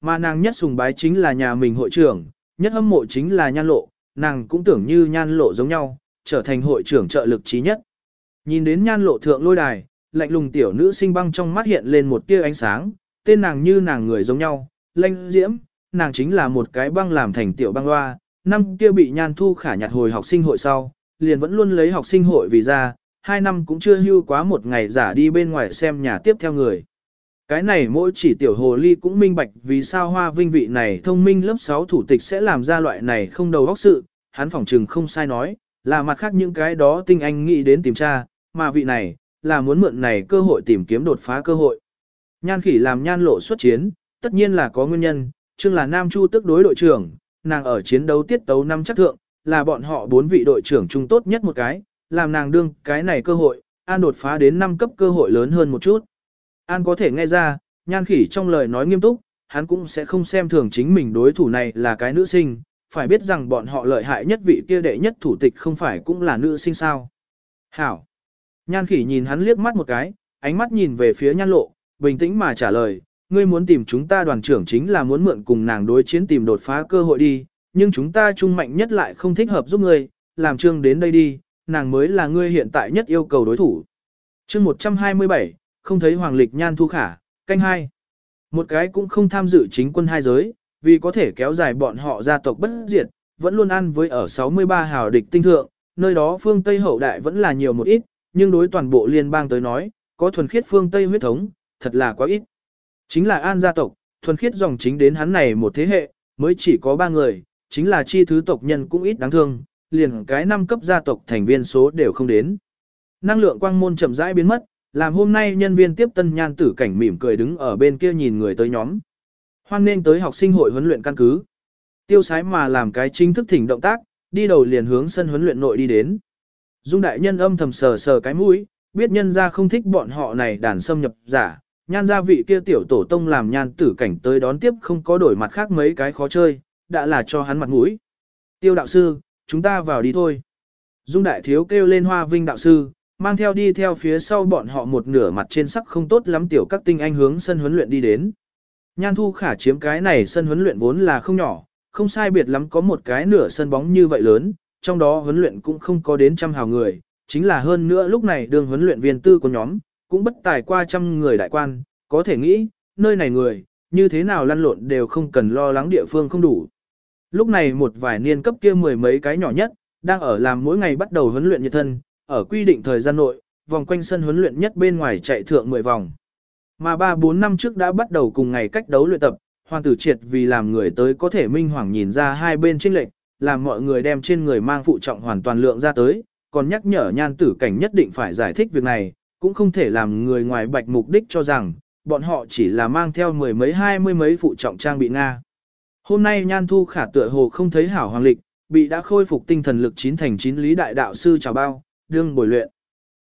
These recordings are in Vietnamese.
Mà nàng nhất sùng bái chính là nhà mình hội trưởng, nhất hâm mộ chính là nhan lộ, nàng cũng tưởng như nhan lộ giống nhau, trở thành hội trưởng trợ lực trí nhất. Nhìn đến nhan lộ thượng lôi đài, lạnh lùng tiểu nữ sinh băng trong mắt hiện lên một tia ánh sáng, tên nàng như nàng người giống nhau, lanh diễm, nàng chính là một cái băng làm thành tiểu băng loa, năm kia bị nhan thu khả nhặt hồi học sinh hội sau, liền vẫn luôn lấy học sinh hội vì ra, hai năm cũng chưa hưu quá một ngày giả đi bên ngoài xem nhà tiếp theo người. Cái này mỗi chỉ tiểu hồ ly cũng minh bạch vì sao hoa vinh vị này thông minh lớp 6 thủ tịch sẽ làm ra loại này không đầu óc sự, hắn phỏng trừng không sai nói, là mặt khác những cái đó tinh anh nghĩ đến tìm tra, mà vị này, là muốn mượn này cơ hội tìm kiếm đột phá cơ hội. Nhan khỉ làm nhan lộ xuất chiến, tất nhiên là có nguyên nhân, chương là Nam Chu tức đối đội trưởng, nàng ở chiến đấu tiết tấu năm chắc thượng, là bọn họ bốn vị đội trưởng trung tốt nhất một cái, làm nàng đương cái này cơ hội, an đột phá đến 5 cấp cơ hội lớn hơn một chút. An có thể nghe ra, nhan khỉ trong lời nói nghiêm túc, hắn cũng sẽ không xem thường chính mình đối thủ này là cái nữ sinh, phải biết rằng bọn họ lợi hại nhất vị kia đệ nhất thủ tịch không phải cũng là nữ sinh sao. Hảo! Nhan khỉ nhìn hắn liếc mắt một cái, ánh mắt nhìn về phía nhan lộ, bình tĩnh mà trả lời, ngươi muốn tìm chúng ta đoàn trưởng chính là muốn mượn cùng nàng đối chiến tìm đột phá cơ hội đi, nhưng chúng ta trung mạnh nhất lại không thích hợp giúp ngươi, làm trương đến đây đi, nàng mới là ngươi hiện tại nhất yêu cầu đối thủ. chương 127, không thấy hoàng lịch nhan thu khả, canh hai. Một cái cũng không tham dự chính quân hai giới, vì có thể kéo dài bọn họ gia tộc bất diệt, vẫn luôn ăn với ở 63 hào địch tinh thượng, nơi đó phương Tây hậu đại vẫn là nhiều một ít, nhưng đối toàn bộ liên bang tới nói, có thuần khiết phương Tây huyết thống, thật là quá ít. Chính là an gia tộc, thuần khiết dòng chính đến hắn này một thế hệ, mới chỉ có ba người, chính là chi thứ tộc nhân cũng ít đáng thương, liền cái năm cấp gia tộc thành viên số đều không đến. Năng lượng quang môn chậm rãi biến mất, làm hôm nay nhân viên tiếp tân nhan tử cảnh mỉm cười đứng ở bên kia nhìn người tới nhóm. Hoan nên tới học sinh hội huấn luyện căn cứ. Tiêu sái mà làm cái chính thức thỉnh động tác, đi đầu liền hướng sân huấn luyện nội đi đến. Dung đại nhân âm thầm sờ sờ cái mũi, biết nhân ra không thích bọn họ này đàn xâm nhập giả, nhan gia vị kia tiểu tổ tông làm nhan tử cảnh tới đón tiếp không có đổi mặt khác mấy cái khó chơi, đã là cho hắn mặt mũi. Tiêu đạo sư, chúng ta vào đi thôi. Dung đại thiếu kêu lên hoa vinh đạo sư, mang theo đi theo phía sau bọn họ một nửa mặt trên sắc không tốt lắm tiểu các tinh anh hướng sân huấn luyện đi đến. Nhan thu khả chiếm cái này sân huấn luyện vốn là không nhỏ, không sai biệt lắm có một cái nửa sân bóng như vậy lớn, trong đó huấn luyện cũng không có đến trăm hào người, chính là hơn nữa lúc này đường huấn luyện viên tư của nhóm, cũng bất tài qua trăm người đại quan, có thể nghĩ, nơi này người, như thế nào lăn lộn đều không cần lo lắng địa phương không đủ. Lúc này một vài niên cấp kia mười mấy cái nhỏ nhất, đang ở làm mỗi ngày bắt đầu huấn luyện nhiệt thân, ở quy định thời gian nội, vòng quanh sân huấn luyện nhất bên ngoài chạy thượng 10 vòng. Mà 3-4 năm trước đã bắt đầu cùng ngày cách đấu luyện tập, hoàng tử triệt vì làm người tới có thể minh hoàng nhìn ra hai bên chênh lệnh, làm mọi người đem trên người mang phụ trọng hoàn toàn lượng ra tới, còn nhắc nhở nhan tử cảnh nhất định phải giải thích việc này, cũng không thể làm người ngoài bạch mục đích cho rằng, bọn họ chỉ là mang theo mười mấy hai mươi mấy phụ trọng trang bị Nga. Hôm nay nhan thu khả tựa hồ không thấy hảo hoàng lịch, bị đã khôi phục tinh thần lực chín thành chín lý đại đạo sư chào bao, đương bồi luyện.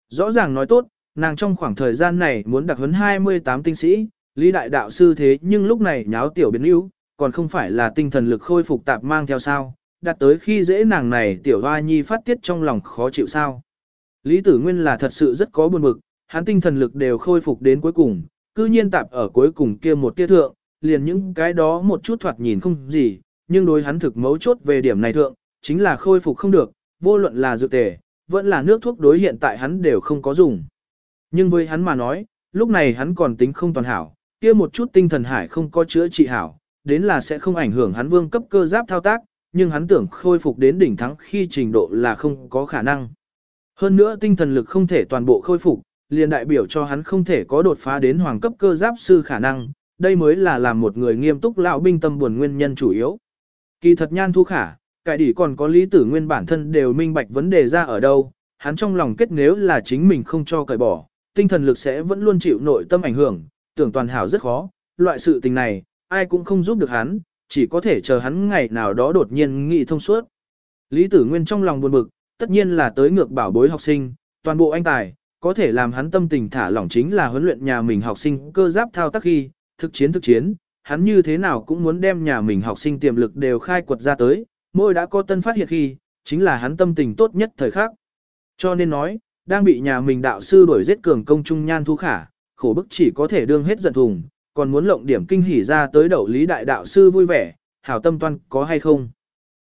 Rõ ràng nói tốt, nàng trong khoảng thời gian này muốn đặc huấn 28 tinh sĩ, lý đại đạo sư thế nhưng lúc này nháo tiểu biến yếu, còn không phải là tinh thần lực khôi phục tạp mang theo sao, đặt tới khi dễ nàng này tiểu hoa nhi phát tiết trong lòng khó chịu sao. Lý tử nguyên là thật sự rất có buồn bực, hắn tinh thần lực đều khôi phục đến cuối cùng, cư nhiên tạp ở cuối cùng kia một tia thượng, liền những cái đó một chút thoạt nhìn không gì, nhưng đối hắn thực mấu chốt về điểm này thượng, chính là khôi phục không được, vô luận là dược tề, vẫn là nước thuốc đối hiện tại hắn đều không có dùng. Nhưng với hắn mà nói, lúc này hắn còn tính không toàn hảo, kia một chút tinh thần hải không có chữa trị hảo, đến là sẽ không ảnh hưởng hắn vương cấp cơ giáp thao tác, nhưng hắn tưởng khôi phục đến đỉnh thắng khi trình độ là không có khả năng. Hơn nữa tinh thần lực không thể toàn bộ khôi phục, liền đại biểu cho hắn không thể có đột phá đến hoàng cấp cơ giáp sư khả năng, đây mới là làm một người nghiêm túc lão binh tâm buồn nguyên nhân chủ yếu. Kỳ thật nhan thu khả, cải đỉ còn có lý tử nguyên bản thân đều minh bạch vấn đề ra ở đâu, hắn trong lòng kết nếu là chính mình không cho cởi bỏ, tinh thần lực sẽ vẫn luôn chịu nội tâm ảnh hưởng, tưởng toàn hảo rất khó, loại sự tình này, ai cũng không giúp được hắn, chỉ có thể chờ hắn ngày nào đó đột nhiên nghị thông suốt. Lý tử nguyên trong lòng buồn bực, tất nhiên là tới ngược bảo bối học sinh, toàn bộ anh tài, có thể làm hắn tâm tình thả lỏng chính là huấn luyện nhà mình học sinh cơ giáp thao tác khi, thực chiến thực chiến, hắn như thế nào cũng muốn đem nhà mình học sinh tiềm lực đều khai quật ra tới, mỗi đã có tân phát hiện khi, chính là hắn tâm tình tốt nhất thời khắc. Cho nên nói, đang bị nhà mình đạo sư đuổi giết cường công trung nhan thu khả, khổ bức chỉ có thể đương hết giận thùng, còn muốn lộng điểm kinh hỉ ra tới đậu lý đại đạo sư vui vẻ, hảo tâm toan có hay không.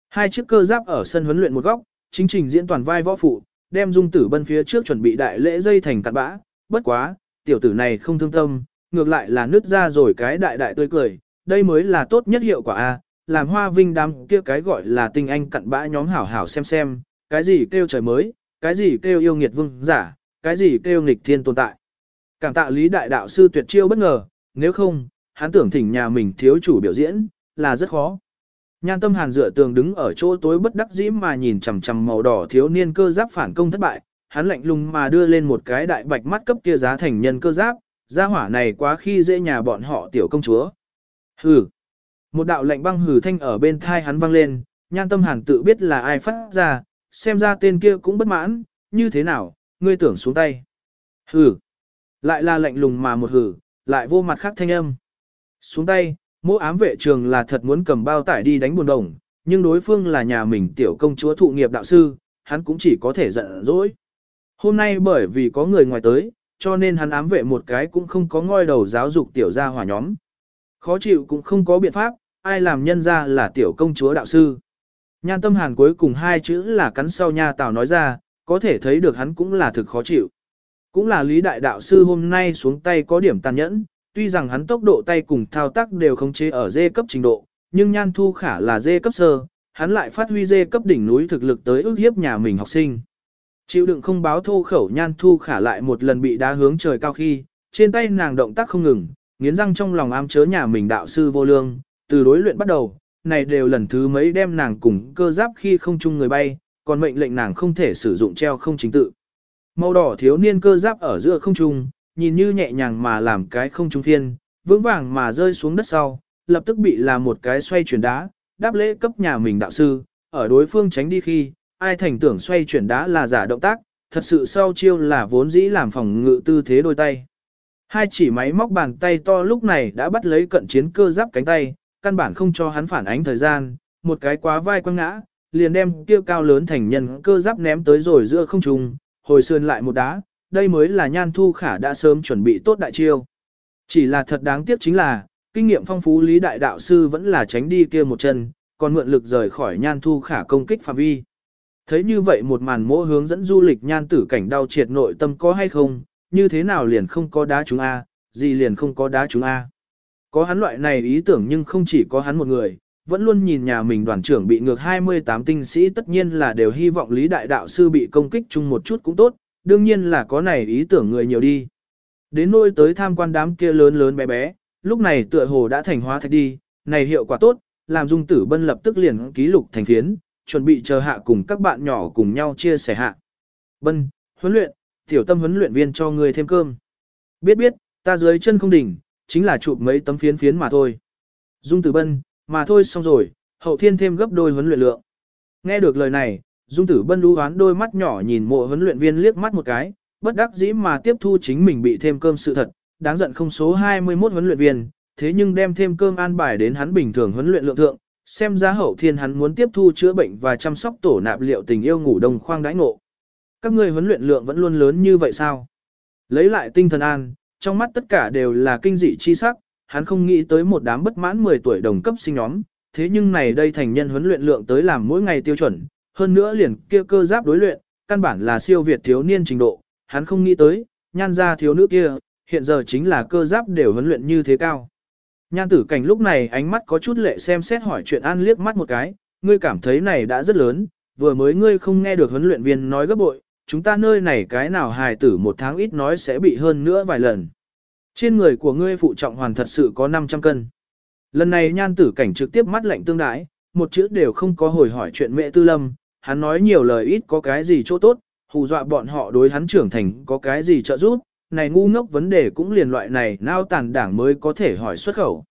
Hai chiếc cơ giáp ở sân huấn luyện một góc, chính trình diễn toàn vai võ phụ, đem dung tử bân phía trước chuẩn bị đại lễ dây thành cặn bã, bất quá, tiểu tử này không thương tâm, ngược lại là nứt ra rồi cái đại đại tươi cười, đây mới là tốt nhất hiệu quả a làm hoa vinh đám kia cái gọi là tinh anh cặn bã nhóm hảo hảo xem xem, cái gì kêu trời mới, cái gì kêu yêu nghiệt vương giả, cái gì kêu nghịch thiên tồn tại. Cảm tạ lý đại đạo sư tuyệt chiêu bất ngờ, nếu không, hắn tưởng thỉnh nhà mình thiếu chủ biểu diễn, là rất khó. Nhan tâm hàn dựa tường đứng ở chỗ tối bất đắc dĩ mà nhìn chằm chằm màu đỏ thiếu niên cơ giáp phản công thất bại, hắn lạnh lùng mà đưa lên một cái đại bạch mắt cấp kia giá thành nhân cơ giáp, gia hỏa này quá khi dễ nhà bọn họ tiểu công chúa. Hừ. Một đạo lạnh băng hử thanh ở bên thai hắn vang lên, nhan tâm hàn tự biết là ai phát ra, xem ra tên kia cũng bất mãn, như thế nào, ngươi tưởng xuống tay. hử, Lại là lạnh lùng mà một hử, lại vô mặt khác thanh âm. Xuống tay, mỗi ám vệ trường là thật muốn cầm bao tải đi đánh buồn đồng, nhưng đối phương là nhà mình tiểu công chúa thụ nghiệp đạo sư, hắn cũng chỉ có thể giận dỗi. Hôm nay bởi vì có người ngoài tới, cho nên hắn ám vệ một cái cũng không có ngoi đầu giáo dục tiểu gia hỏa nhóm. Khó chịu cũng không có biện pháp, ai làm nhân ra là tiểu công chúa đạo sư. Nhan tâm hàn cuối cùng hai chữ là cắn sau nha tào nói ra, có thể thấy được hắn cũng là thực khó chịu. Cũng là lý đại đạo sư hôm nay xuống tay có điểm tàn nhẫn, tuy rằng hắn tốc độ tay cùng thao tác đều khống chế ở dê cấp trình độ, nhưng nhan thu khả là dê cấp sơ, hắn lại phát huy dê cấp đỉnh núi thực lực tới ước hiếp nhà mình học sinh. Chịu đựng không báo thô khẩu nhan thu khả lại một lần bị đá hướng trời cao khi, trên tay nàng động tác không ngừng, nghiến răng trong lòng ám chớ nhà mình đạo sư vô lương, từ đối luyện bắt đầu, này đều lần thứ mấy đem nàng cùng cơ giáp khi không chung người bay, còn mệnh lệnh nàng không thể sử dụng treo không chính tự. Màu đỏ thiếu niên cơ giáp ở giữa không trung, nhìn như nhẹ nhàng mà làm cái không trung phiên, vững vàng mà rơi xuống đất sau, lập tức bị là một cái xoay chuyển đá, đáp lễ cấp nhà mình đạo sư, ở đối phương tránh đi khi, ai thành tưởng xoay chuyển đá là giả động tác, thật sự sau chiêu là vốn dĩ làm phòng ngự tư thế đôi tay. Hai chỉ máy móc bàn tay to lúc này đã bắt lấy cận chiến cơ giáp cánh tay, căn bản không cho hắn phản ánh thời gian, một cái quá vai quăng ngã, liền đem kia cao lớn thành nhân cơ giáp ném tới rồi giữa không trung, hồi sườn lại một đá, đây mới là nhan thu khả đã sớm chuẩn bị tốt đại chiêu. Chỉ là thật đáng tiếc chính là, kinh nghiệm phong phú lý đại đạo sư vẫn là tránh đi kia một chân, còn mượn lực rời khỏi nhan thu khả công kích phạm vi. Thấy như vậy một màn mỗ hướng dẫn du lịch nhan tử cảnh đau triệt nội tâm có hay không, như thế nào liền không có đá chúng A, gì liền không có đá chúng A. Có hắn loại này ý tưởng nhưng không chỉ có hắn một người, vẫn luôn nhìn nhà mình đoàn trưởng bị ngược 28 tinh sĩ tất nhiên là đều hy vọng Lý Đại Đạo Sư bị công kích chung một chút cũng tốt, đương nhiên là có này ý tưởng người nhiều đi. Đến nôi tới tham quan đám kia lớn lớn bé bé, lúc này tựa hồ đã thành hóa thạch đi, này hiệu quả tốt, làm dung tử bân lập tức liền ký lục thành phiến, chuẩn bị chờ hạ cùng các bạn nhỏ cùng nhau chia sẻ hạ. Bân, huấn luyện, tiểu tâm huấn luyện viên cho người thêm cơm. Biết biết, ta dưới chân không đỉnh, chính là chụp mấy tấm phiến phiến mà thôi. Dung tử bân, mà thôi xong rồi, hậu thiên thêm gấp đôi huấn luyện lượng. Nghe được lời này, Dung tử bân lưu hoán đôi mắt nhỏ nhìn mộ huấn luyện viên liếc mắt một cái, bất đắc dĩ mà tiếp thu chính mình bị thêm cơm sự thật, đáng giận không số 21 huấn luyện viên, thế nhưng đem thêm cơm an bài đến hắn bình thường huấn luyện lượng thượng, xem ra hậu thiên hắn muốn tiếp thu chữa bệnh và chăm sóc tổ nạp liệu tình yêu ngủ đông khoang đãi ngộ. Các ngươi huấn luyện lượng vẫn luôn lớn như vậy sao? Lấy lại tinh thần an, trong mắt tất cả đều là kinh dị chi sắc, hắn không nghĩ tới một đám bất mãn 10 tuổi đồng cấp sinh nhóm, thế nhưng này đây thành nhân huấn luyện lượng tới làm mỗi ngày tiêu chuẩn, hơn nữa liền kia cơ giáp đối luyện, căn bản là siêu việt thiếu niên trình độ, hắn không nghĩ tới, nhan ra thiếu nữ kia, hiện giờ chính là cơ giáp đều huấn luyện như thế cao. Nhan tử cảnh lúc này ánh mắt có chút lệ xem xét hỏi chuyện an liếc mắt một cái, ngươi cảm thấy này đã rất lớn, vừa mới ngươi không nghe được huấn luyện viên nói gấp bội, chúng ta nơi này cái nào hài tử một tháng ít nói sẽ bị hơn nữa vài lần. Trên người của ngươi phụ trọng hoàn thật sự có 500 cân. Lần này nhan tử cảnh trực tiếp mắt lạnh tương đái, một chữ đều không có hồi hỏi chuyện mẹ tư lâm, hắn nói nhiều lời ít có cái gì chỗ tốt, hù dọa bọn họ đối hắn trưởng thành có cái gì trợ giúp, này ngu ngốc vấn đề cũng liền loại này nao tàn đảng mới có thể hỏi xuất khẩu.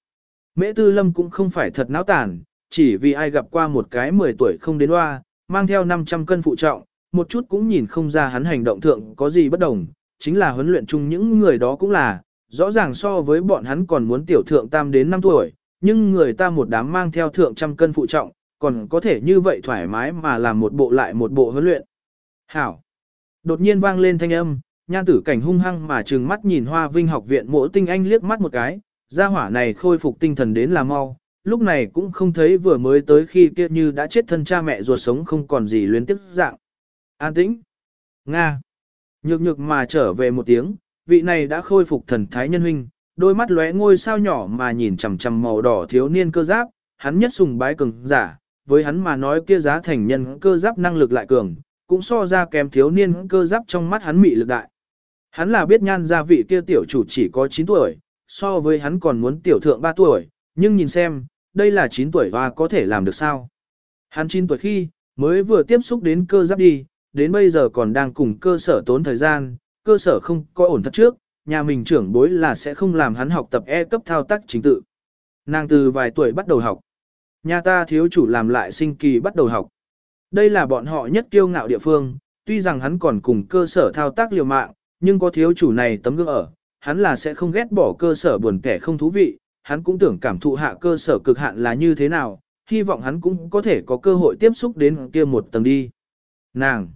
Mễ tư lâm cũng không phải thật nao tàn, chỉ vì ai gặp qua một cái 10 tuổi không đến hoa, mang theo 500 cân phụ trọng, một chút cũng nhìn không ra hắn hành động thượng có gì bất đồng, chính là huấn luyện chung những người đó cũng là, rõ ràng so với bọn hắn còn muốn tiểu thượng tam đến 5 tuổi, nhưng người ta một đám mang theo thượng trăm cân phụ trọng, còn có thể như vậy thoải mái mà làm một bộ lại một bộ huấn luyện. Hảo! Đột nhiên vang lên thanh âm, nhan tử cảnh hung hăng mà trừng mắt nhìn hoa vinh học viện mỗi tinh anh liếc mắt một cái, gia hỏa này khôi phục tinh thần đến là mau, lúc này cũng không thấy vừa mới tới khi kia như đã chết thân cha mẹ ruột sống không còn gì luyến tiếp dạng. An tĩnh. Nga. Nhược nhược mà trở về một tiếng, vị này đã khôi phục thần thái nhân huynh, đôi mắt lóe ngôi sao nhỏ mà nhìn chằm chằm màu đỏ thiếu niên cơ giáp, hắn nhất sùng bái cường giả, với hắn mà nói kia giá thành nhân cơ giáp năng lực lại cường, cũng so ra kém thiếu niên cơ giáp trong mắt hắn mị lực đại. Hắn là biết nhan gia vị kia tiểu chủ chỉ có 9 tuổi, so với hắn còn muốn tiểu thượng 3 tuổi, nhưng nhìn xem, đây là 9 tuổi và có thể làm được sao. Hắn 9 tuổi khi, mới vừa tiếp xúc đến cơ giáp đi, đến bây giờ còn đang cùng cơ sở tốn thời gian, cơ sở không có ổn thật trước, nhà mình trưởng bối là sẽ không làm hắn học tập E cấp thao tác chính tự. Nàng từ vài tuổi bắt đầu học. Nhà ta thiếu chủ làm lại sinh kỳ bắt đầu học. Đây là bọn họ nhất kiêu ngạo địa phương, tuy rằng hắn còn cùng cơ sở thao tác liều mạng, nhưng có thiếu chủ này tấm gương ở, hắn là sẽ không ghét bỏ cơ sở buồn kẻ không thú vị, hắn cũng tưởng cảm thụ hạ cơ sở cực hạn là như thế nào, hy vọng hắn cũng có thể có cơ hội tiếp xúc đến kia một tầng đi. Nàng!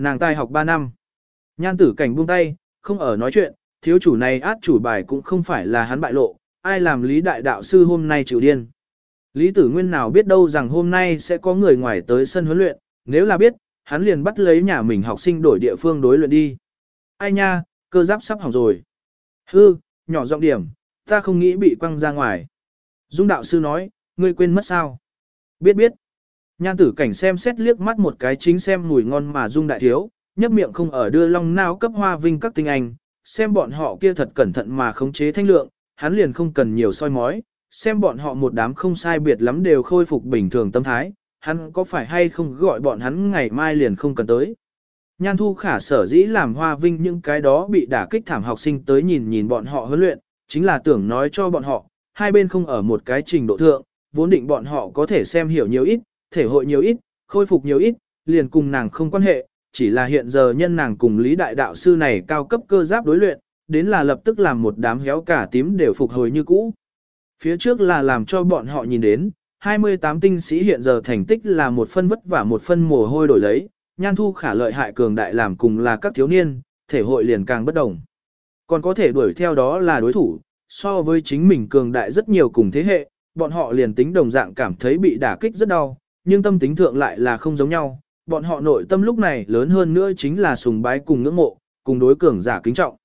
Nàng tài học 3 năm. Nhan tử cảnh buông tay, không ở nói chuyện, thiếu chủ này át chủ bài cũng không phải là hắn bại lộ, ai làm lý đại đạo sư hôm nay chịu điên. Lý tử nguyên nào biết đâu rằng hôm nay sẽ có người ngoài tới sân huấn luyện, nếu là biết, hắn liền bắt lấy nhà mình học sinh đổi địa phương đối luyện đi. Ai nha, cơ giáp sắp hỏng rồi. Hư, nhỏ giọng điểm, ta không nghĩ bị quăng ra ngoài. Dung đạo sư nói, ngươi quên mất sao? Biết biết. Nhan tử cảnh xem xét liếc mắt một cái chính xem mùi ngon mà Dung đại thiếu, nhấp miệng không ở đưa long nao cấp hoa vinh các tinh anh, xem bọn họ kia thật cẩn thận mà khống chế thanh lượng, hắn liền không cần nhiều soi mói, xem bọn họ một đám không sai biệt lắm đều khôi phục bình thường tâm thái, hắn có phải hay không gọi bọn hắn ngày mai liền không cần tới. Nhan thu khả sở dĩ làm hoa vinh những cái đó bị đả kích thảm học sinh tới nhìn nhìn bọn họ huấn luyện, chính là tưởng nói cho bọn họ, hai bên không ở một cái trình độ thượng, vốn định bọn họ có thể xem hiểu nhiều ít, thể hội nhiều ít, khôi phục nhiều ít, liền cùng nàng không quan hệ, chỉ là hiện giờ nhân nàng cùng lý đại đạo sư này cao cấp cơ giáp đối luyện, đến là lập tức làm một đám héo cả tím đều phục hồi như cũ. Phía trước là làm cho bọn họ nhìn đến, 28 tinh sĩ hiện giờ thành tích là một phân vất vả một phân mồ hôi đổi lấy, nhan thu khả lợi hại cường đại làm cùng là các thiếu niên, thể hội liền càng bất đồng. Còn có thể đuổi theo đó là đối thủ, so với chính mình cường đại rất nhiều cùng thế hệ, bọn họ liền tính đồng dạng cảm thấy bị đả kích rất đau, nhưng tâm tính thượng lại là không giống nhau, bọn họ nội tâm lúc này lớn hơn nữa chính là sùng bái cùng ngưỡng mộ, cùng đối cường giả kính trọng.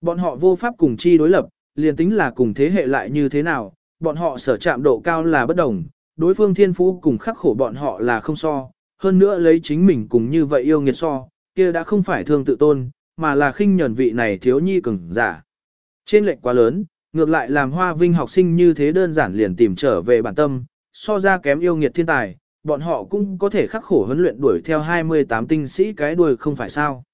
Bọn họ vô pháp cùng chi đối lập, liền tính là cùng thế hệ lại như thế nào, bọn họ sở chạm độ cao là bất đồng, đối phương thiên phú cùng khắc khổ bọn họ là không so, hơn nữa lấy chính mình cùng như vậy yêu nghiệt so, kia đã không phải thương tự tôn, mà là khinh nhẫn vị này thiếu nhi cường giả. Trên lệnh quá lớn, ngược lại làm hoa vinh học sinh như thế đơn giản liền tìm trở về bản tâm, so ra kém yêu nghiệt thiên tài, bọn họ cũng có thể khắc khổ huấn luyện đuổi theo 28 tinh sĩ cái đuôi không phải sao.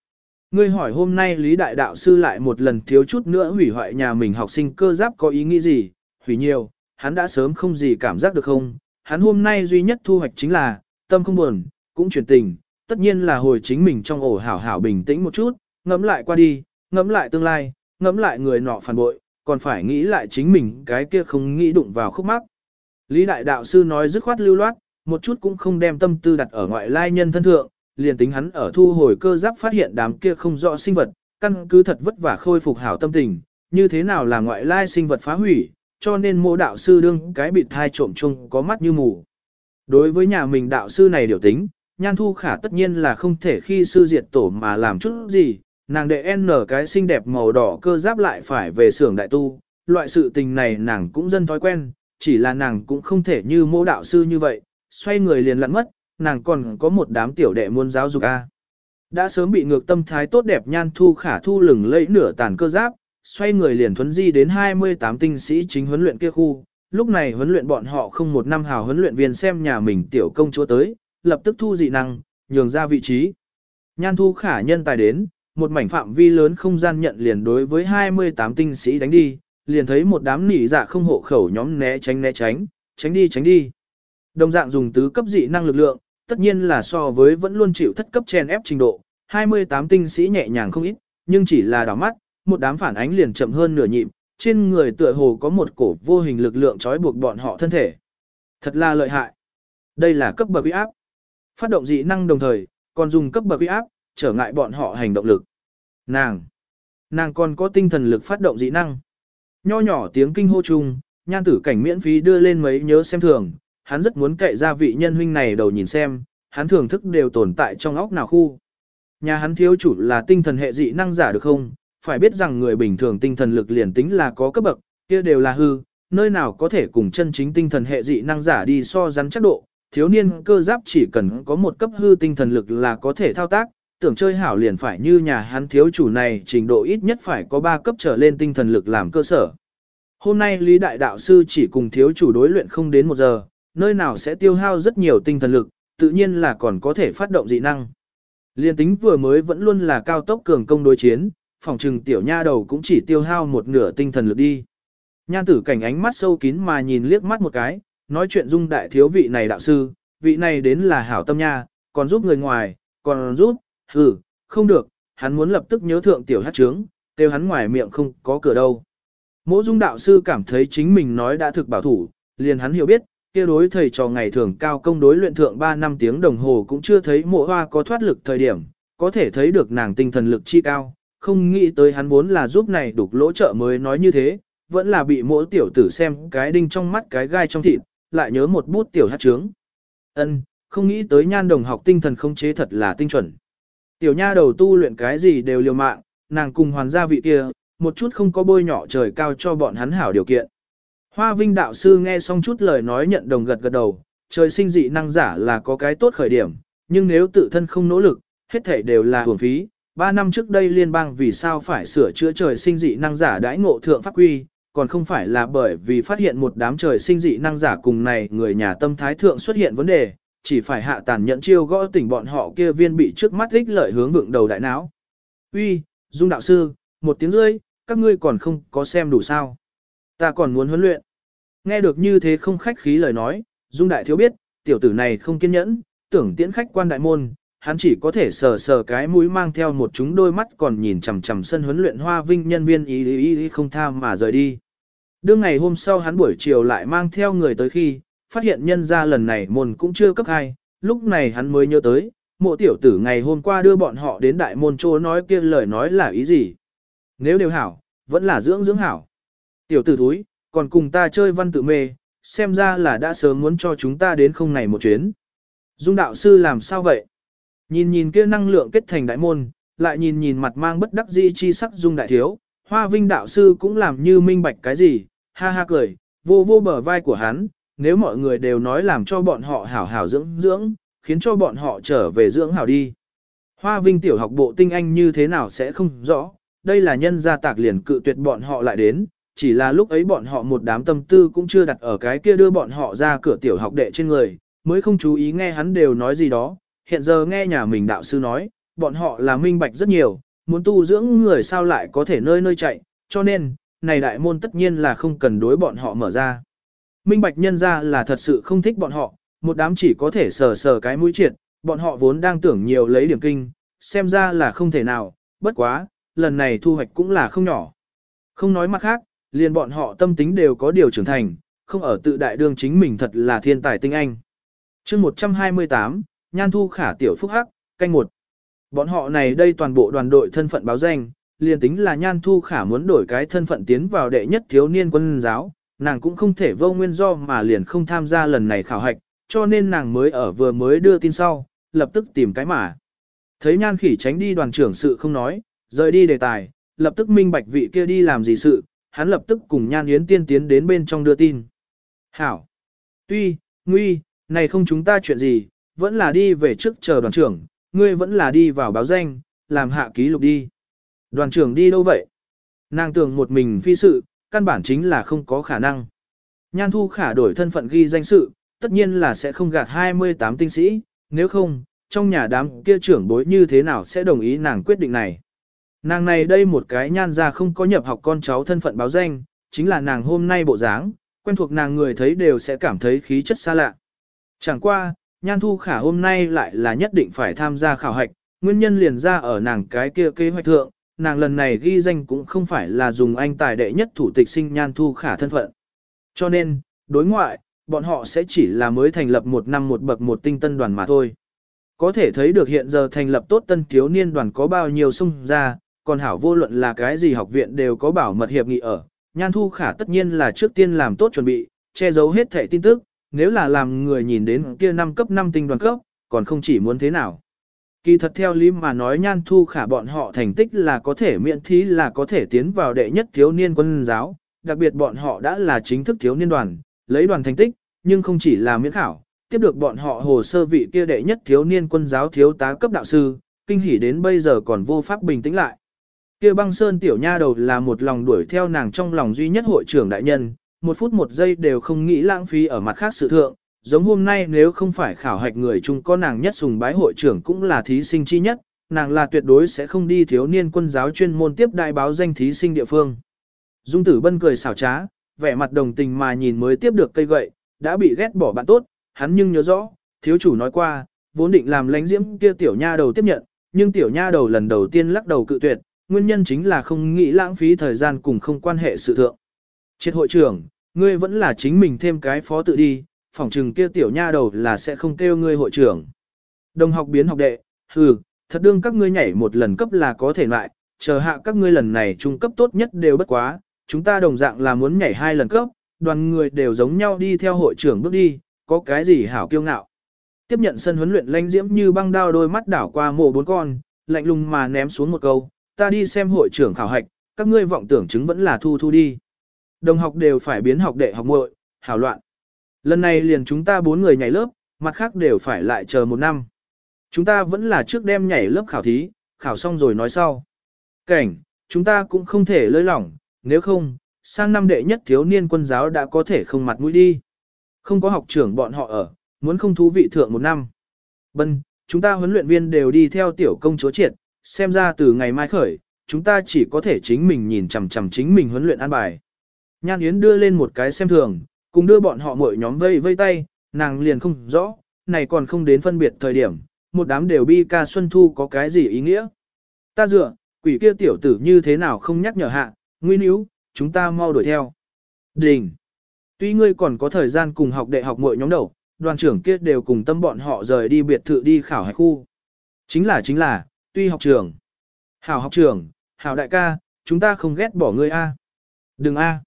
Ngươi hỏi hôm nay Lý Đại Đạo Sư lại một lần thiếu chút nữa hủy hoại nhà mình học sinh cơ giáp có ý nghĩ gì, hủy nhiều, hắn đã sớm không gì cảm giác được không, hắn hôm nay duy nhất thu hoạch chính là, tâm không buồn, cũng chuyển tình, tất nhiên là hồi chính mình trong ổ hảo hảo bình tĩnh một chút, ngẫm lại qua đi, ngẫm lại tương lai, ngẫm lại người nọ phản bội, còn phải nghĩ lại chính mình cái kia không nghĩ đụng vào khúc mắc. Lý Đại Đạo Sư nói dứt khoát lưu loát, một chút cũng không đem tâm tư đặt ở ngoại lai nhân thân thượng, liền tính hắn ở thu hồi cơ giáp phát hiện đám kia không rõ sinh vật, căn cứ thật vất vả khôi phục hảo tâm tình, như thế nào là ngoại lai sinh vật phá hủy, cho nên mô đạo sư đương cái bị thai trộm chung có mắt như mù. Đối với nhà mình đạo sư này điều tính, nhan thu khả tất nhiên là không thể khi sư diệt tổ mà làm chút gì, nàng đệ n cái xinh đẹp màu đỏ cơ giáp lại phải về xưởng đại tu, loại sự tình này nàng cũng dân thói quen, chỉ là nàng cũng không thể như mô đạo sư như vậy, xoay người liền lặn mất, nàng còn có một đám tiểu đệ muốn giáo dục a. Đã sớm bị ngược tâm thái tốt đẹp nhan thu khả thu lửng lẫy nửa tàn cơ giáp, xoay người liền thuấn di đến 28 tinh sĩ chính huấn luyện kia khu, lúc này huấn luyện bọn họ không một năm hào huấn luyện viên xem nhà mình tiểu công chúa tới, lập tức thu dị năng, nhường ra vị trí. Nhan thu khả nhân tài đến, một mảnh phạm vi lớn không gian nhận liền đối với 28 tinh sĩ đánh đi, liền thấy một đám nỉ dạ không hộ khẩu nhóm né tránh né tránh, tránh đi tránh đi. Đồng dạng dùng tứ cấp dị năng lực lượng, tất nhiên là so với vẫn luôn chịu thất cấp chen ép trình độ, 28 tinh sĩ nhẹ nhàng không ít, nhưng chỉ là đảo mắt, một đám phản ánh liền chậm hơn nửa nhịp, trên người tựa hồ có một cổ vô hình lực lượng trói buộc bọn họ thân thể. Thật là lợi hại. Đây là cấp bậc uy áp. Phát động dị năng đồng thời, còn dùng cấp bậc uy áp, trở ngại bọn họ hành động lực. Nàng. Nàng còn có tinh thần lực phát động dị năng. Nho nhỏ tiếng kinh hô chung, nhan tử cảnh miễn phí đưa lên mấy nhớ xem thường, hắn rất muốn cậy ra vị nhân huynh này đầu nhìn xem, hắn thưởng thức đều tồn tại trong óc nào khu. Nhà hắn thiếu chủ là tinh thần hệ dị năng giả được không? Phải biết rằng người bình thường tinh thần lực liền tính là có cấp bậc, kia đều là hư, nơi nào có thể cùng chân chính tinh thần hệ dị năng giả đi so rắn chắc độ. Thiếu niên cơ giáp chỉ cần có một cấp hư tinh thần lực là có thể thao tác, tưởng chơi hảo liền phải như nhà hắn thiếu chủ này trình độ ít nhất phải có 3 cấp trở lên tinh thần lực làm cơ sở. Hôm nay Lý Đại Đạo Sư chỉ cùng thiếu chủ đối luyện không đến một giờ, nơi nào sẽ tiêu hao rất nhiều tinh thần lực, tự nhiên là còn có thể phát động dị năng. Liên tính vừa mới vẫn luôn là cao tốc cường công đối chiến, phòng trừng tiểu nha đầu cũng chỉ tiêu hao một nửa tinh thần lực đi. Nhan tử cảnh ánh mắt sâu kín mà nhìn liếc mắt một cái, nói chuyện dung đại thiếu vị này đạo sư, vị này đến là hảo tâm nha, còn giúp người ngoài, còn giúp, hừ, không được, hắn muốn lập tức nhớ thượng tiểu hát trướng, kêu hắn ngoài miệng không có cửa đâu. Mỗ dung đạo sư cảm thấy chính mình nói đã thực bảo thủ, liền hắn hiểu biết, kia đối thầy trò ngày thường cao công đối luyện thượng 3 năm tiếng đồng hồ cũng chưa thấy mộ hoa có thoát lực thời điểm, có thể thấy được nàng tinh thần lực chi cao, không nghĩ tới hắn vốn là giúp này đục lỗ trợ mới nói như thế, vẫn là bị mỗi tiểu tử xem cái đinh trong mắt cái gai trong thịt, lại nhớ một bút tiểu hát trướng. ân không nghĩ tới nhan đồng học tinh thần không chế thật là tinh chuẩn. Tiểu nha đầu tu luyện cái gì đều liều mạng, nàng cùng hoàn gia vị kia, một chút không có bôi nhỏ trời cao cho bọn hắn hảo điều kiện. Hoa Vinh đạo sư nghe xong chút lời nói nhận đồng gật gật đầu, trời sinh dị năng giả là có cái tốt khởi điểm, nhưng nếu tự thân không nỗ lực, hết thể đều là hưởng phí. Ba năm trước đây liên bang vì sao phải sửa chữa trời sinh dị năng giả đãi ngộ thượng pháp quy, còn không phải là bởi vì phát hiện một đám trời sinh dị năng giả cùng này người nhà tâm thái thượng xuất hiện vấn đề, chỉ phải hạ tàn nhẫn chiêu gõ tỉnh bọn họ kia viên bị trước mắt ích lợi hướng vượng đầu đại não. Uy, Dung đạo sư, một tiếng rưỡi, các ngươi còn không có xem đủ sao. Ta còn muốn huấn luyện. Nghe được như thế không khách khí lời nói, Dung đại thiếu biết, tiểu tử này không kiên nhẫn, tưởng tiễn khách quan đại môn, hắn chỉ có thể sờ sờ cái mũi mang theo một chúng đôi mắt còn nhìn chằm chằm sân huấn luyện hoa vinh nhân viên ý ý ý không tham mà rời đi. Đương ngày hôm sau hắn buổi chiều lại mang theo người tới khi, phát hiện nhân ra lần này môn cũng chưa cấp hai, lúc này hắn mới nhớ tới, mộ tiểu tử ngày hôm qua đưa bọn họ đến đại môn chỗ nói kia lời nói là ý gì. Nếu đều hảo, vẫn là dưỡng dưỡng hảo. Tiểu tử thúi còn cùng ta chơi văn tự mê, xem ra là đã sớm muốn cho chúng ta đến không này một chuyến. Dung đạo sư làm sao vậy? Nhìn nhìn kia năng lượng kết thành đại môn, lại nhìn nhìn mặt mang bất đắc dĩ chi sắc dung đại thiếu, hoa vinh đạo sư cũng làm như minh bạch cái gì, ha ha cười, vô vô bờ vai của hắn, nếu mọi người đều nói làm cho bọn họ hảo hảo dưỡng dưỡng, khiến cho bọn họ trở về dưỡng hảo đi. Hoa vinh tiểu học bộ tinh anh như thế nào sẽ không rõ, đây là nhân gia tạc liền cự tuyệt bọn họ lại đến, chỉ là lúc ấy bọn họ một đám tâm tư cũng chưa đặt ở cái kia đưa bọn họ ra cửa tiểu học đệ trên người, mới không chú ý nghe hắn đều nói gì đó, hiện giờ nghe nhà mình đạo sư nói, bọn họ là minh bạch rất nhiều, muốn tu dưỡng người sao lại có thể nơi nơi chạy, cho nên, này đại môn tất nhiên là không cần đối bọn họ mở ra. Minh bạch nhân ra là thật sự không thích bọn họ, một đám chỉ có thể sờ sờ cái mũi triệt, bọn họ vốn đang tưởng nhiều lấy điểm kinh, xem ra là không thể nào, bất quá, lần này thu hoạch cũng là không nhỏ. Không nói mặt khác, liền bọn họ tâm tính đều có điều trưởng thành, không ở tự đại đương chính mình thật là thiên tài tinh anh. chương 128, Nhan Thu Khả Tiểu Phúc Hắc, canh một. Bọn họ này đây toàn bộ đoàn đội thân phận báo danh, liền tính là Nhan Thu Khả muốn đổi cái thân phận tiến vào đệ nhất thiếu niên quân giáo, nàng cũng không thể vô nguyên do mà liền không tham gia lần này khảo hạch, cho nên nàng mới ở vừa mới đưa tin sau, lập tức tìm cái mà. Thấy Nhan Khỉ tránh đi đoàn trưởng sự không nói, rời đi đề tài, lập tức minh bạch vị kia đi làm gì sự, hắn lập tức cùng Nhan Yến tiên tiến đến bên trong đưa tin. Hảo! Tuy, nguy, này không chúng ta chuyện gì, vẫn là đi về trước chờ đoàn trưởng, ngươi vẫn là đi vào báo danh, làm hạ ký lục đi. Đoàn trưởng đi đâu vậy? Nàng tưởng một mình phi sự, căn bản chính là không có khả năng. Nhan thu khả đổi thân phận ghi danh sự, tất nhiên là sẽ không gạt 28 tinh sĩ, nếu không, trong nhà đám kia trưởng bối như thế nào sẽ đồng ý nàng quyết định này. Nàng này đây một cái nhan ra không có nhập học con cháu thân phận báo danh, chính là nàng hôm nay bộ dáng, quen thuộc nàng người thấy đều sẽ cảm thấy khí chất xa lạ. Chẳng qua, nhan thu khả hôm nay lại là nhất định phải tham gia khảo hạch, nguyên nhân liền ra ở nàng cái kia kế hoạch thượng, nàng lần này ghi danh cũng không phải là dùng anh tài đệ nhất thủ tịch sinh nhan thu khả thân phận. Cho nên, đối ngoại, bọn họ sẽ chỉ là mới thành lập một năm một bậc một tinh tân đoàn mà thôi. Có thể thấy được hiện giờ thành lập tốt tân thiếu niên đoàn có bao nhiêu sung ra, còn hảo vô luận là cái gì học viện đều có bảo mật hiệp nghị ở, Nhan Thu Khả tất nhiên là trước tiên làm tốt chuẩn bị, che giấu hết thảy tin tức, nếu là làm người nhìn đến kia năm cấp 5 tinh đoàn cấp, còn không chỉ muốn thế nào. Kỳ thật theo lý mà nói Nhan Thu Khả bọn họ thành tích là có thể miễn thí là có thể tiến vào đệ nhất thiếu niên quân giáo, đặc biệt bọn họ đã là chính thức thiếu niên đoàn, lấy đoàn thành tích, nhưng không chỉ là miễn khảo, tiếp được bọn họ hồ sơ vị kia đệ nhất thiếu niên quân giáo thiếu tá cấp đạo sư, kinh hỉ đến bây giờ còn vô pháp bình tĩnh lại. Kia băng sơn tiểu nha đầu là một lòng đuổi theo nàng trong lòng duy nhất hội trưởng đại nhân, một phút một giây đều không nghĩ lãng phí ở mặt khác sự thượng, giống hôm nay nếu không phải khảo hạch người chung có nàng nhất sùng bái hội trưởng cũng là thí sinh chi nhất, nàng là tuyệt đối sẽ không đi thiếu niên quân giáo chuyên môn tiếp đại báo danh thí sinh địa phương. Dung tử bân cười xảo trá, vẻ mặt đồng tình mà nhìn mới tiếp được cây gậy, đã bị ghét bỏ bạn tốt, hắn nhưng nhớ rõ, thiếu chủ nói qua, vốn định làm lánh diễm kia tiểu nha đầu tiếp nhận, nhưng tiểu nha đầu lần đầu tiên lắc đầu cự tuyệt, nguyên nhân chính là không nghĩ lãng phí thời gian cùng không quan hệ sự thượng. Triệt hội trưởng, ngươi vẫn là chính mình thêm cái phó tự đi, phỏng chừng kia tiểu nha đầu là sẽ không kêu ngươi hội trưởng. Đồng học biến học đệ, hừ, thật đương các ngươi nhảy một lần cấp là có thể lại, chờ hạ các ngươi lần này trung cấp tốt nhất đều bất quá, chúng ta đồng dạng là muốn nhảy hai lần cấp, đoàn người đều giống nhau đi theo hội trưởng bước đi, có cái gì hảo kiêu ngạo. Tiếp nhận sân huấn luyện lãnh diễm như băng đao đôi mắt đảo qua mộ bốn con, lạnh lùng mà ném xuống một câu, ta đi xem hội trưởng khảo hạch, các ngươi vọng tưởng chứng vẫn là thu thu đi. Đồng học đều phải biến học đệ học muội, hảo loạn. Lần này liền chúng ta bốn người nhảy lớp, mặt khác đều phải lại chờ một năm. Chúng ta vẫn là trước đem nhảy lớp khảo thí, khảo xong rồi nói sau. Cảnh, chúng ta cũng không thể lơi lỏng, nếu không, sang năm đệ nhất thiếu niên quân giáo đã có thể không mặt mũi đi. Không có học trưởng bọn họ ở, muốn không thú vị thượng một năm. Bân, chúng ta huấn luyện viên đều đi theo tiểu công chúa triệt, xem ra từ ngày mai khởi, chúng ta chỉ có thể chính mình nhìn chằm chằm chính mình huấn luyện an bài. Nhan Yến đưa lên một cái xem thường, cùng đưa bọn họ mỗi nhóm vây vây tay, nàng liền không rõ, này còn không đến phân biệt thời điểm, một đám đều bi ca xuân thu có cái gì ý nghĩa. Ta dựa, quỷ kia tiểu tử như thế nào không nhắc nhở hạ, nguy níu, chúng ta mau đuổi theo. Đình. Tuy ngươi còn có thời gian cùng học đệ học mỗi nhóm đầu, đoàn trưởng kia đều cùng tâm bọn họ rời đi biệt thự đi khảo hạch khu. Chính là chính là, tuy học trưởng. Hảo học trưởng, hảo đại ca, chúng ta không ghét bỏ ngươi a. Đừng a.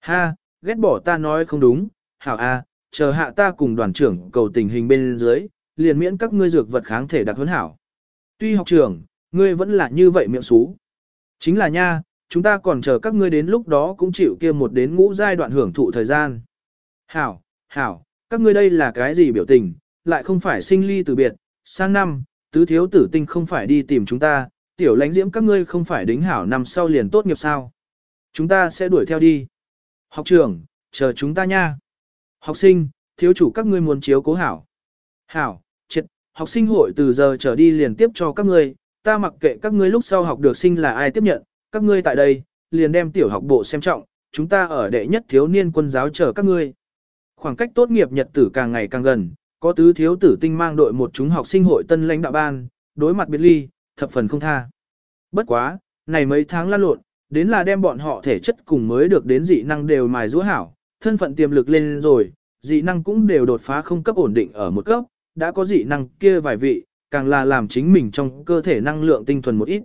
Ha, ghét bỏ ta nói không đúng, hảo a, chờ hạ ta cùng đoàn trưởng cầu tình hình bên dưới, liền miễn các ngươi dược vật kháng thể đặc huấn hảo. Tuy học trưởng, ngươi vẫn là như vậy miệng xú. Chính là nha, chúng ta còn chờ các ngươi đến lúc đó cũng chịu kia một đến ngũ giai đoạn hưởng thụ thời gian. Hảo, hảo, các ngươi đây là cái gì biểu tình, lại không phải sinh ly từ biệt, sang năm, tứ thiếu tử tinh không phải đi tìm chúng ta, tiểu lãnh diễm các ngươi không phải đính hảo năm sau liền tốt nghiệp sao. Chúng ta sẽ đuổi theo đi. Học trưởng, chờ chúng ta nha. Học sinh, thiếu chủ các ngươi muốn chiếu cố hảo. Hảo, triệt, học sinh hội từ giờ trở đi liền tiếp cho các ngươi, ta mặc kệ các ngươi lúc sau học được sinh là ai tiếp nhận, các ngươi tại đây, liền đem tiểu học bộ xem trọng, chúng ta ở đệ nhất thiếu niên quân giáo chờ các ngươi. Khoảng cách tốt nghiệp nhật tử càng ngày càng gần, có tứ thiếu tử tinh mang đội một chúng học sinh hội tân lãnh đạo ban, đối mặt biệt ly, thập phần không tha. Bất quá, này mấy tháng lan lộn, đến là đem bọn họ thể chất cùng mới được đến dị năng đều mài rũa hảo, thân phận tiềm lực lên rồi, dị năng cũng đều đột phá không cấp ổn định ở một cấp, đã có dị năng kia vài vị, càng là làm chính mình trong cơ thể năng lượng tinh thuần một ít.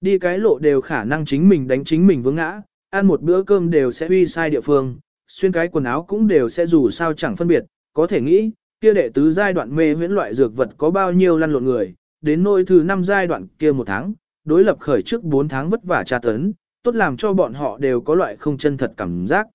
Đi cái lộ đều khả năng chính mình đánh chính mình vướng ngã, ăn một bữa cơm đều sẽ uy sai địa phương, xuyên cái quần áo cũng đều sẽ dù sao chẳng phân biệt, có thể nghĩ, kia đệ tứ giai đoạn mê huyễn loại dược vật có bao nhiêu lăn lộn người, đến nỗi thứ năm giai đoạn kia một tháng, đối lập khởi trước 4 tháng vất vả tra tấn, tốt làm cho bọn họ đều có loại không chân thật cảm giác.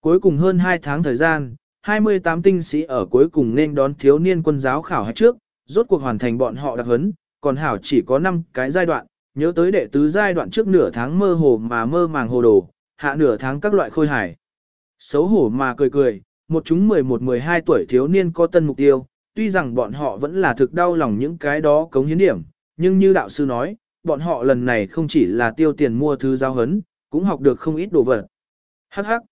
Cuối cùng hơn 2 tháng thời gian, 28 tinh sĩ ở cuối cùng nên đón thiếu niên quân giáo khảo hạch trước, rốt cuộc hoàn thành bọn họ đặc huấn, còn hảo chỉ có 5 cái giai đoạn, nhớ tới đệ tứ giai đoạn trước nửa tháng mơ hồ mà mơ màng hồ đồ, hạ nửa tháng các loại khôi hài. Xấu hổ mà cười cười, một chúng 11-12 tuổi thiếu niên có tân mục tiêu, tuy rằng bọn họ vẫn là thực đau lòng những cái đó cống hiến điểm, nhưng như đạo sư nói, bọn họ lần này không chỉ là tiêu tiền mua thứ giao hấn, cũng học được không ít đồ vật. Hắc hắc.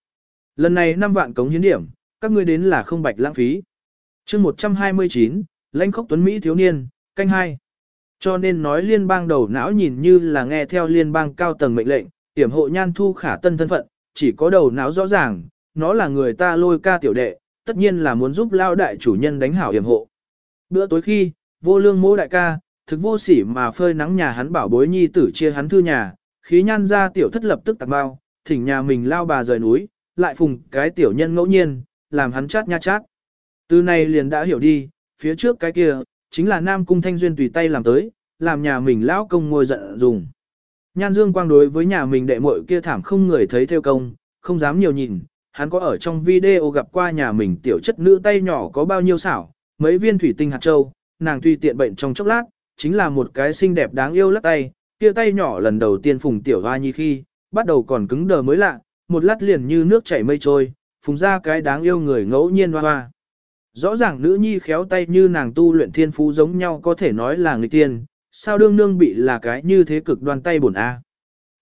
Lần này 5 vạn cống hiến điểm, các ngươi đến là không bạch lãng phí. chương 129, lãnh khốc tuấn Mỹ thiếu niên, canh hai. Cho nên nói liên bang đầu não nhìn như là nghe theo liên bang cao tầng mệnh lệnh, tiểm hộ nhan thu khả tân thân phận, chỉ có đầu não rõ ràng, nó là người ta lôi ca tiểu đệ, tất nhiên là muốn giúp lao đại chủ nhân đánh hảo hiểm hộ. Bữa tối khi, vô lương mô đại ca, thực vô sỉ mà phơi nắng nhà hắn bảo bối nhi tử chia hắn thư nhà, khí nhan ra tiểu thất lập tức tạc bao, thỉnh nhà mình lao bà rời núi, lại phùng cái tiểu nhân ngẫu nhiên, làm hắn chát nha chát. Từ này liền đã hiểu đi, phía trước cái kia, chính là Nam Cung Thanh Duyên tùy tay làm tới, làm nhà mình lão công ngồi giận dùng. Nhan Dương Quang đối với nhà mình đệ muội kia thảm không người thấy theo công, không dám nhiều nhìn, hắn có ở trong video gặp qua nhà mình tiểu chất nữ tay nhỏ có bao nhiêu xảo, mấy viên thủy tinh hạt châu, nàng tuy tiện bệnh trong chốc lát, chính là một cái xinh đẹp đáng yêu lắc tay, kia tay nhỏ lần đầu tiên phùng tiểu hoa nhi khi, bắt đầu còn cứng đờ mới lạ, một lát liền như nước chảy mây trôi, phùng ra cái đáng yêu người ngẫu nhiên hoa hoa. Rõ ràng nữ nhi khéo tay như nàng tu luyện thiên phú giống nhau có thể nói là người tiên, sao đương nương bị là cái như thế cực đoan tay bổn A.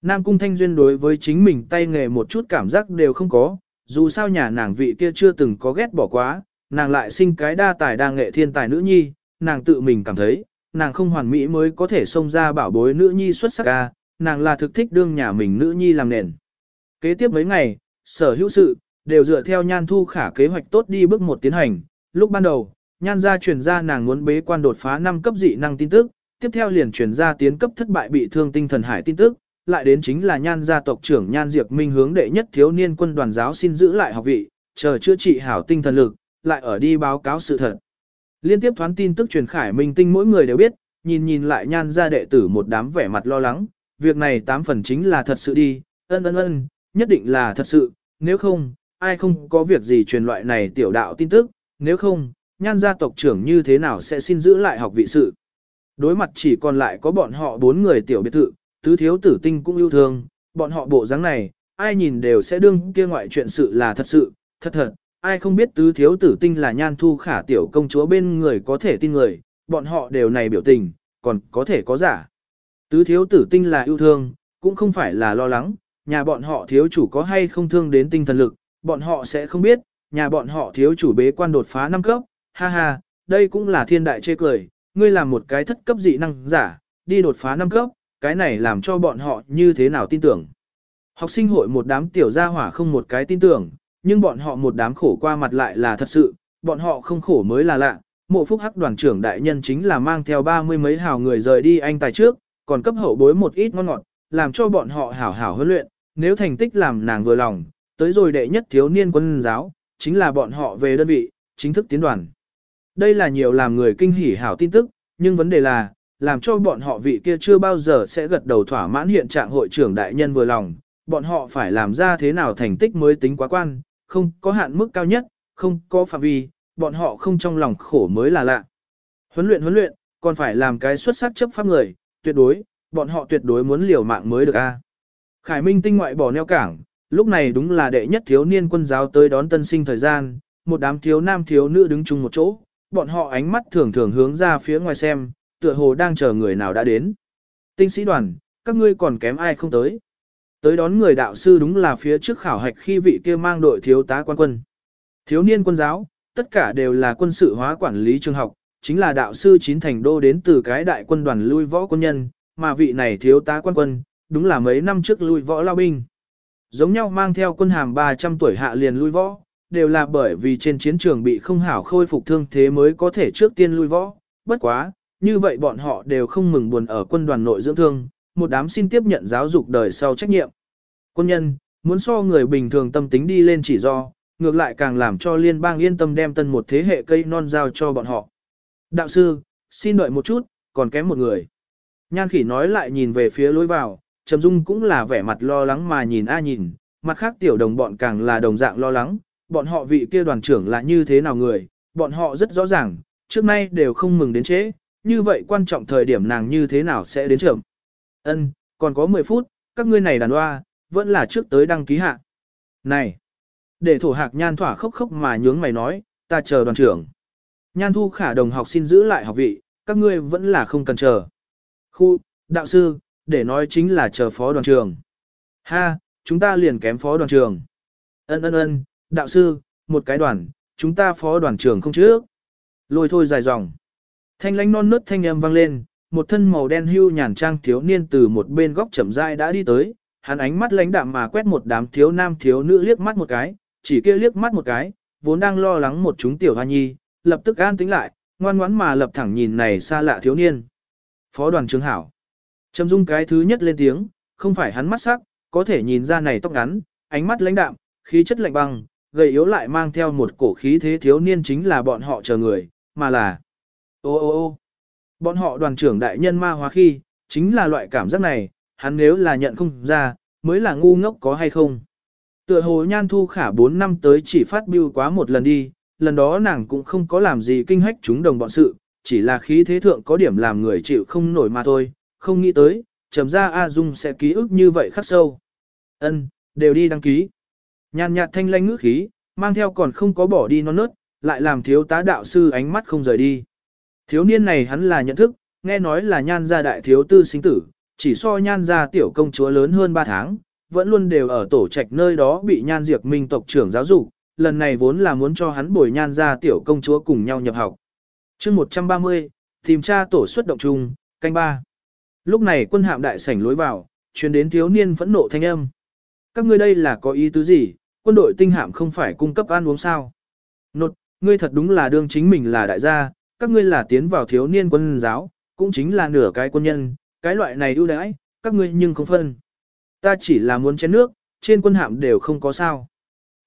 Nam cung thanh duyên đối với chính mình tay nghề một chút cảm giác đều không có, dù sao nhà nàng vị kia chưa từng có ghét bỏ quá, nàng lại sinh cái đa tài đa nghệ thiên tài nữ nhi, nàng tự mình cảm thấy, nàng không hoàn mỹ mới có thể xông ra bảo bối nữ nhi xuất sắc ca, nàng là thực thích đương nhà mình nữ nhi làm nền. Kế tiếp mấy ngày, sở hữu sự, đều dựa theo nhan thu khả kế hoạch tốt đi bước một tiến hành, lúc ban đầu, nhan ra truyền ra nàng muốn bế quan đột phá 5 cấp dị năng tin tức, tiếp theo liền truyền ra tiến cấp thất bại bị thương tinh thần hải tin tức, lại đến chính là nhan gia tộc trưởng nhan diệp minh hướng đệ nhất thiếu niên quân đoàn giáo xin giữ lại học vị, chờ chữa trị hảo tinh thần lực, lại ở đi báo cáo sự thật. Liên tiếp thoán tin tức truyền khải minh tinh mỗi người đều biết, nhìn nhìn lại nhan gia đệ tử một đám vẻ mặt lo lắng, việc này tám phần chính là thật sự đi, ân ân ân, nhất định là thật sự, nếu không, ai không có việc gì truyền loại này tiểu đạo tin tức, nếu không, nhan gia tộc trưởng như thế nào sẽ xin giữ lại học vị sự. Đối mặt chỉ còn lại có bọn họ bốn người tiểu biệt thự, tứ thiếu tử tinh cũng yêu thương, bọn họ bộ dáng này, ai nhìn đều sẽ đương kia ngoại chuyện sự là thật sự, thật thật, ai không biết tứ thiếu tử tinh là nhan thu khả tiểu công chúa bên người có thể tin người, bọn họ đều này biểu tình, còn có thể có giả. Tứ thiếu tử tinh là yêu thương, cũng không phải là lo lắng, nhà bọn họ thiếu chủ có hay không thương đến tinh thần lực, bọn họ sẽ không biết, nhà bọn họ thiếu chủ bế quan đột phá năm cấp, ha ha, đây cũng là thiên đại chê cười, ngươi làm một cái thất cấp dị năng giả, đi đột phá năm cấp, cái này làm cho bọn họ như thế nào tin tưởng. Học sinh hội một đám tiểu gia hỏa không một cái tin tưởng, nhưng bọn họ một đám khổ qua mặt lại là thật sự, bọn họ không khổ mới là lạ. Mộ phúc hắc đoàn trưởng đại nhân chính là mang theo ba mươi mấy hào người rời đi anh tài trước, còn cấp hậu bối một ít ngon ngọt, làm cho bọn họ hảo hảo huấn luyện, nếu thành tích làm nàng vừa lòng, tới rồi đệ nhất thiếu niên quân giáo, chính là bọn họ về đơn vị, chính thức tiến đoàn. Đây là nhiều làm người kinh hỉ hảo tin tức, nhưng vấn đề là, làm cho bọn họ vị kia chưa bao giờ sẽ gật đầu thỏa mãn hiện trạng hội trưởng đại nhân vừa lòng, bọn họ phải làm ra thế nào thành tích mới tính quá quan, không có hạn mức cao nhất, không có phạm vi, bọn họ không trong lòng khổ mới là lạ. Huấn luyện huấn luyện, còn phải làm cái xuất sắc chấp pháp người, tuyệt đối, bọn họ tuyệt đối muốn liều mạng mới được a. Khải Minh tinh ngoại bỏ neo cảng, lúc này đúng là đệ nhất thiếu niên quân giáo tới đón tân sinh thời gian, một đám thiếu nam thiếu nữ đứng chung một chỗ, bọn họ ánh mắt thường thường hướng ra phía ngoài xem, tựa hồ đang chờ người nào đã đến. Tinh sĩ đoàn, các ngươi còn kém ai không tới. Tới đón người đạo sư đúng là phía trước khảo hạch khi vị kia mang đội thiếu tá quan quân. Thiếu niên quân giáo, tất cả đều là quân sự hóa quản lý trường học, chính là đạo sư chín thành đô đến từ cái đại quân đoàn lui võ quân nhân, mà vị này thiếu tá quan quân, đúng là mấy năm trước lui võ lao binh. Giống nhau mang theo quân hàm 300 tuổi hạ liền lui võ, đều là bởi vì trên chiến trường bị không hảo khôi phục thương thế mới có thể trước tiên lui võ. Bất quá, như vậy bọn họ đều không mừng buồn ở quân đoàn nội dưỡng thương, một đám xin tiếp nhận giáo dục đời sau trách nhiệm. Quân nhân, muốn so người bình thường tâm tính đi lên chỉ do, ngược lại càng làm cho liên bang yên tâm đem tân một thế hệ cây non giao cho bọn họ. Đạo sư, xin đợi một chút, còn kém một người. Nhan khỉ nói lại nhìn về phía lối vào, Trầm Dung cũng là vẻ mặt lo lắng mà nhìn a nhìn, mặt khác tiểu đồng bọn càng là đồng dạng lo lắng, bọn họ vị kia đoàn trưởng là như thế nào người, bọn họ rất rõ ràng, trước nay đều không mừng đến chế, như vậy quan trọng thời điểm nàng như thế nào sẽ đến trưởng. Ân, còn có 10 phút, các ngươi này đàn hoa, vẫn là trước tới đăng ký hạ. Này, để thổ hạc nhan thỏa khốc khốc mà nhướng mày nói, ta chờ đoàn trưởng. Nhan thu khả đồng học xin giữ lại học vị, các ngươi vẫn là không cần chờ. Khu, đạo sư, để nói chính là chờ phó đoàn trưởng. Ha, chúng ta liền kém phó đoàn trưởng. Ân ân ân, đạo sư, một cái đoàn, chúng ta phó đoàn trưởng không chứ? Lôi thôi dài dòng. Thanh lãnh non nớt thanh âm vang lên, một thân màu đen hưu nhàn trang thiếu niên từ một bên góc chậm rãi đã đi tới, hắn ánh mắt lãnh đạm mà quét một đám thiếu nam thiếu nữ liếc mắt một cái, chỉ kia liếc mắt một cái, vốn đang lo lắng một chúng tiểu hoa nhi, lập tức an tĩnh lại, ngoan ngoãn mà lập thẳng nhìn này xa lạ thiếu niên. Phó đoàn trưởng hảo. Trầm dung cái thứ nhất lên tiếng, không phải hắn mắt sắc, có thể nhìn ra này tóc ngắn, ánh mắt lãnh đạm, khí chất lạnh băng, gầy yếu lại mang theo một cổ khí thế thiếu niên chính là bọn họ chờ người, mà là ô ô ô bọn họ đoàn trưởng đại nhân ma hóa khi, chính là loại cảm giác này, hắn nếu là nhận không ra, mới là ngu ngốc có hay không. Tựa hồ nhan thu khả 4 năm tới chỉ phát biêu quá một lần đi, lần đó nàng cũng không có làm gì kinh hách chúng đồng bọn sự, chỉ là khí thế thượng có điểm làm người chịu không nổi mà thôi, không nghĩ tới, chấm ra A Dung sẽ ký ức như vậy khắc sâu. Ân, đều đi đăng ký. Nhàn nhạt thanh lanh ngữ khí, mang theo còn không có bỏ đi non nớt, lại làm thiếu tá đạo sư ánh mắt không rời đi. Thiếu niên này hắn là nhận thức, nghe nói là nhan gia đại thiếu tư sinh tử, chỉ so nhan gia tiểu công chúa lớn hơn 3 tháng, vẫn luôn đều ở tổ trạch nơi đó bị nhan diệt minh tộc trưởng giáo dục, lần này vốn là muốn cho hắn bồi nhan gia tiểu công chúa cùng nhau nhập học. chương 130, tìm tra tổ xuất động chung, canh ba. Lúc này quân hạm đại sảnh lối vào, truyền đến thiếu niên phẫn nộ thanh âm. Các ngươi đây là có ý tứ gì, quân đội tinh hạm không phải cung cấp ăn uống sao? Nột, ngươi thật đúng là đương chính mình là đại gia, các ngươi là tiến vào thiếu niên quân giáo, cũng chính là nửa cái quân nhân, cái loại này ưu đãi, các ngươi nhưng không phân. Ta chỉ là muốn chén nước, trên quân hạm đều không có sao.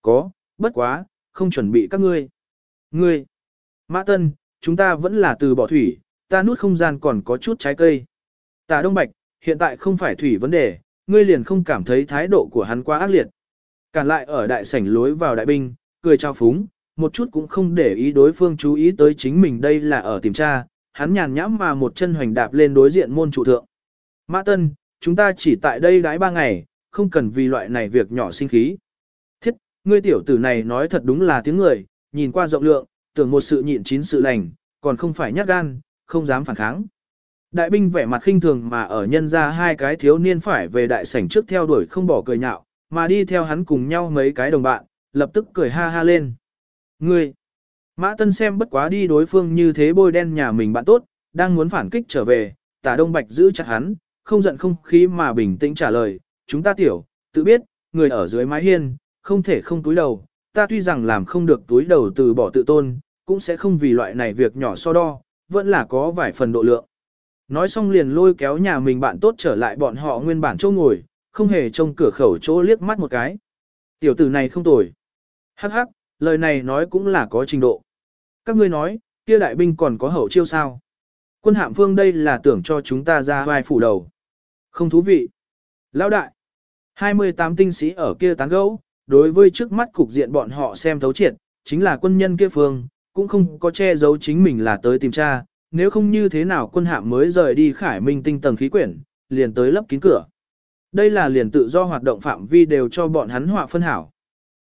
Có, bất quá, không chuẩn bị các ngươi. Ngươi, Mã Tân, chúng ta vẫn là từ bỏ thủy, ta nút không gian còn có chút trái cây. Tà Đông Bạch, hiện tại không phải thủy vấn đề, ngươi liền không cảm thấy thái độ của hắn quá ác liệt. Cản lại ở đại sảnh lối vào đại binh, cười trao phúng, một chút cũng không để ý đối phương chú ý tới chính mình đây là ở tìm tra, hắn nhàn nhãm mà một chân hoành đạp lên đối diện môn trụ thượng. Mã Tân, chúng ta chỉ tại đây đãi ba ngày, không cần vì loại này việc nhỏ sinh khí. Thiết, ngươi tiểu tử này nói thật đúng là tiếng người, nhìn qua rộng lượng, tưởng một sự nhịn chín sự lành, còn không phải nhát gan, không dám phản kháng. Đại binh vẻ mặt khinh thường mà ở nhân ra hai cái thiếu niên phải về đại sảnh trước theo đuổi không bỏ cười nhạo, mà đi theo hắn cùng nhau mấy cái đồng bạn, lập tức cười ha ha lên. Ngươi! Mã Tân xem bất quá đi đối phương như thế bôi đen nhà mình bạn tốt, đang muốn phản kích trở về, tả Đông Bạch giữ chặt hắn, không giận không khí mà bình tĩnh trả lời, chúng ta tiểu, tự biết, người ở dưới mái hiên, không thể không túi đầu, ta tuy rằng làm không được túi đầu từ bỏ tự tôn, cũng sẽ không vì loại này việc nhỏ so đo, vẫn là có vài phần độ lượng. Nói xong liền lôi kéo nhà mình bạn tốt trở lại bọn họ nguyên bản chỗ ngồi, không hề trông cửa khẩu chỗ liếc mắt một cái. Tiểu tử này không tồi. Hắc hắc, lời này nói cũng là có trình độ. Các ngươi nói, kia đại binh còn có hậu chiêu sao? Quân hạm phương đây là tưởng cho chúng ta ra vai phủ đầu. Không thú vị. Lão đại, 28 tinh sĩ ở kia tán gẫu, đối với trước mắt cục diện bọn họ xem thấu triệt, chính là quân nhân kia phương, cũng không có che giấu chính mình là tới tìm tra, nếu không như thế nào quân hạm mới rời đi khải minh tinh tầng khí quyển, liền tới lấp kín cửa. Đây là liền tự do hoạt động phạm vi đều cho bọn hắn họa phân hảo.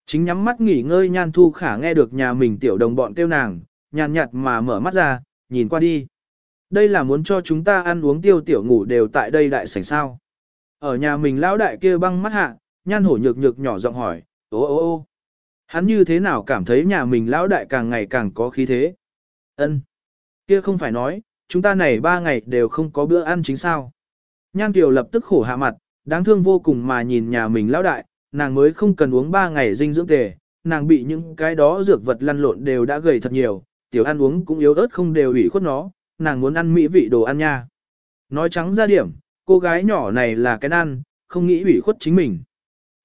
Chính nhắm mắt nghỉ ngơi nhan thu khả nghe được nhà mình tiểu đồng bọn kêu nàng, nhàn nhạt mà mở mắt ra, nhìn qua đi. Đây là muốn cho chúng ta ăn uống tiêu tiểu ngủ đều tại đây đại sảnh sao. Ở nhà mình lão đại kia băng mắt hạ, nhan hổ nhược nhược nhỏ giọng hỏi, ô ô ô. Hắn như thế nào cảm thấy nhà mình lão đại càng ngày càng có khí thế? Ân, Kia không phải nói, chúng ta này ba ngày đều không có bữa ăn chính sao. Nhan Kiều lập tức khổ hạ mặt, đáng thương vô cùng mà nhìn nhà mình lão đại, nàng mới không cần uống ba ngày dinh dưỡng tề, nàng bị những cái đó dược vật lăn lộn đều đã gầy thật nhiều, tiểu ăn uống cũng yếu ớt không đều ủy khuất nó, nàng muốn ăn mỹ vị đồ ăn nha. Nói trắng ra điểm, cô gái nhỏ này là cái ăn, không nghĩ ủy khuất chính mình.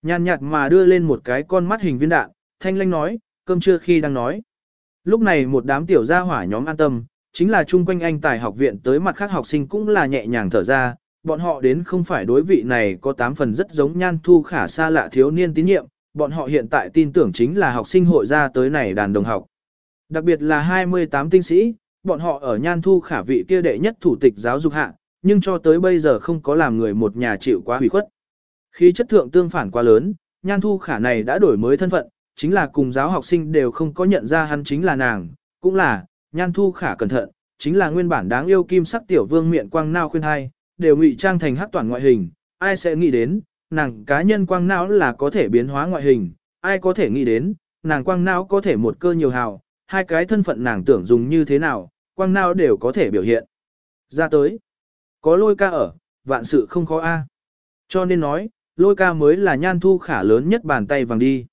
Nhàn nhạt mà đưa lên một cái con mắt hình viên đạn, thanh lanh nói, cơm trưa khi đang nói. Lúc này một đám tiểu gia hỏa nhóm an tâm, chính là chung quanh anh tài học viện tới mặt khác học sinh cũng là nhẹ nhàng thở ra, bọn họ đến không phải đối vị này có tám phần rất giống nhan thu khả xa lạ thiếu niên tín nhiệm, bọn họ hiện tại tin tưởng chính là học sinh hội ra tới này đàn đồng học. Đặc biệt là 28 tinh sĩ, bọn họ ở nhan thu khả vị kia đệ nhất thủ tịch giáo dục hạ, nhưng cho tới bây giờ không có làm người một nhà chịu quá hủy khuất. Khi chất thượng tương phản quá lớn, nhan thu khả này đã đổi mới thân phận, chính là cùng giáo học sinh đều không có nhận ra hắn chính là nàng, cũng là, nhan thu khả cẩn thận, chính là nguyên bản đáng yêu kim sắc tiểu vương miệng quang nao khuyên hai, đều ngụy trang thành hát toàn ngoại hình, ai sẽ nghĩ đến, nàng cá nhân quang não là có thể biến hóa ngoại hình, ai có thể nghĩ đến, nàng quang não có thể một cơ nhiều hào, hai cái thân phận nàng tưởng dùng như thế nào, quang não đều có thể biểu hiện. Ra tới, có lôi ca ở, vạn sự không khó a. Cho nên nói, lôi ca mới là nhan thu khả lớn nhất bàn tay vàng đi.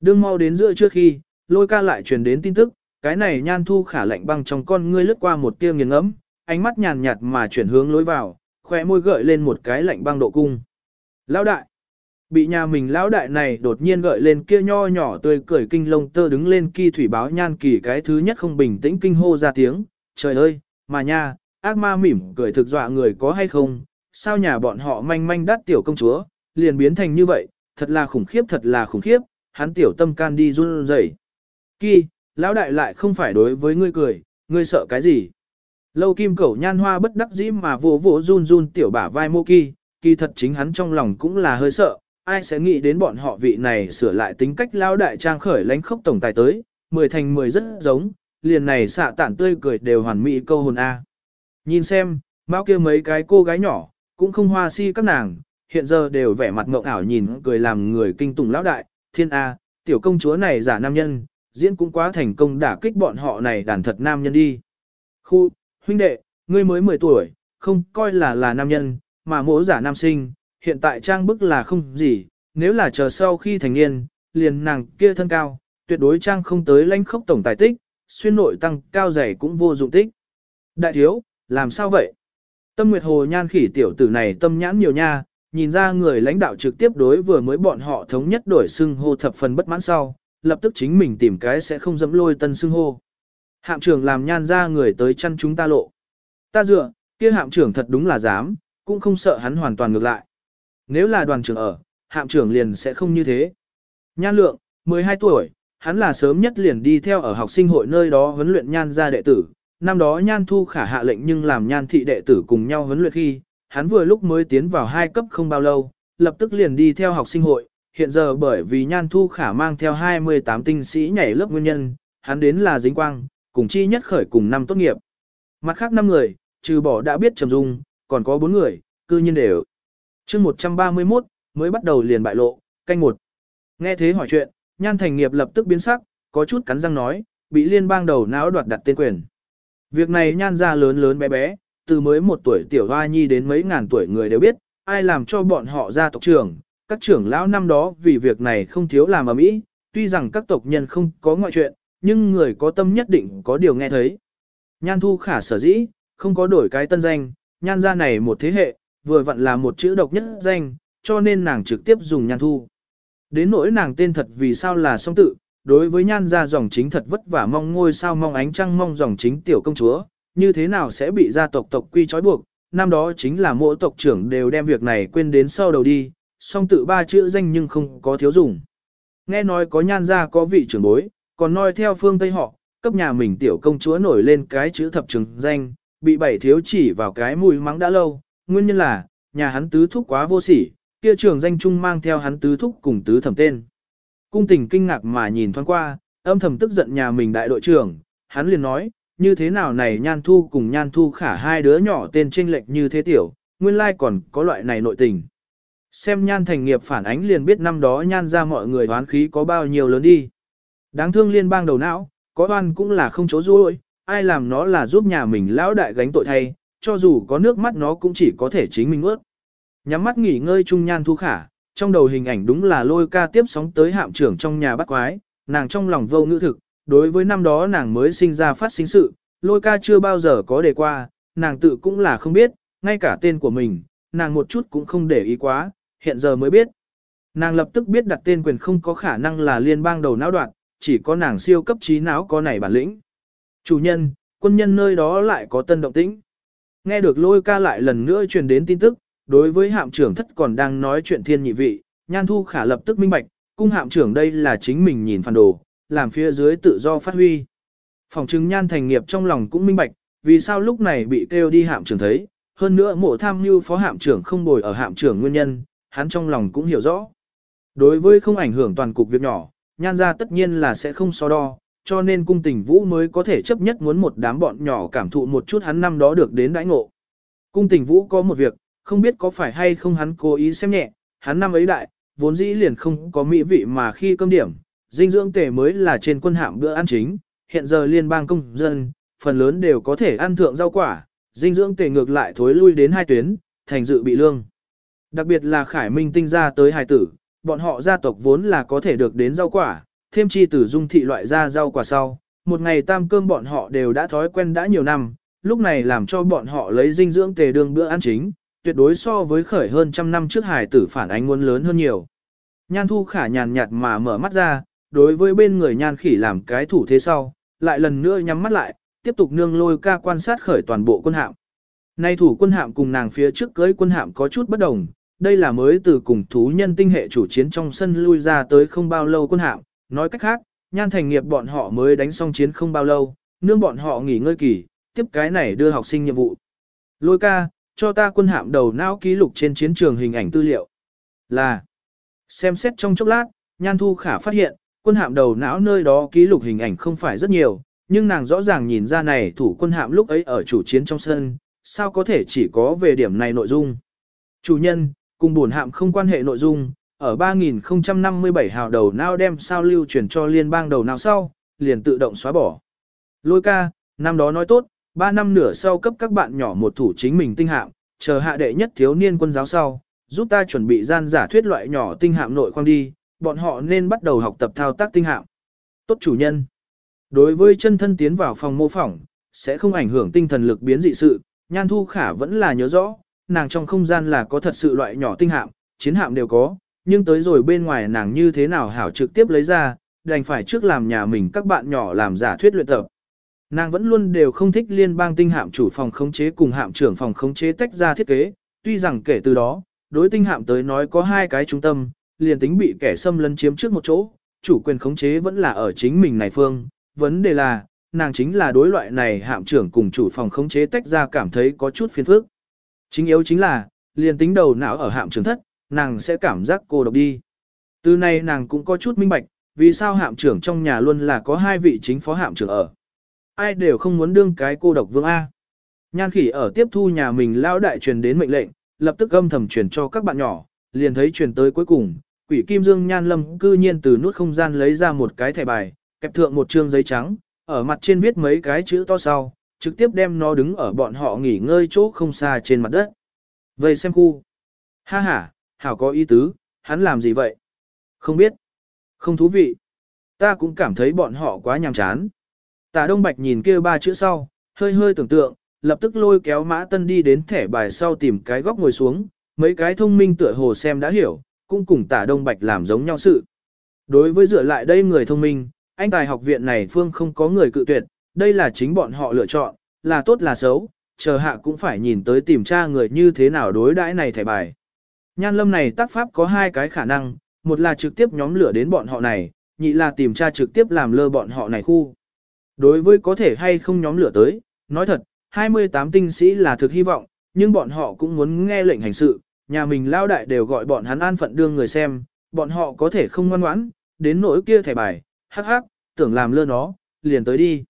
Đương mau đến giữa trước khi, lôi ca lại truyền đến tin tức, cái này nhan thu khả lạnh băng trong con ngươi lướt qua một tia nghiền ngẫm, ánh mắt nhàn nhạt mà chuyển hướng lối vào, khóe môi gợi lên một cái lạnh băng độ cung. Lão đại! Bị nhà mình lão đại này đột nhiên gợi lên kia nho nhỏ tươi cười kinh lông tơ đứng lên kỳ thủy báo nhan kỳ cái thứ nhất không bình tĩnh kinh hô ra tiếng, trời ơi, mà nha, ác ma mỉm cười thực dọa người có hay không, sao nhà bọn họ manh manh đắt tiểu công chúa, liền biến thành như vậy, thật là khủng khiếp thật là khủng khiếp, hắn tiểu tâm can đi run rẩy. Kỳ, lão đại lại không phải đối với ngươi cười, ngươi sợ cái gì? Lâu kim cẩu nhan hoa bất đắc dĩ mà vỗ vỗ run run tiểu bả vai mô kỳ, kỳ thật chính hắn trong lòng cũng là hơi sợ, ai sẽ nghĩ đến bọn họ vị này sửa lại tính cách lão đại trang khởi lánh khốc tổng tài tới, mười thành mười rất giống, liền này xạ tản tươi cười đều hoàn mỹ câu hồn A. Nhìn xem, mau kia mấy cái cô gái nhỏ, cũng không hoa si các nàng, hiện giờ đều vẻ mặt ngộng ảo nhìn cười làm người kinh tủng lão đại, thiên A, tiểu công chúa này giả nam nhân, diễn cũng quá thành công đả kích bọn họ này đàn thật nam nhân đi. Khu, huynh đệ, ngươi mới 10 tuổi, không coi là là nam nhân, mà mỗ giả nam sinh, hiện tại trang bức là không gì, nếu là chờ sau khi thành niên, liền nàng kia thân cao, tuyệt đối trang không tới lãnh khốc tổng tài tích, xuyên nội tăng cao dày cũng vô dụng tích. Đại thiếu, làm sao vậy? Tâm Nguyệt Hồ nhan khỉ tiểu tử này tâm nhãn nhiều nha, nhìn ra người lãnh đạo trực tiếp đối vừa mới bọn họ thống nhất đổi xưng hô thập phần bất mãn sau, lập tức chính mình tìm cái sẽ không dẫm lôi tân xưng hô. Hạm trưởng làm nhan ra người tới chăn chúng ta lộ. Ta dựa, kia hạm trưởng thật đúng là dám, cũng không sợ hắn hoàn toàn ngược lại. Nếu là đoàn trưởng ở, hạm trưởng liền sẽ không như thế. Nhan lượng, 12 tuổi, hắn là sớm nhất liền đi theo ở học sinh hội nơi đó huấn luyện nhan gia đệ tử. Năm đó nhan thu khả hạ lệnh nhưng làm nhan thị đệ tử cùng nhau huấn luyện khi, hắn vừa lúc mới tiến vào hai cấp không bao lâu, lập tức liền đi theo học sinh hội. Hiện giờ bởi vì nhan thu khả mang theo 28 tinh sĩ nhảy lớp nguyên nhân, hắn đến là dính quang, cùng chi nhất khởi cùng năm tốt nghiệp. Mặt khác năm người, trừ bỏ đã biết trầm dung, còn có bốn người, cư nhiên đều. chương 131, mới bắt đầu liền bại lộ, canh một. Nghe thế hỏi chuyện, nhan thành nghiệp lập tức biến sắc, có chút cắn răng nói, bị liên bang đầu não đoạt đặt tên quyền. Việc này nhan ra lớn lớn bé bé, từ mới một tuổi tiểu hoa nhi đến mấy ngàn tuổi người đều biết, ai làm cho bọn họ ra tộc trưởng, các trưởng lão năm đó vì việc này không thiếu làm ở mỹ, tuy rằng các tộc nhân không có ngoại chuyện, nhưng người có tâm nhất định có điều nghe thấy. Nhan thu khả sở dĩ, không có đổi cái tân danh, nhan ra này một thế hệ, vừa vặn là một chữ độc nhất danh, cho nên nàng trực tiếp dùng nhan thu. Đến nỗi nàng tên thật vì sao là song tự, đối với nhan ra dòng chính thật vất vả mong ngôi sao mong ánh trăng mong dòng chính tiểu công chúa, như thế nào sẽ bị gia tộc tộc quy trói buộc, năm đó chính là mỗi tộc trưởng đều đem việc này quên đến sau đầu đi, song tự ba chữ danh nhưng không có thiếu dùng. Nghe nói có nhan ra có vị trưởng bối, còn nói theo phương Tây họ, cấp nhà mình tiểu công chúa nổi lên cái chữ thập trường danh, bị bảy thiếu chỉ vào cái mùi mắng đã lâu, nguyên nhân là, nhà hắn tứ thúc quá vô sỉ, kia trường danh chung mang theo hắn tứ thúc cùng tứ thẩm tên. Cung tình kinh ngạc mà nhìn thoáng qua, âm thầm tức giận nhà mình đại đội trưởng, hắn liền nói, như thế nào này nhan thu cùng nhan thu khả hai đứa nhỏ tên chênh lệch như thế tiểu, nguyên lai còn có loại này nội tình. Xem nhan thành nghiệp phản ánh liền biết năm đó nhan ra mọi người hoán khí có bao nhiêu lớn đi. Đáng thương liên bang đầu não, có oan cũng là không chỗ ruôi, ai làm nó là giúp nhà mình lão đại gánh tội thay, cho dù có nước mắt nó cũng chỉ có thể chính mình ướt. Nhắm mắt nghỉ ngơi trung nhan thu khả, trong đầu hình ảnh đúng là lôi ca tiếp sóng tới hạm trưởng trong nhà bắt quái, nàng trong lòng vô ngữ thực, đối với năm đó nàng mới sinh ra phát sinh sự, lôi ca chưa bao giờ có đề qua, nàng tự cũng là không biết, ngay cả tên của mình, nàng một chút cũng không để ý quá, hiện giờ mới biết. Nàng lập tức biết đặt tên quyền không có khả năng là liên bang đầu não đoạn, chỉ có nàng siêu cấp trí não có nảy bản lĩnh. Chủ nhân, quân nhân nơi đó lại có tân động tĩnh. Nghe được lôi ca lại lần nữa truyền đến tin tức, đối với hạm trưởng thất còn đang nói chuyện thiên nhị vị, nhan thu khả lập tức minh bạch, cung hạm trưởng đây là chính mình nhìn phản đồ, làm phía dưới tự do phát huy. Phòng chứng nhan thành nghiệp trong lòng cũng minh bạch, vì sao lúc này bị kêu đi hạm trưởng thấy, hơn nữa mộ tham như phó hạm trưởng không bồi ở hạm trưởng nguyên nhân, hắn trong lòng cũng hiểu rõ. Đối với không ảnh hưởng toàn cục việc nhỏ, nhan ra tất nhiên là sẽ không so đo, cho nên cung tình vũ mới có thể chấp nhất muốn một đám bọn nhỏ cảm thụ một chút hắn năm đó được đến đãi ngộ. Cung tình vũ có một việc, không biết có phải hay không hắn cố ý xem nhẹ, hắn năm ấy đại, vốn dĩ liền không có mỹ vị mà khi cơm điểm, dinh dưỡng tể mới là trên quân hạm bữa ăn chính, hiện giờ liên bang công dân, phần lớn đều có thể ăn thượng rau quả, dinh dưỡng tể ngược lại thối lui đến hai tuyến, thành dự bị lương. Đặc biệt là Khải Minh tinh ra tới hài tử, bọn họ gia tộc vốn là có thể được đến rau quả, thêm chi tử dung thị loại ra rau quả sau, một ngày tam cơm bọn họ đều đã thói quen đã nhiều năm, lúc này làm cho bọn họ lấy dinh dưỡng tề đương bữa ăn chính, tuyệt đối so với khởi hơn trăm năm trước hải tử phản ánh muốn lớn hơn nhiều. Nhan thu khả nhàn nhạt mà mở mắt ra, đối với bên người nhan khỉ làm cái thủ thế sau, lại lần nữa nhắm mắt lại, tiếp tục nương lôi ca quan sát khởi toàn bộ quân hạm. Nay thủ quân hạm cùng nàng phía trước cưới quân hạm có chút bất đồng, đây là mới từ cùng thú nhân tinh hệ chủ chiến trong sân lui ra tới không bao lâu quân hạm, nói cách khác, nhan thành nghiệp bọn họ mới đánh xong chiến không bao lâu, nương bọn họ nghỉ ngơi kỳ, tiếp cái này đưa học sinh nhiệm vụ. Lôi ca, cho ta quân hạm đầu não ký lục trên chiến trường hình ảnh tư liệu. Là, xem xét trong chốc lát, nhan thu khả phát hiện, quân hạm đầu não nơi đó ký lục hình ảnh không phải rất nhiều, nhưng nàng rõ ràng nhìn ra này thủ quân hạm lúc ấy ở chủ chiến trong sân, sao có thể chỉ có về điểm này nội dung. Chủ nhân, cùng buồn hạm không quan hệ nội dung, ở 3057 hào đầu não đem sao lưu chuyển cho liên bang đầu não sau, liền tự động xóa bỏ. Lôi ca, năm đó nói tốt, 3 năm nửa sau cấp các bạn nhỏ một thủ chính mình tinh hạm, chờ hạ đệ nhất thiếu niên quân giáo sau, giúp ta chuẩn bị gian giả thuyết loại nhỏ tinh hạm nội khoang đi, bọn họ nên bắt đầu học tập thao tác tinh hạm. Tốt chủ nhân. Đối với chân thân tiến vào phòng mô phỏng, sẽ không ảnh hưởng tinh thần lực biến dị sự, Nhan Thu Khả vẫn là nhớ rõ, nàng trong không gian là có thật sự loại nhỏ tinh hạm, chiến hạm đều có, nhưng tới rồi bên ngoài nàng như thế nào hảo trực tiếp lấy ra, đành phải trước làm nhà mình các bạn nhỏ làm giả thuyết luyện tập. Nàng vẫn luôn đều không thích liên bang tinh hạm chủ phòng khống chế cùng hạm trưởng phòng khống chế tách ra thiết kế, tuy rằng kể từ đó, đối tinh hạm tới nói có hai cái trung tâm, liền tính bị kẻ xâm lấn chiếm trước một chỗ, chủ quyền khống chế vẫn là ở chính mình này phương, vấn đề là, nàng chính là đối loại này hạm trưởng cùng chủ phòng khống chế tách ra cảm thấy có chút phiền phức. Chính yếu chính là, liền tính đầu não ở hạm trưởng thất, nàng sẽ cảm giác cô độc đi. Từ nay nàng cũng có chút minh bạch, vì sao hạm trưởng trong nhà luôn là có hai vị chính phó hạm trưởng ở. Ai đều không muốn đương cái cô độc vương A. Nhan khỉ ở tiếp thu nhà mình lão đại truyền đến mệnh lệnh, lập tức âm thầm truyền cho các bạn nhỏ, liền thấy truyền tới cuối cùng, quỷ kim dương nhan lâm cư nhiên từ nút không gian lấy ra một cái thẻ bài, kẹp thượng một trương giấy trắng, ở mặt trên viết mấy cái chữ to sau, trực tiếp đem nó đứng ở bọn họ nghỉ ngơi chỗ không xa trên mặt đất. Vậy xem khu. Ha ha, hảo có ý tứ, hắn làm gì vậy? Không biết. Không thú vị. Ta cũng cảm thấy bọn họ quá nhàm chán. Tả Đông Bạch nhìn kia ba chữ sau, hơi hơi tưởng tượng, lập tức lôi kéo Mã Tân đi đến thẻ bài sau tìm cái góc ngồi xuống, mấy cái thông minh tựa hồ xem đã hiểu, cũng cùng Tả Đông Bạch làm giống nhau sự. Đối với dựa lại đây người thông minh, anh tài học viện này phương không có người cự tuyệt, đây là chính bọn họ lựa chọn, là tốt là xấu, chờ hạ cũng phải nhìn tới tìm tra người như thế nào đối đãi này thẻ bài. Nhan lâm này tác pháp có hai cái khả năng, một là trực tiếp nhóm lửa đến bọn họ này, nhị là tìm tra trực tiếp làm lơ bọn họ này khu. Đối với có thể hay không nhóm lửa tới, nói thật, 28 tinh sĩ là thực hy vọng, nhưng bọn họ cũng muốn nghe lệnh hành sự, nhà mình lao đại đều gọi bọn hắn an phận đương người xem, bọn họ có thể không ngoan ngoãn, đến nỗi kia thẻ bài, hắc hắc, tưởng làm lơ nó, liền tới đi.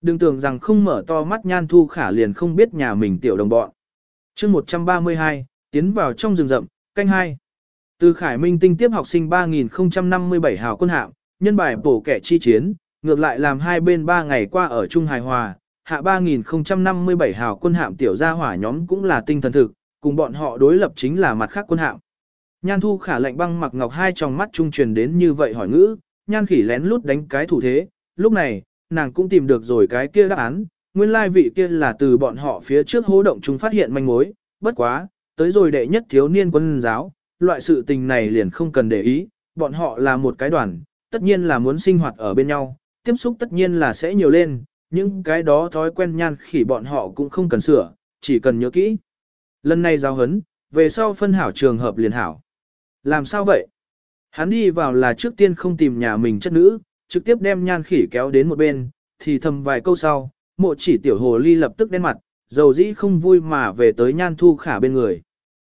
Đừng tưởng rằng không mở to mắt nhan thu khả liền không biết nhà mình tiểu đồng bọn. chương 132, tiến vào trong rừng rậm, canh hai. Từ Khải Minh tinh tiếp học sinh 3057 hào quân hạm, nhân bài bổ kẻ chi chiến, ngược lại làm hai bên ba ngày qua ở Trung Hài Hòa, hạ 3057 hào quân hạm tiểu gia hỏa nhóm cũng là tinh thần thực, cùng bọn họ đối lập chính là mặt khác quân hạm. Nhan thu khả lệnh băng mặc ngọc hai trong mắt trung truyền đến như vậy hỏi ngữ, nhan khỉ lén lút đánh cái thủ thế, lúc này, nàng cũng tìm được rồi cái kia đáp án, nguyên lai vị kia là từ bọn họ phía trước hố động chúng phát hiện manh mối, bất quá, tới rồi đệ nhất thiếu niên quân giáo, loại sự tình này liền không cần để ý, bọn họ là một cái đoàn, tất nhiên là muốn sinh hoạt ở bên nhau, tiếp xúc tất nhiên là sẽ nhiều lên, những cái đó thói quen nhan khỉ bọn họ cũng không cần sửa, chỉ cần nhớ kỹ. Lần này giao hấn, về sau phân hảo trường hợp liền hảo. Làm sao vậy? Hắn đi vào là trước tiên không tìm nhà mình chất nữ, trực tiếp đem nhan khỉ kéo đến một bên, thì thầm vài câu sau, mộ chỉ tiểu hồ ly lập tức đen mặt, dầu dĩ không vui mà về tới nhan thu khả bên người.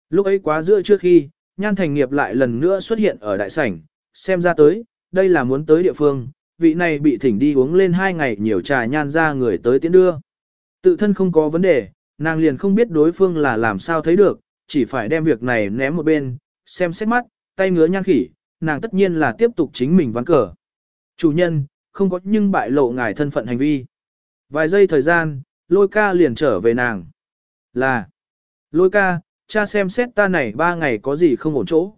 Lúc ấy quá giữa trước khi, nhan thành nghiệp lại lần nữa xuất hiện ở đại sảnh, xem ra tới, đây là muốn tới địa phương, vị này bị thỉnh đi uống lên hai ngày nhiều trà nhan ra người tới tiến đưa. Tự thân không có vấn đề, nàng liền không biết đối phương là làm sao thấy được, chỉ phải đem việc này ném một bên, xem xét mắt, tay ngứa nhan khỉ, nàng tất nhiên là tiếp tục chính mình ván cờ. Chủ nhân, không có nhưng bại lộ ngài thân phận hành vi. Vài giây thời gian, lôi ca liền trở về nàng. Là, lôi ca, cha xem xét ta này ba ngày có gì không ổn chỗ.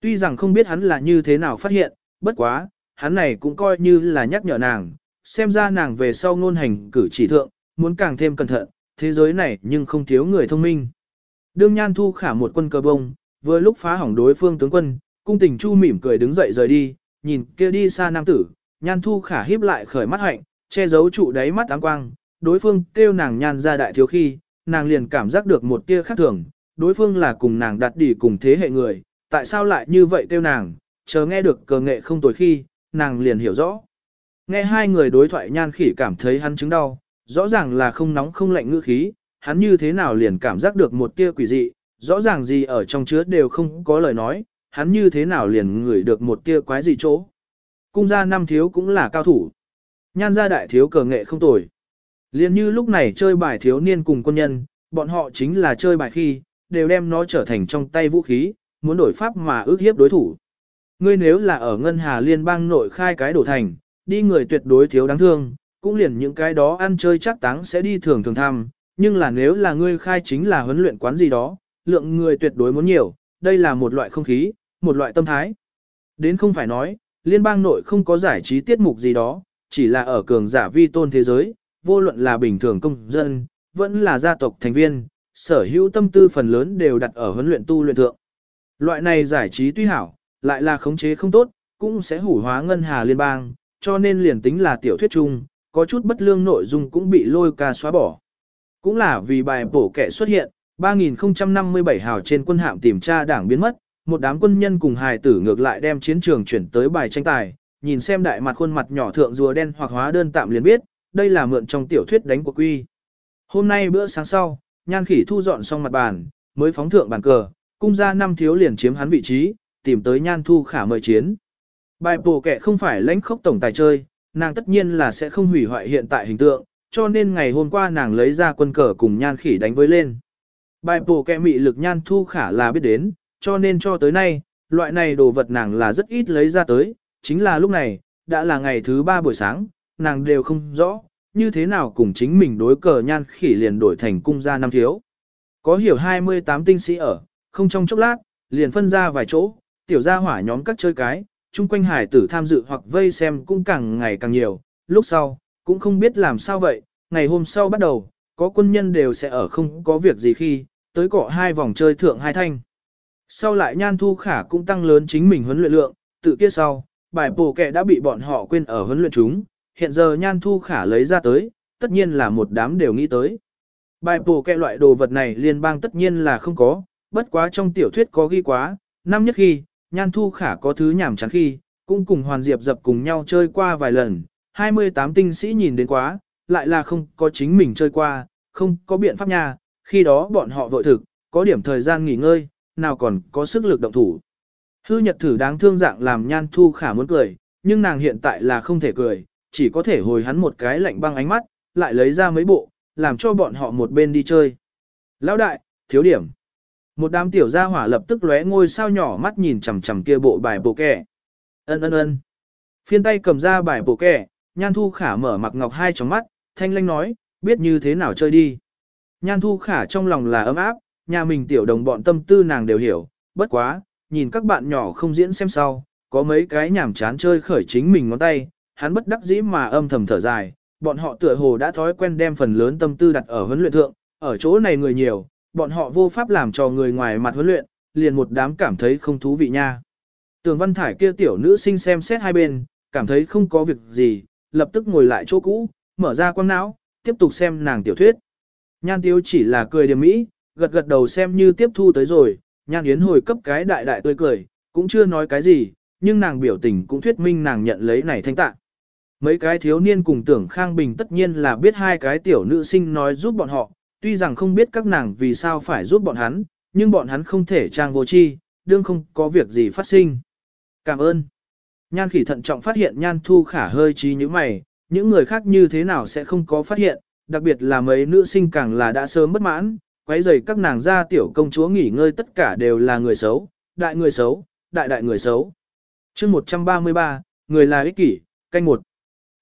Tuy rằng không biết hắn là như thế nào phát hiện, bất quá, hắn này cũng coi như là nhắc nhở nàng, xem ra nàng về sau ngôn hành cử chỉ thượng, muốn càng thêm cẩn thận, thế giới này nhưng không thiếu người thông minh. Đương Nhan Thu khả một quân cờ bông, vừa lúc phá hỏng đối phương tướng quân, cung tình chu mỉm cười đứng dậy rời đi, nhìn kia đi xa nam tử, nhan thu khả híp lại khởi mắt hạnh, che giấu trụ đáy mắt áng quang, đối phương kêu nàng nhan ra đại thiếu khi, nàng liền cảm giác được một tia khác thường, đối phương là cùng nàng đặt đỉ cùng thế hệ người, tại sao lại như vậy kêu nàng, chờ nghe được cờ nghệ không tồi khi, nàng liền hiểu rõ. Nghe hai người đối thoại nhan khỉ cảm thấy hắn chứng đau, rõ ràng là không nóng không lạnh ngữ khí, hắn như thế nào liền cảm giác được một tia quỷ dị, rõ ràng gì ở trong chứa đều không có lời nói, hắn như thế nào liền ngửi được một tia quái gì chỗ. Cung gia năm thiếu cũng là cao thủ. Nhan gia đại thiếu cờ nghệ không tồi. liền như lúc này chơi bài thiếu niên cùng quân nhân, bọn họ chính là chơi bài khi, đều đem nó trở thành trong tay vũ khí, muốn đổi pháp mà ước hiếp đối thủ. Ngươi nếu là ở ngân hà liên bang nội khai cái đổ thành, đi người tuyệt đối thiếu đáng thương, cũng liền những cái đó ăn chơi chắc táng sẽ đi thường thường thăm, nhưng là nếu là ngươi khai chính là huấn luyện quán gì đó, lượng người tuyệt đối muốn nhiều, đây là một loại không khí, một loại tâm thái. Đến không phải nói, liên bang nội không có giải trí tiết mục gì đó, chỉ là ở cường giả vi tôn thế giới, vô luận là bình thường công dân, vẫn là gia tộc thành viên, sở hữu tâm tư phần lớn đều đặt ở huấn luyện tu luyện thượng. Loại này giải trí tuy hảo, lại là khống chế không tốt, cũng sẽ hủ hóa ngân hà liên bang, cho nên liền tính là tiểu thuyết chung, có chút bất lương nội dung cũng bị lôi ca xóa bỏ. Cũng là vì bài bổ kẻ xuất hiện, 3057 hào trên quân hạm tìm tra đảng biến mất, một đám quân nhân cùng hài tử ngược lại đem chiến trường chuyển tới bài tranh tài, nhìn xem đại mặt khuôn mặt nhỏ thượng rùa đen hoặc hóa đơn tạm liền biết, đây là mượn trong tiểu thuyết đánh của quy. Hôm nay bữa sáng sau, nhan khỉ thu dọn xong mặt bàn, mới phóng thượng bàn cờ, cung ra năm thiếu liền chiếm hắn vị trí, tìm tới nhan thu khả mời chiến. Bài bổ kẻ không phải lãnh khốc tổng tài chơi, nàng tất nhiên là sẽ không hủy hoại hiện tại hình tượng, cho nên ngày hôm qua nàng lấy ra quân cờ cùng nhan khỉ đánh với lên. Bài bổ kẻ mị lực nhan thu khả là biết đến, cho nên cho tới nay, loại này đồ vật nàng là rất ít lấy ra tới, chính là lúc này, đã là ngày thứ ba buổi sáng, nàng đều không rõ, như thế nào cùng chính mình đối cờ nhan khỉ liền đổi thành cung gia năm thiếu. Có hiểu 28 tinh sĩ ở, không trong chốc lát, liền phân ra vài chỗ, tiểu gia hỏa nhóm các chơi cái, chung quanh hải tử tham dự hoặc vây xem cũng càng ngày càng nhiều, lúc sau, cũng không biết làm sao vậy, ngày hôm sau bắt đầu, có quân nhân đều sẽ ở không có việc gì khi, tới cọ hai vòng chơi thượng hai thanh. Sau lại nhan thu khả cũng tăng lớn chính mình huấn luyện lượng, tự kia sau, bài bổ kẹ đã bị bọn họ quên ở huấn luyện chúng, hiện giờ nhan thu khả lấy ra tới, tất nhiên là một đám đều nghĩ tới. Bài bổ kẹ loại đồ vật này liên bang tất nhiên là không có, bất quá trong tiểu thuyết có ghi quá, năm nhất khi, nhan thu khả có thứ nhảm chán khi, cũng cùng hoàn diệp dập cùng nhau chơi qua vài lần, 28 tinh sĩ nhìn đến quá, lại là không có chính mình chơi qua, không có biện pháp nha, khi đó bọn họ vội thực, có điểm thời gian nghỉ ngơi, nào còn có sức lực động thủ. Hư nhật thử đáng thương dạng làm nhan thu khả muốn cười, nhưng nàng hiện tại là không thể cười, chỉ có thể hồi hắn một cái lạnh băng ánh mắt, lại lấy ra mấy bộ, làm cho bọn họ một bên đi chơi. Lão đại, thiếu điểm. Một đám tiểu gia hỏa lập tức lóe ngôi sao nhỏ mắt nhìn chằm chằm kia bộ bài bộ kẻ. Ân ân ân. Phiên tay cầm ra bài bộ kẻ, Nhan Thu Khả mở mặc ngọc hai trong mắt, thanh lanh nói, biết như thế nào chơi đi. Nhan Thu Khả trong lòng là ấm áp, nhà mình tiểu đồng bọn tâm tư nàng đều hiểu, bất quá, nhìn các bạn nhỏ không diễn xem sau, có mấy cái nhảm chán chơi khởi chính mình ngón tay, hắn bất đắc dĩ mà âm thầm thở dài, bọn họ tựa hồ đã thói quen đem phần lớn tâm tư đặt ở huấn luyện thượng, ở chỗ này người nhiều, bọn họ vô pháp làm cho người ngoài mặt huấn luyện, liền một đám cảm thấy không thú vị nha. Tường Văn Thải kia tiểu nữ sinh xem xét hai bên, cảm thấy không có việc gì, lập tức ngồi lại chỗ cũ, mở ra quang não, tiếp tục xem nàng tiểu thuyết. Nhan Tiếu chỉ là cười điểm mỹ, gật gật đầu xem như tiếp thu tới rồi, Nhan Yến hồi cấp cái đại đại tươi cười, cũng chưa nói cái gì, nhưng nàng biểu tình cũng thuyết minh nàng nhận lấy này thanh tạ. Mấy cái thiếu niên cùng tưởng Khang Bình tất nhiên là biết hai cái tiểu nữ sinh nói giúp bọn họ, tuy rằng không biết các nàng vì sao phải giúp bọn hắn, nhưng bọn hắn không thể trang vô chi, đương không có việc gì phát sinh. Cảm ơn. Nhan khỉ thận trọng phát hiện nhan thu khả hơi trí như mày, những người khác như thế nào sẽ không có phát hiện, đặc biệt là mấy nữ sinh càng là đã sớm bất mãn, quấy rầy các nàng ra tiểu công chúa nghỉ ngơi tất cả đều là người xấu, đại người xấu, đại đại người xấu. chương 133, người là ích kỷ, canh một.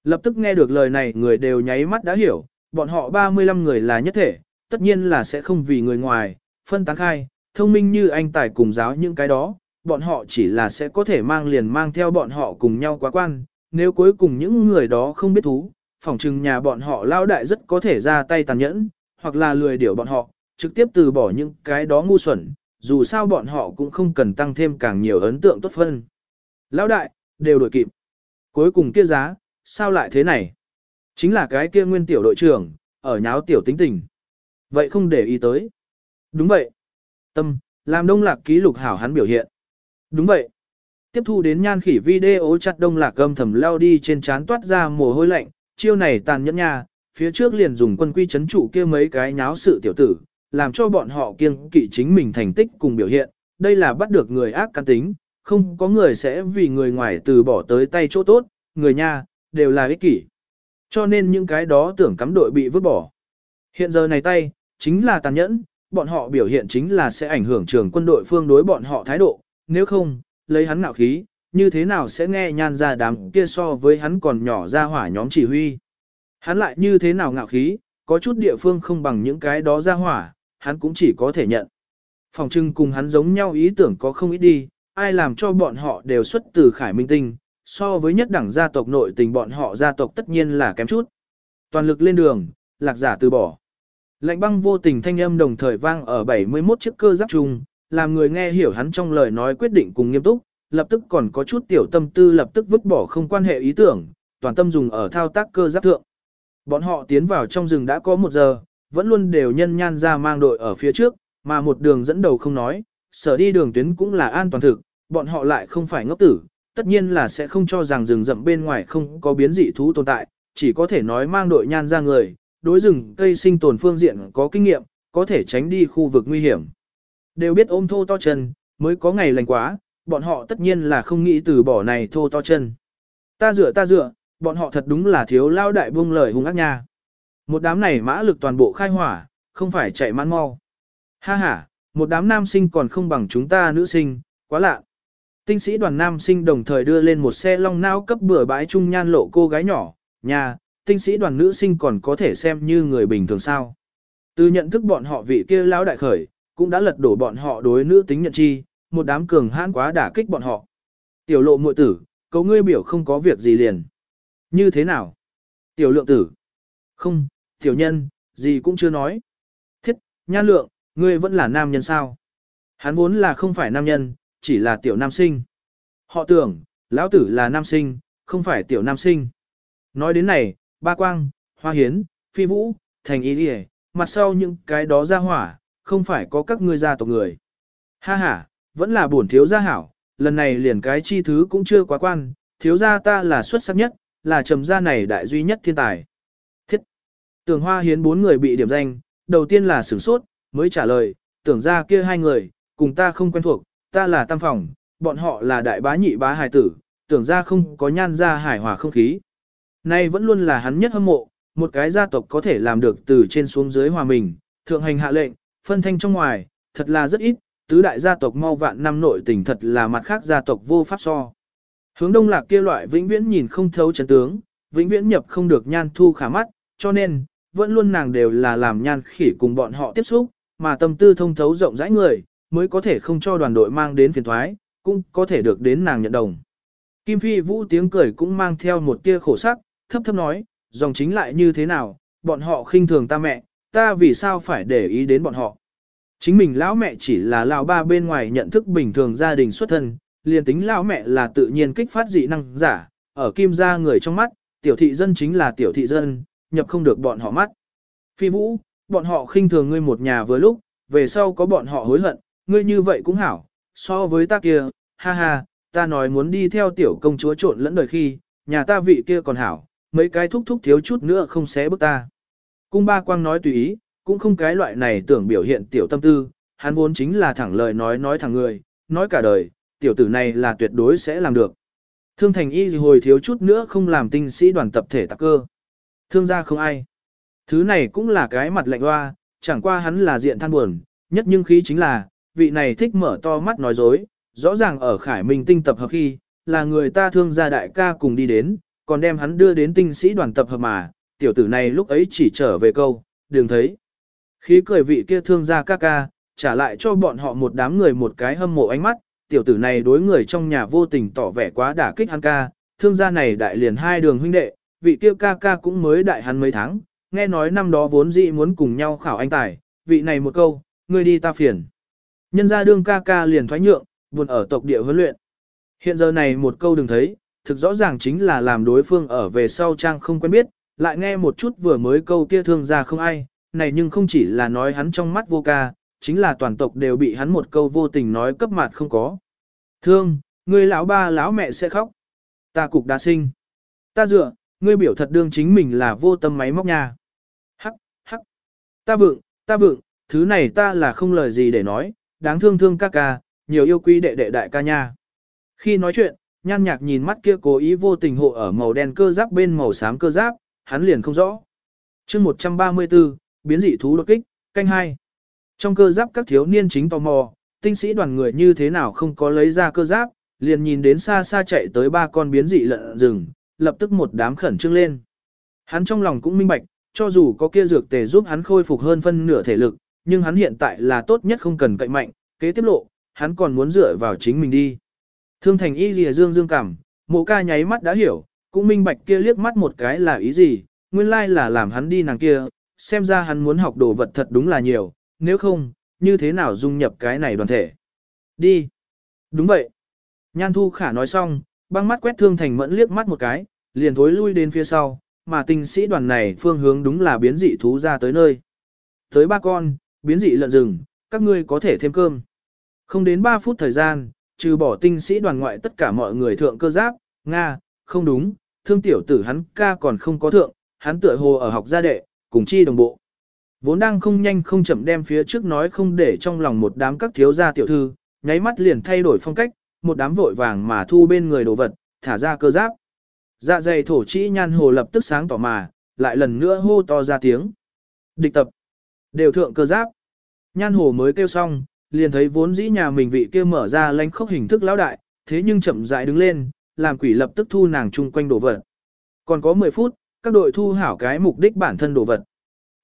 Lập tức nghe được lời này người đều nháy mắt đã hiểu, bọn họ 35 người là nhất thể, tất nhiên là sẽ không vì người ngoài, phân tán khai, thông minh như anh tài cùng giáo những cái đó, bọn họ chỉ là sẽ có thể mang liền mang theo bọn họ cùng nhau quá quan, nếu cuối cùng những người đó không biết thú, phỏng chừng nhà bọn họ lao đại rất có thể ra tay tàn nhẫn, hoặc là lười điểu bọn họ, trực tiếp từ bỏ những cái đó ngu xuẩn, dù sao bọn họ cũng không cần tăng thêm càng nhiều ấn tượng tốt phân. Lão đại, đều đổi kịp. Cuối cùng kia giá, sao lại thế này? Chính là cái kia nguyên tiểu đội trưởng, ở nháo tiểu tính tình. Vậy không để ý tới. Đúng vậy. Tâm, làm đông lạc ký lục hảo hắn biểu hiện. Đúng vậy. Tiếp thu đến nhan khỉ video chặt đông lạc âm thầm leo đi trên trán toát ra mồ hôi lạnh, chiêu này tàn nhẫn nha, phía trước liền dùng quân quy chấn trụ kia mấy cái nháo sự tiểu tử, làm cho bọn họ kiêng kỵ chính mình thành tích cùng biểu hiện, đây là bắt được người ác căn tính, không có người sẽ vì người ngoài từ bỏ tới tay chỗ tốt, người nha, đều là ích kỷ. Cho nên những cái đó tưởng cắm đội bị vứt bỏ. Hiện giờ này tay, chính là tàn nhẫn, bọn họ biểu hiện chính là sẽ ảnh hưởng trường quân đội phương đối bọn họ thái độ, nếu không, lấy hắn ngạo khí, như thế nào sẽ nghe nhan ra đám kia so với hắn còn nhỏ ra hỏa nhóm chỉ huy. Hắn lại như thế nào ngạo khí, có chút địa phương không bằng những cái đó ra hỏa, hắn cũng chỉ có thể nhận. Phòng trưng cùng hắn giống nhau ý tưởng có không ít đi, ai làm cho bọn họ đều xuất từ khải minh tinh, so với nhất đẳng gia tộc nội tình bọn họ gia tộc tất nhiên là kém chút. Toàn lực lên đường, lạc giả từ bỏ. Lạnh băng vô tình thanh âm đồng thời vang ở 71 chiếc cơ giáp chung, làm người nghe hiểu hắn trong lời nói quyết định cùng nghiêm túc, lập tức còn có chút tiểu tâm tư lập tức vứt bỏ không quan hệ ý tưởng, toàn tâm dùng ở thao tác cơ giáp thượng. Bọn họ tiến vào trong rừng đã có một giờ, vẫn luôn đều nhân nhan ra mang đội ở phía trước, mà một đường dẫn đầu không nói, sở đi đường tuyến cũng là an toàn thực, bọn họ lại không phải ngốc tử, tất nhiên là sẽ không cho rằng rừng rậm bên ngoài không có biến dị thú tồn tại, chỉ có thể nói mang đội nhan ra người, đối rừng cây sinh tồn phương diện có kinh nghiệm, có thể tránh đi khu vực nguy hiểm. Đều biết ôm thô to chân, mới có ngày lành quá, bọn họ tất nhiên là không nghĩ từ bỏ này thô to chân. Ta dựa ta dựa, bọn họ thật đúng là thiếu lao đại buông lời hung ác nha. Một đám này mã lực toàn bộ khai hỏa, không phải chạy mãn mau. Ha ha, một đám nam sinh còn không bằng chúng ta nữ sinh, quá lạ. Tinh sĩ đoàn nam sinh đồng thời đưa lên một xe long nao cấp bừa bãi trung nhan lộ cô gái nhỏ, nhà, tinh sĩ đoàn nữ sinh còn có thể xem như người bình thường sao. Từ nhận thức bọn họ vị kia lão đại khởi, cũng đã lật đổ bọn họ đối nữ tính nhận chi, một đám cường hãn quá đả kích bọn họ. Tiểu lộ muội tử, cậu ngươi biểu không có việc gì liền. Như thế nào? Tiểu lượng tử. Không, tiểu nhân, gì cũng chưa nói. Thiết, nhan lượng, ngươi vẫn là nam nhân sao? Hắn vốn là không phải nam nhân, chỉ là tiểu nam sinh. Họ tưởng, lão tử là nam sinh, không phải tiểu nam sinh. Nói đến này, ba quang, hoa hiến, phi vũ, thành ý đi mặt sau những cái đó ra hỏa, không phải có các ngươi gia tộc người. Ha ha, vẫn là bổn thiếu gia hảo, lần này liền cái chi thứ cũng chưa quá quan, thiếu gia ta là xuất sắc nhất, là trầm gia này đại duy nhất thiên tài. Tưởng hoa hiến bốn người bị điểm danh, đầu tiên là sửng sốt, mới trả lời, tưởng ra kia hai người, cùng ta không quen thuộc, ta là tam phòng, bọn họ là đại bá nhị bá hài tử, tưởng ra không có nhan ra hài hòa không khí. Nay vẫn luôn là hắn nhất hâm mộ, một cái gia tộc có thể làm được từ trên xuống dưới hòa mình, thượng hành hạ lệnh, phân thanh trong ngoài, thật là rất ít, tứ đại gia tộc mau vạn năm nội tình thật là mặt khác gia tộc vô pháp so. Hướng đông lạc kia loại vĩnh viễn nhìn không thấu chấn tướng, vĩnh viễn nhập không được nhan thu khả mắt, cho nên, vẫn luôn nàng đều là làm nhan khỉ cùng bọn họ tiếp xúc, mà tâm tư thông thấu rộng rãi người, mới có thể không cho đoàn đội mang đến phiền thoái, cũng có thể được đến nàng nhận đồng. Kim Phi Vũ tiếng cười cũng mang theo một tia khổ sắc, thấp thấp nói, dòng chính lại như thế nào, bọn họ khinh thường ta mẹ, ta vì sao phải để ý đến bọn họ. Chính mình lão mẹ chỉ là lão ba bên ngoài nhận thức bình thường gia đình xuất thân, liền tính lão mẹ là tự nhiên kích phát dị năng giả, ở kim gia người trong mắt, tiểu thị dân chính là tiểu thị dân, nhập không được bọn họ mắt. Phi Vũ, bọn họ khinh thường ngươi một nhà vừa lúc, về sau có bọn họ hối hận, ngươi như vậy cũng hảo, so với ta kia, ha ha, ta nói muốn đi theo tiểu công chúa trộn lẫn đời khi, nhà ta vị kia còn hảo, mấy cái thúc thúc thiếu chút nữa không xé bức ta. Cung ba quang nói tùy ý, cũng không cái loại này tưởng biểu hiện tiểu tâm tư, hắn vốn chính là thẳng lời nói nói thẳng người, nói cả đời, tiểu tử này là tuyệt đối sẽ làm được. Thương thành y gì hồi thiếu chút nữa không làm tinh sĩ đoàn tập thể tạc cơ. Thương gia không ai. Thứ này cũng là cái mặt lạnh hoa, chẳng qua hắn là diện than buồn, nhất nhưng khí chính là, vị này thích mở to mắt nói dối, rõ ràng ở Khải Minh tinh tập hợp khi, là người ta thương gia đại ca cùng đi đến, còn đem hắn đưa đến tinh sĩ đoàn tập hợp mà, tiểu tử này lúc ấy chỉ trở về câu, đừng thấy. Khí cười vị kia thương gia ca ca, trả lại cho bọn họ một đám người một cái hâm mộ ánh mắt, tiểu tử này đối người trong nhà vô tình tỏ vẻ quá đả kích hắn ca, thương gia này đại liền hai đường huynh đệ, vị kia ca ca cũng mới đại hắn mấy tháng, nghe nói năm đó vốn dĩ muốn cùng nhau khảo anh tài, vị này một câu, ngươi đi ta phiền. Nhân gia đương ca ca liền thoái nhượng, buồn ở tộc địa huấn luyện. Hiện giờ này một câu đừng thấy, thực rõ ràng chính là làm đối phương ở về sau trang không quen biết, lại nghe một chút vừa mới câu kia thương ra không ai, này nhưng không chỉ là nói hắn trong mắt vô ca, chính là toàn tộc đều bị hắn một câu vô tình nói cấp mặt không có. Thương, người lão ba lão mẹ sẽ khóc. Ta cục đá sinh. Ta dựa, ngươi biểu thật đương chính mình là vô tâm máy móc nha. Hắc, hắc. Ta vượng, ta vượng, thứ này ta là không lời gì để nói, đáng thương thương ca ca, nhiều yêu quý đệ đệ đại ca nha. Khi nói chuyện, nhan nhạc nhìn mắt kia cố ý vô tình hộ ở màu đen cơ giáp bên màu xám cơ giáp, hắn liền không rõ. chương 134, biến dị thú đột kích, canh hai. Trong cơ giáp các thiếu niên chính tò mò, tinh sĩ đoàn người như thế nào không có lấy ra cơ giáp, liền nhìn đến xa xa chạy tới ba con biến dị lợn rừng, lập tức một đám khẩn trương lên. Hắn trong lòng cũng minh bạch, cho dù có kia dược tề giúp hắn khôi phục hơn phân nửa thể lực, nhưng hắn hiện tại là tốt nhất không cần cậy mạnh, kế tiếp lộ, hắn còn muốn dựa vào chính mình đi. Thương thành y lìa dương dương cảm, mộ ca nháy mắt đã hiểu, cũng minh bạch kia liếc mắt một cái là ý gì, nguyên lai là làm hắn đi nàng kia, xem ra hắn muốn học đồ vật thật đúng là nhiều, nếu không, như thế nào dung nhập cái này đoàn thể. Đi. Đúng vậy. Nhan Thu Khả nói xong, băng mắt quét thương thành mẫn liếc mắt một cái, liền thối lui đến phía sau, mà tinh sĩ đoàn này phương hướng đúng là biến dị thú ra tới nơi. Tới ba con, biến dị lợn rừng, các ngươi có thể thêm cơm. Không đến 3 phút thời gian, trừ bỏ tinh sĩ đoàn ngoại tất cả mọi người thượng cơ giáp, Nga, không đúng, thương tiểu tử hắn ca còn không có thượng, hắn tựa hồ ở học gia đệ, cùng chi đồng bộ. Vốn đang không nhanh không chậm đem phía trước nói không để trong lòng một đám các thiếu gia tiểu thư, nháy mắt liền thay đổi phong cách, một đám vội vàng mà thu bên người đồ vật, thả ra cơ giáp. Dạ dày thổ trĩ nhan hồ lập tức sáng tỏ mà, lại lần nữa hô to ra tiếng. Địch tập. Đều thượng cơ giáp. Nhan hồ mới kêu xong, liền thấy vốn dĩ nhà mình vị kia mở ra lánh khốc hình thức lão đại, thế nhưng chậm rãi đứng lên, làm quỷ lập tức thu nàng chung quanh đồ vật. Còn có 10 phút, các đội thu hảo cái mục đích bản thân đồ vật.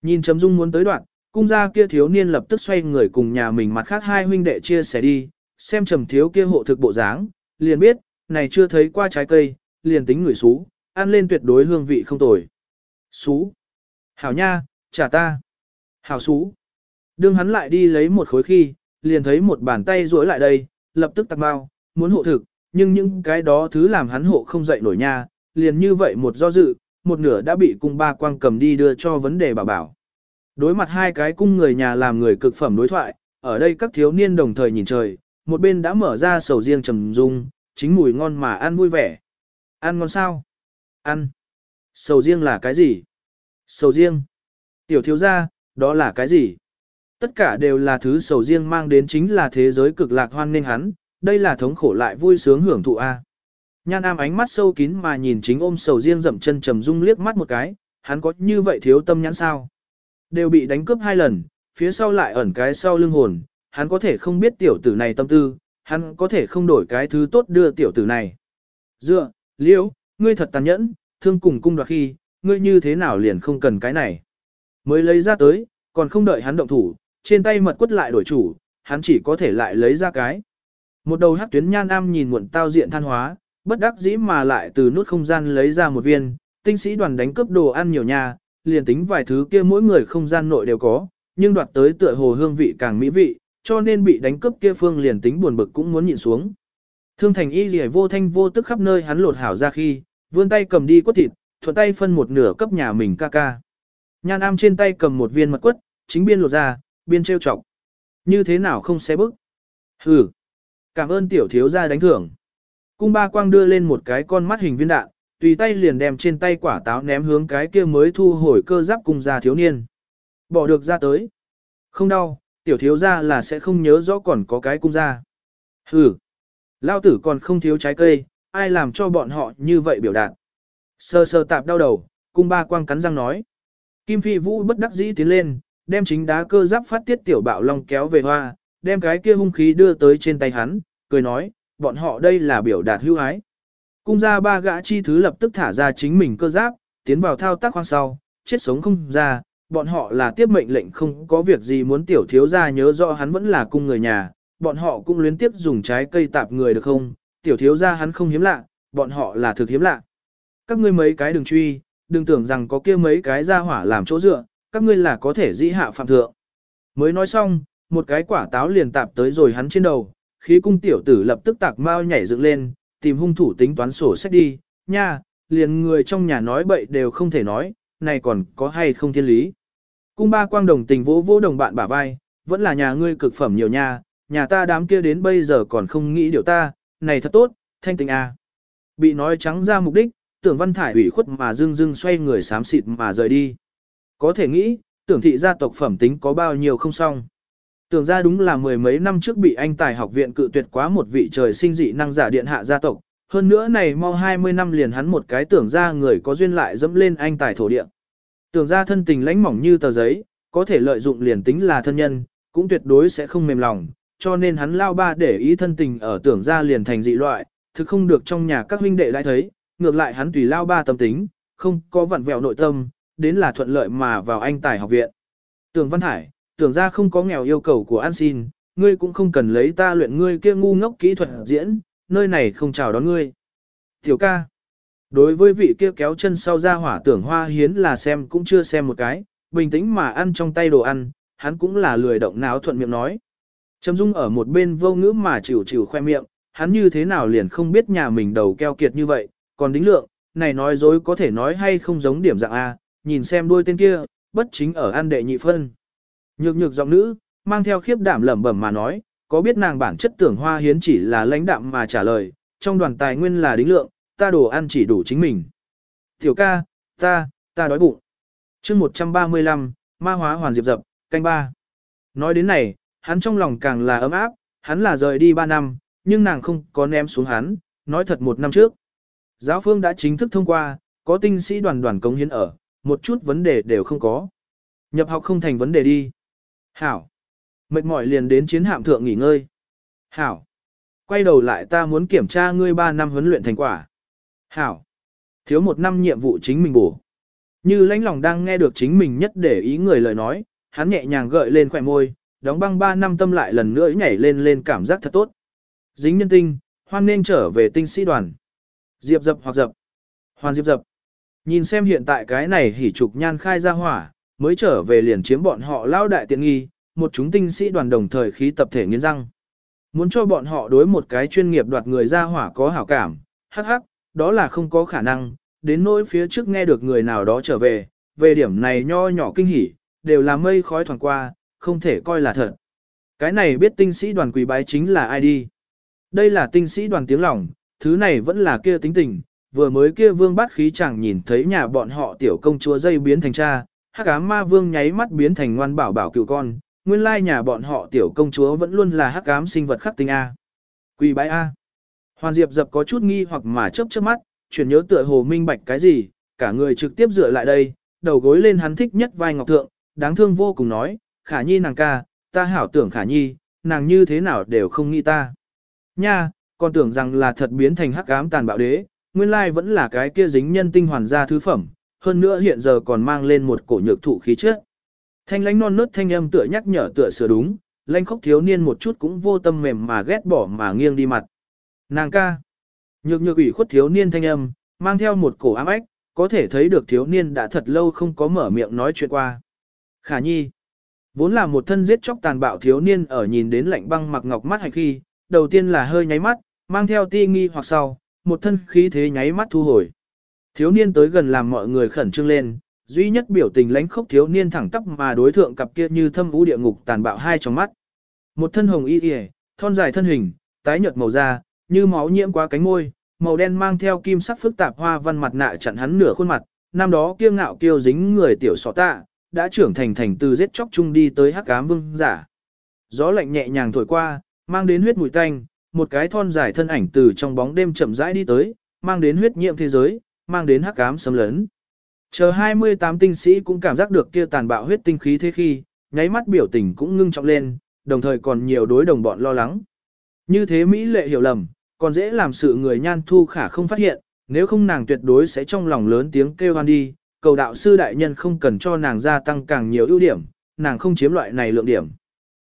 Nhìn chấm dung muốn tới đoạn, cung gia kia thiếu niên lập tức xoay người cùng nhà mình mặt khác hai huynh đệ chia sẻ đi, xem trầm thiếu kia hộ thực bộ dáng, liền biết, này chưa thấy qua trái cây, liền tính người xú, ăn lên tuyệt đối hương vị không tồi. Xú. Hảo nha, trả ta. Hảo xú. Đương hắn lại đi lấy một khối khi, liền thấy một bàn tay duỗi lại đây, lập tức tặc bao, muốn hộ thực, nhưng những cái đó thứ làm hắn hộ không dậy nổi nha, liền như vậy một do dự, một nửa đã bị cung ba quang cầm đi đưa cho vấn đề bảo bảo. Đối mặt hai cái cung người nhà làm người cực phẩm đối thoại, ở đây các thiếu niên đồng thời nhìn trời, một bên đã mở ra sầu riêng trầm dung, chính mùi ngon mà ăn vui vẻ. Ăn ngon sao? Ăn. Sầu riêng là cái gì? Sầu riêng. Tiểu thiếu gia, đó là cái gì? Tất cả đều là thứ sầu riêng mang đến chính là thế giới cực lạc hoan nên hắn, đây là thống khổ lại vui sướng hưởng thụ A. Nhan Am ánh mắt sâu kín mà nhìn chính ôm sầu riêng dậm chân trầm dung liếc mắt một cái, hắn có như vậy thiếu tâm nhãn sao? Đều bị đánh cướp hai lần, phía sau lại ẩn cái sau lưng hồn, hắn có thể không biết tiểu tử này tâm tư, hắn có thể không đổi cái thứ tốt đưa tiểu tử này. Dựa, liễu, ngươi thật tàn nhẫn, thương cùng cung đoạt khi, ngươi như thế nào liền không cần cái này. Mới lấy ra tới, còn không đợi hắn động thủ, trên tay mật quất lại đổi chủ, hắn chỉ có thể lại lấy ra cái. Một đầu hắc tuyến nhan am nhìn muộn tao diện than hóa, bất đắc dĩ mà lại từ nút không gian lấy ra một viên, tinh sĩ đoàn đánh cướp đồ ăn nhiều nhà, liền tính vài thứ kia mỗi người không gian nội đều có, nhưng đoạt tới tựa hồ hương vị càng mỹ vị, cho nên bị đánh cướp kia phương liền tính buồn bực cũng muốn nhịn xuống. Thương thành y gì vô thanh vô tức khắp nơi hắn lột hảo ra khi, vươn tay cầm đi quất thịt, thuận tay phân một nửa cấp nhà mình ca ca. Nhan am trên tay cầm một viên mật quất, chính biên lột ra, biên trêu chọc. Như thế nào không xé bức? Hừ. Cảm ơn tiểu thiếu gia đánh thưởng. Cung ba quang đưa lên một cái con mắt hình viên đạn, tùy tay liền đem trên tay quả táo ném hướng cái kia mới thu hồi cơ giáp cùng gia thiếu niên. Bỏ được ra tới. Không đau, tiểu thiếu gia là sẽ không nhớ rõ còn có cái cung gia. Hừ. Lao tử còn không thiếu trái cây, ai làm cho bọn họ như vậy biểu đạt. Sơ sơ tạp đau đầu, cung ba quang cắn răng nói. Kim Phi Vũ bất đắc dĩ tiến lên, đem chính đá cơ giáp phát tiết tiểu bạo long kéo về hoa, đem cái kia hung khí đưa tới trên tay hắn, cười nói, bọn họ đây là biểu đạt hữu ái. Cung ra ba gã chi thứ lập tức thả ra chính mình cơ giáp, tiến vào thao tác khoang sau, chết sống không ra, bọn họ là tiếp mệnh lệnh không có việc gì muốn tiểu thiếu ra nhớ rõ hắn vẫn là cung người nhà, bọn họ cũng luyến tiếp dùng trái cây tạp người được không, tiểu thiếu gia hắn không hiếm lạ, bọn họ là thực hiếm lạ. Các ngươi mấy cái đừng truy, đừng tưởng rằng có kia mấy cái ra hỏa làm chỗ dựa, các ngươi là có thể dĩ hạ phạm thượng. Mới nói xong, một cái quả táo liền tạp tới rồi hắn trên đầu, khí cung tiểu tử lập tức tạc mau nhảy dựng lên, tìm hung thủ tính toán sổ sách đi, nha, liền người trong nhà nói bậy đều không thể nói, này còn có hay không thiên lý. Cung ba quang đồng tình vỗ vỗ đồng bạn bả vai, vẫn là nhà ngươi cực phẩm nhiều nha, nhà ta đám kia đến bây giờ còn không nghĩ điều ta, này thật tốt, thanh tình à. Bị nói trắng ra mục đích, tưởng văn thải ủy khuất mà dưng dưng xoay người xám xịt mà rời đi. Có thể nghĩ, tưởng thị gia tộc phẩm tính có bao nhiêu không xong. Tưởng ra đúng là mười mấy năm trước bị anh tài học viện cự tuyệt quá một vị trời sinh dị năng giả điện hạ gia tộc, hơn nữa này mau 20 năm liền hắn một cái tưởng ra người có duyên lại dẫm lên anh tài thổ địa. Tưởng ra thân tình lãnh mỏng như tờ giấy, có thể lợi dụng liền tính là thân nhân, cũng tuyệt đối sẽ không mềm lòng, cho nên hắn lao ba để ý thân tình ở tưởng ra liền thành dị loại, thực không được trong nhà các huynh đệ lại thấy, ngược lại hắn tùy lao ba tâm tính, không có vặn vẹo nội tâm, đến là thuận lợi mà vào anh tài học viện. Tưởng Văn Hải, tưởng ra không có nghèo yêu cầu của an xin, ngươi cũng không cần lấy ta luyện ngươi kia ngu ngốc kỹ thuật diễn, nơi này không chào đón ngươi. Tiểu ca, đối với vị kia kéo chân sau ra hỏa tưởng hoa hiến là xem cũng chưa xem một cái, bình tĩnh mà ăn trong tay đồ ăn, hắn cũng là lười động não thuận miệng nói. Trầm Dung ở một bên vô ngữ mà chịu chịu khoe miệng, hắn như thế nào liền không biết nhà mình đầu keo kiệt như vậy, còn đính lượng, này nói dối có thể nói hay không giống điểm dạng A, nhìn xem đuôi tên kia, bất chính ở An đệ nhị phân. Nhược nhược giọng nữ, mang theo khiếp đảm lẩm bẩm mà nói, có biết nàng bản chất tưởng hoa hiến chỉ là lãnh đạm mà trả lời, trong đoàn tài nguyên là đính lượng, ta đồ ăn chỉ đủ chính mình. Tiểu ca, ta, ta đói bụng. chương 135, ma hóa hoàn diệp dập, canh ba. Nói đến này, hắn trong lòng càng là ấm áp, hắn là rời đi ba năm, nhưng nàng không có ném xuống hắn, nói thật một năm trước. Giáo phương đã chính thức thông qua, có tinh sĩ đoàn đoàn cống hiến ở, một chút vấn đề đều không có. Nhập học không thành vấn đề đi. Hảo. Mệt mỏi liền đến chiến hạm thượng nghỉ ngơi. Hảo. Quay đầu lại ta muốn kiểm tra ngươi 3 năm huấn luyện thành quả. Hảo. Thiếu một năm nhiệm vụ chính mình bổ. Như lãnh lòng đang nghe được chính mình nhất để ý người lời nói, hắn nhẹ nhàng gợi lên khỏe môi, đóng băng 3 năm tâm lại lần nữa nhảy lên lên cảm giác thật tốt. Dính nhân tinh, hoan nên trở về tinh sĩ đoàn. Diệp dập hoặc dập. Hoàn diệp dập. Nhìn xem hiện tại cái này hỉ trục nhan khai ra hỏa, mới trở về liền chiếm bọn họ lao đại tiện nghi, một chúng tinh sĩ đoàn đồng thời khí tập thể nghiến răng. Muốn cho bọn họ đối một cái chuyên nghiệp đoạt người ra hỏa có hảo cảm, hắc hắc, đó là không có khả năng, đến nỗi phía trước nghe được người nào đó trở về, về điểm này nho nhỏ kinh hỉ, đều là mây khói thoảng qua, không thể coi là thật. Cái này biết tinh sĩ đoàn quỳ bái chính là ai đi. Đây là tinh sĩ đoàn tiếng lòng, thứ này vẫn là kia tính tình, vừa mới kia vương bát khí chẳng nhìn thấy nhà bọn họ tiểu công chúa dây biến thành cha, hắc ám ma vương nháy mắt biến thành ngoan bảo bảo cựu con, nguyên lai nhà bọn họ tiểu công chúa vẫn luôn là hắc ám sinh vật khắc tinh A. Quỳ bái A. Hoàn Diệp dập có chút nghi hoặc mà chớp chớp mắt, chuyển nhớ tựa hồ minh bạch cái gì, cả người trực tiếp dựa lại đây, đầu gối lên hắn thích nhất vai ngọc thượng, đáng thương vô cùng nói, khả nhi nàng ca, ta hảo tưởng khả nhi, nàng như thế nào đều không nghĩ ta. Nha, còn tưởng rằng là thật biến thành hắc ám tàn bạo đế, nguyên lai vẫn là cái kia dính nhân tinh hoàn gia thứ phẩm, hơn nữa hiện giờ còn mang lên một cổ nhược thụ khí chất. Thanh lãnh non nớt thanh âm tựa nhắc nhở tựa sửa đúng, lãnh khóc thiếu niên một chút cũng vô tâm mềm mà ghét bỏ mà nghiêng đi mặt. Nàng ca. Nhược nhược ủy khuất thiếu niên thanh âm, mang theo một cổ ám ách, có thể thấy được thiếu niên đã thật lâu không có mở miệng nói chuyện qua. Khả nhi. Vốn là một thân giết chóc tàn bạo thiếu niên ở nhìn đến lạnh băng mặc ngọc mắt hạch khi, đầu tiên là hơi nháy mắt, mang theo ti nghi hoặc sau, một thân khí thế nháy mắt thu hồi. Thiếu niên tới gần làm mọi người khẩn trương lên, duy nhất biểu tình lãnh khốc thiếu niên thẳng tắp mà đối thượng cặp kia như thâm vũ địa ngục tàn bạo hai trong mắt. Một thân hồng y y, thon dài thân hình, tái nhợt màu da, như máu nhiễm qua cánh môi, màu đen mang theo kim sắc phức tạp hoa văn mặt nạ chặn hắn nửa khuôn mặt, năm đó kiêu ngạo kiêu dính người tiểu sọ tạ, đã trưởng thành thành từ giết chóc chung đi tới hắc ám vương giả. Gió lạnh nhẹ nhàng thổi qua, mang đến huyết mùi tanh, một cái thon dài thân ảnh từ trong bóng đêm chậm rãi đi tới, mang đến huyết nhiễm thế giới, mang đến hắc ám xâm lấn. Chờ 28 tinh sĩ cũng cảm giác được kia tàn bạo huyết tinh khí thế khi, nháy mắt biểu tình cũng ngưng trọng lên, đồng thời còn nhiều đối đồng bọn lo lắng. Như thế Mỹ lệ hiểu lầm, còn dễ làm sự người nhan thu khả không phát hiện, nếu không nàng tuyệt đối sẽ trong lòng lớn tiếng kêu hoan đi, cầu đạo sư đại nhân không cần cho nàng gia tăng càng nhiều ưu điểm, nàng không chiếm loại này lượng điểm.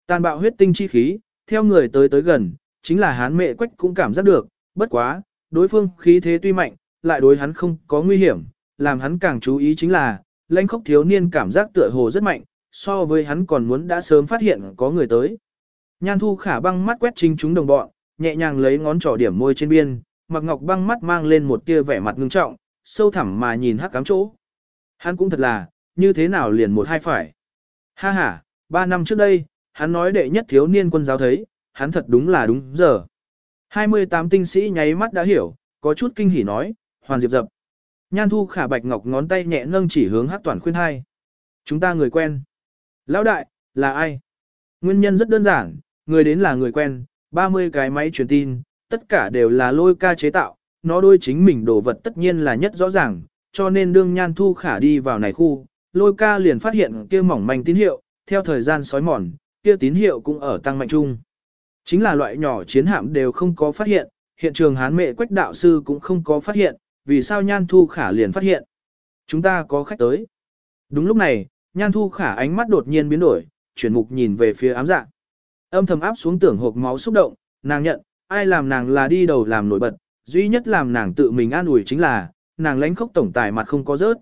Tàn bạo huyết tinh chi khí, theo người tới tới gần, chính là hán mẹ quách cũng cảm giác được, bất quá, đối phương khí thế tuy mạnh, lại đối hắn không có nguy hiểm, làm hắn càng chú ý chính là, lãnh khốc thiếu niên cảm giác tựa hồ rất mạnh, so với hắn còn muốn đã sớm phát hiện có người tới. Nhan thu khả băng mắt quét chính chúng đồng bọn, nhẹ nhàng lấy ngón trỏ điểm môi trên biên, mặc ngọc băng mắt mang lên một tia vẻ mặt ngưng trọng, sâu thẳm mà nhìn hắc cám chỗ. Hắn cũng thật là, như thế nào liền một hai phải. Ha ha, ba năm trước đây, hắn nói đệ nhất thiếu niên quân giáo thấy, hắn thật đúng là đúng giờ. 28 tinh sĩ nháy mắt đã hiểu, có chút kinh hỉ nói, hoàn diệp dập. Nhan thu khả bạch ngọc ngón tay nhẹ nâng chỉ hướng hắc toàn khuyên hai. Chúng ta người quen. Lão đại, là ai? Nguyên nhân rất đơn giản, người đến là người quen, 30 cái máy truyền tin, tất cả đều là lôi ca chế tạo, nó đôi chính mình đồ vật tất nhiên là nhất rõ ràng, cho nên đương nhan thu khả đi vào này khu, lôi ca liền phát hiện kia mỏng manh tín hiệu, theo thời gian sói mòn, kia tín hiệu cũng ở tăng mạnh chung. Chính là loại nhỏ chiến hạm đều không có phát hiện, hiện trường hán mệ quách đạo sư cũng không có phát hiện, vì sao nhan thu khả liền phát hiện. Chúng ta có khách tới. Đúng lúc này, nhan thu khả ánh mắt đột nhiên biến đổi, chuyển mục nhìn về phía ám dạ. Âm thầm áp xuống tưởng hộp máu xúc động, nàng nhận, ai làm nàng là đi đầu làm nổi bật, duy nhất làm nàng tự mình an ủi chính là, nàng lánh khốc tổng tài mặt không có rớt.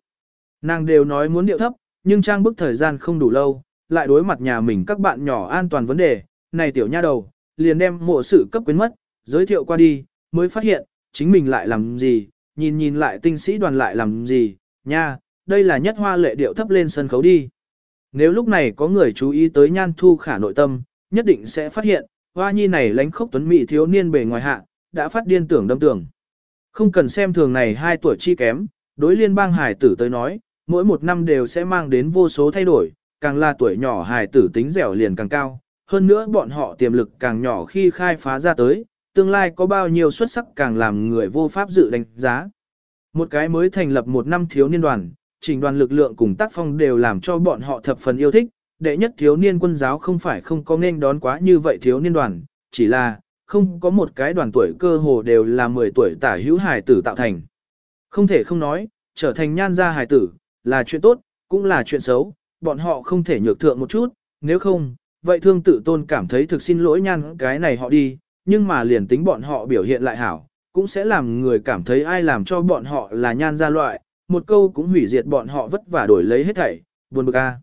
Nàng đều nói muốn điệu thấp, nhưng trang bức thời gian không đủ lâu, lại đối mặt nhà mình các bạn nhỏ an toàn vấn đề, này tiểu nha đầu, liền đem mộ sự cấp quyến mất, giới thiệu qua đi, mới phát hiện, chính mình lại làm gì, nhìn nhìn lại tinh sĩ đoàn lại làm gì, nha, đây là nhất hoa lệ điệu thấp lên sân khấu đi. Nếu lúc này có người chú ý tới nhan thu khả nội tâm, nhất định sẽ phát hiện, hoa nhi này lánh khốc tuấn mỹ thiếu niên bề ngoài hạ, đã phát điên tưởng đâm tưởng. Không cần xem thường này hai tuổi chi kém, đối liên bang hải tử tới nói, mỗi một năm đều sẽ mang đến vô số thay đổi, càng là tuổi nhỏ hải tử tính dẻo liền càng cao, hơn nữa bọn họ tiềm lực càng nhỏ khi khai phá ra tới, tương lai có bao nhiêu xuất sắc càng làm người vô pháp dự đánh giá. Một cái mới thành lập một năm thiếu niên đoàn, trình đoàn lực lượng cùng tác phong đều làm cho bọn họ thập phần yêu thích, đệ nhất thiếu niên quân giáo không phải không có nên đón quá như vậy thiếu niên đoàn, chỉ là, không có một cái đoàn tuổi cơ hồ đều là 10 tuổi tả hữu hài tử tạo thành. Không thể không nói, trở thành nhan gia hài tử, là chuyện tốt, cũng là chuyện xấu, bọn họ không thể nhược thượng một chút, nếu không, vậy thương tự tôn cảm thấy thực xin lỗi nhan cái này họ đi, nhưng mà liền tính bọn họ biểu hiện lại hảo, cũng sẽ làm người cảm thấy ai làm cho bọn họ là nhan gia loại, một câu cũng hủy diệt bọn họ vất vả đổi lấy hết thảy, buồn bực a.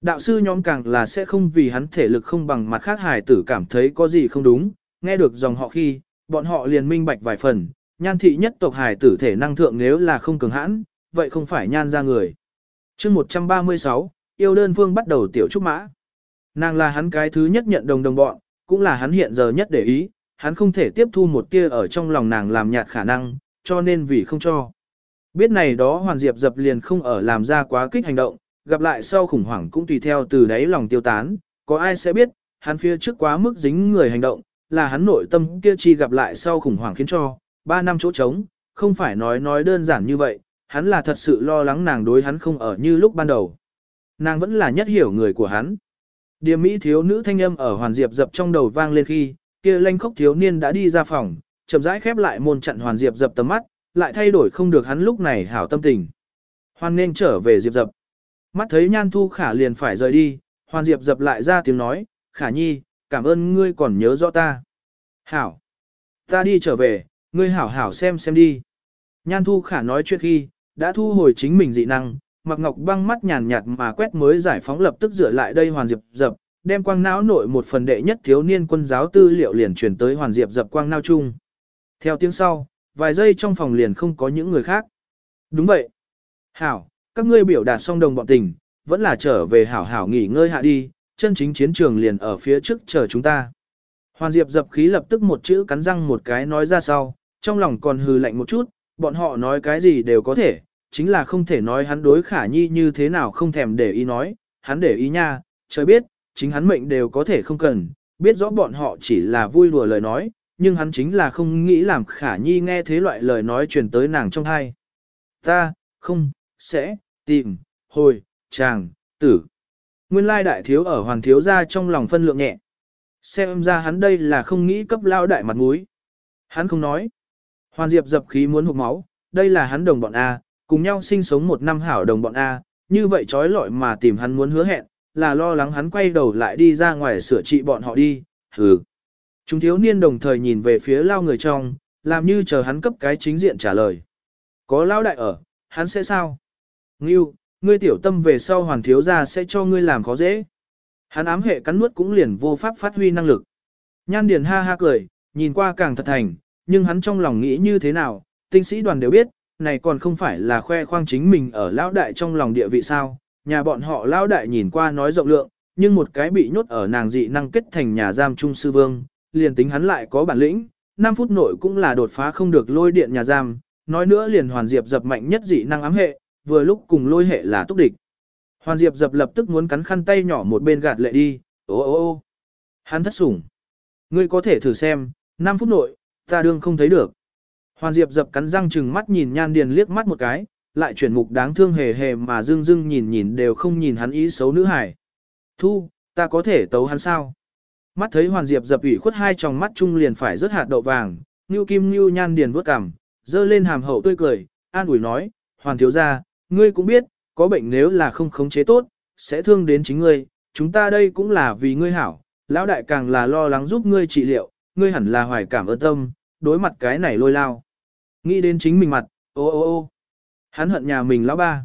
Đạo sư nhóm càng là sẽ không vì hắn thể lực không bằng mặt khác hài tử cảm thấy có gì không đúng, nghe được dòng họ khi, bọn họ liền minh bạch vài phần, nhan thị nhất tộc hài tử thể năng thượng nếu là không cường hãn, vậy không phải nhan ra người. chương 136, yêu đơn phương bắt đầu tiểu trúc mã. Nàng là hắn cái thứ nhất nhận đồng đồng bọn, cũng là hắn hiện giờ nhất để ý, hắn không thể tiếp thu một tia ở trong lòng nàng làm nhạt khả năng, cho nên vì không cho. Biết này đó Hoàn Diệp dập liền không ở làm ra quá kích hành động, gặp lại sau khủng hoảng cũng tùy theo từ đáy lòng tiêu tán, có ai sẽ biết, hắn phía trước quá mức dính người hành động, là hắn nội tâm kia chi gặp lại sau khủng hoảng khiến cho, ba năm chỗ trống, không phải nói nói đơn giản như vậy, hắn là thật sự lo lắng nàng đối hắn không ở như lúc ban đầu. Nàng vẫn là nhất hiểu người của hắn. Điềm mỹ thiếu nữ thanh âm ở Hoàn Diệp dập trong đầu vang lên khi, kia lanh khốc thiếu niên đã đi ra phòng, chậm rãi khép lại môn chặn Hoàn Diệp dập tầm mắt, lại thay đổi không được hắn lúc này hảo tâm tình. hoàn nên trở về Diệp dập. Mắt thấy Nhan Thu Khả liền phải rời đi, Hoàn Diệp dập lại ra tiếng nói, Khả nhi, cảm ơn ngươi còn nhớ rõ ta. Hảo. Ta đi trở về, ngươi hảo hảo xem xem đi. Nhan Thu Khả nói chuyện khi, đã thu hồi chính mình dị năng, mặc ngọc băng mắt nhàn nhạt mà quét mới giải phóng lập tức dựa lại đây Hoàn Diệp dập, đem quang não nội một phần đệ nhất thiếu niên quân giáo tư liệu liền truyền tới Hoàn Diệp dập quang não chung. Theo tiếng sau, vài giây trong phòng liền không có những người khác. Đúng vậy. Hảo, các ngươi biểu đạt xong đồng bọn tình, vẫn là trở về hảo hảo nghỉ ngơi hạ đi, chân chính chiến trường liền ở phía trước chờ chúng ta. Hoàn Diệp dập khí lập tức một chữ cắn răng một cái nói ra sau, trong lòng còn hừ lạnh một chút, bọn họ nói cái gì đều có thể, chính là không thể nói hắn đối khả nhi như thế nào không thèm để ý nói, hắn để ý nha, trời biết, chính hắn mệnh đều có thể không cần, biết rõ bọn họ chỉ là vui đùa lời nói, nhưng hắn chính là không nghĩ làm khả nhi nghe thế loại lời nói truyền tới nàng trong hai. Ta, không, sẽ, tìm, hồi, chàng, tử. Nguyên lai đại thiếu ở hoàn thiếu ra trong lòng phân lượng nhẹ. Xem ra hắn đây là không nghĩ cấp lao đại mặt mũi. Hắn không nói. Hoàn diệp dập khí muốn hụt máu, đây là hắn đồng bọn A, cùng nhau sinh sống một năm hảo đồng bọn A, như vậy trói lọi mà tìm hắn muốn hứa hẹn, là lo lắng hắn quay đầu lại đi ra ngoài sửa trị bọn họ đi, hừ. Chúng thiếu niên đồng thời nhìn về phía lao người trong, làm như chờ hắn cấp cái chính diện trả lời. Có lao đại ở, hắn sẽ sao? Ngưu, Ngươi tiểu tâm về sau hoàn thiếu gia sẽ cho ngươi làm khó dễ. Hắn ám hệ cắn nuốt cũng liền vô pháp phát huy năng lực. Nhan Điền ha ha cười, nhìn qua càng thật thành, nhưng hắn trong lòng nghĩ như thế nào, tinh sĩ đoàn đều biết, này còn không phải là khoe khoang chính mình ở lão đại trong lòng địa vị sao, nhà bọn họ lão đại nhìn qua nói rộng lượng, nhưng một cái bị nhốt ở nàng dị năng kết thành nhà giam trung sư vương, liền tính hắn lại có bản lĩnh, 5 phút nội cũng là đột phá không được lôi điện nhà giam, nói nữa liền hoàn diệp dập mạnh nhất dị năng ám hệ, vừa lúc cùng lôi hệ là túc địch. Hoàn diệp dập lập tức muốn cắn khăn tay nhỏ một bên gạt lệ đi, ô ô ô. Hắn thất sủng. Ngươi có thể thử xem, 5 phút nội, ta đương không thấy được. Hoàn diệp dập cắn răng chừng mắt nhìn nhan điền liếc mắt một cái, lại chuyển mục đáng thương hề hề mà dưng dưng nhìn nhìn đều không nhìn hắn ý xấu nữ hải. Thu, ta có thể tấu hắn sao? Mắt thấy Hoàn Diệp dập ủy khuất hai tròng mắt chung liền phải rớt hạt đậu vàng, Nưu Kim Nưu nhan điền vuốt cằm, dơ lên hàm hậu tươi cười, an ủi nói, Hoàn thiếu gia, ngươi cũng biết, có bệnh nếu là không khống chế tốt, sẽ thương đến chính ngươi, chúng ta đây cũng là vì ngươi hảo, lão đại càng là lo lắng giúp ngươi trị liệu, ngươi hẳn là hoài cảm ơn tâm, đối mặt cái này lôi lao. Nghĩ đến chính mình mặt, ô ô ô, hắn hận nhà mình lão ba.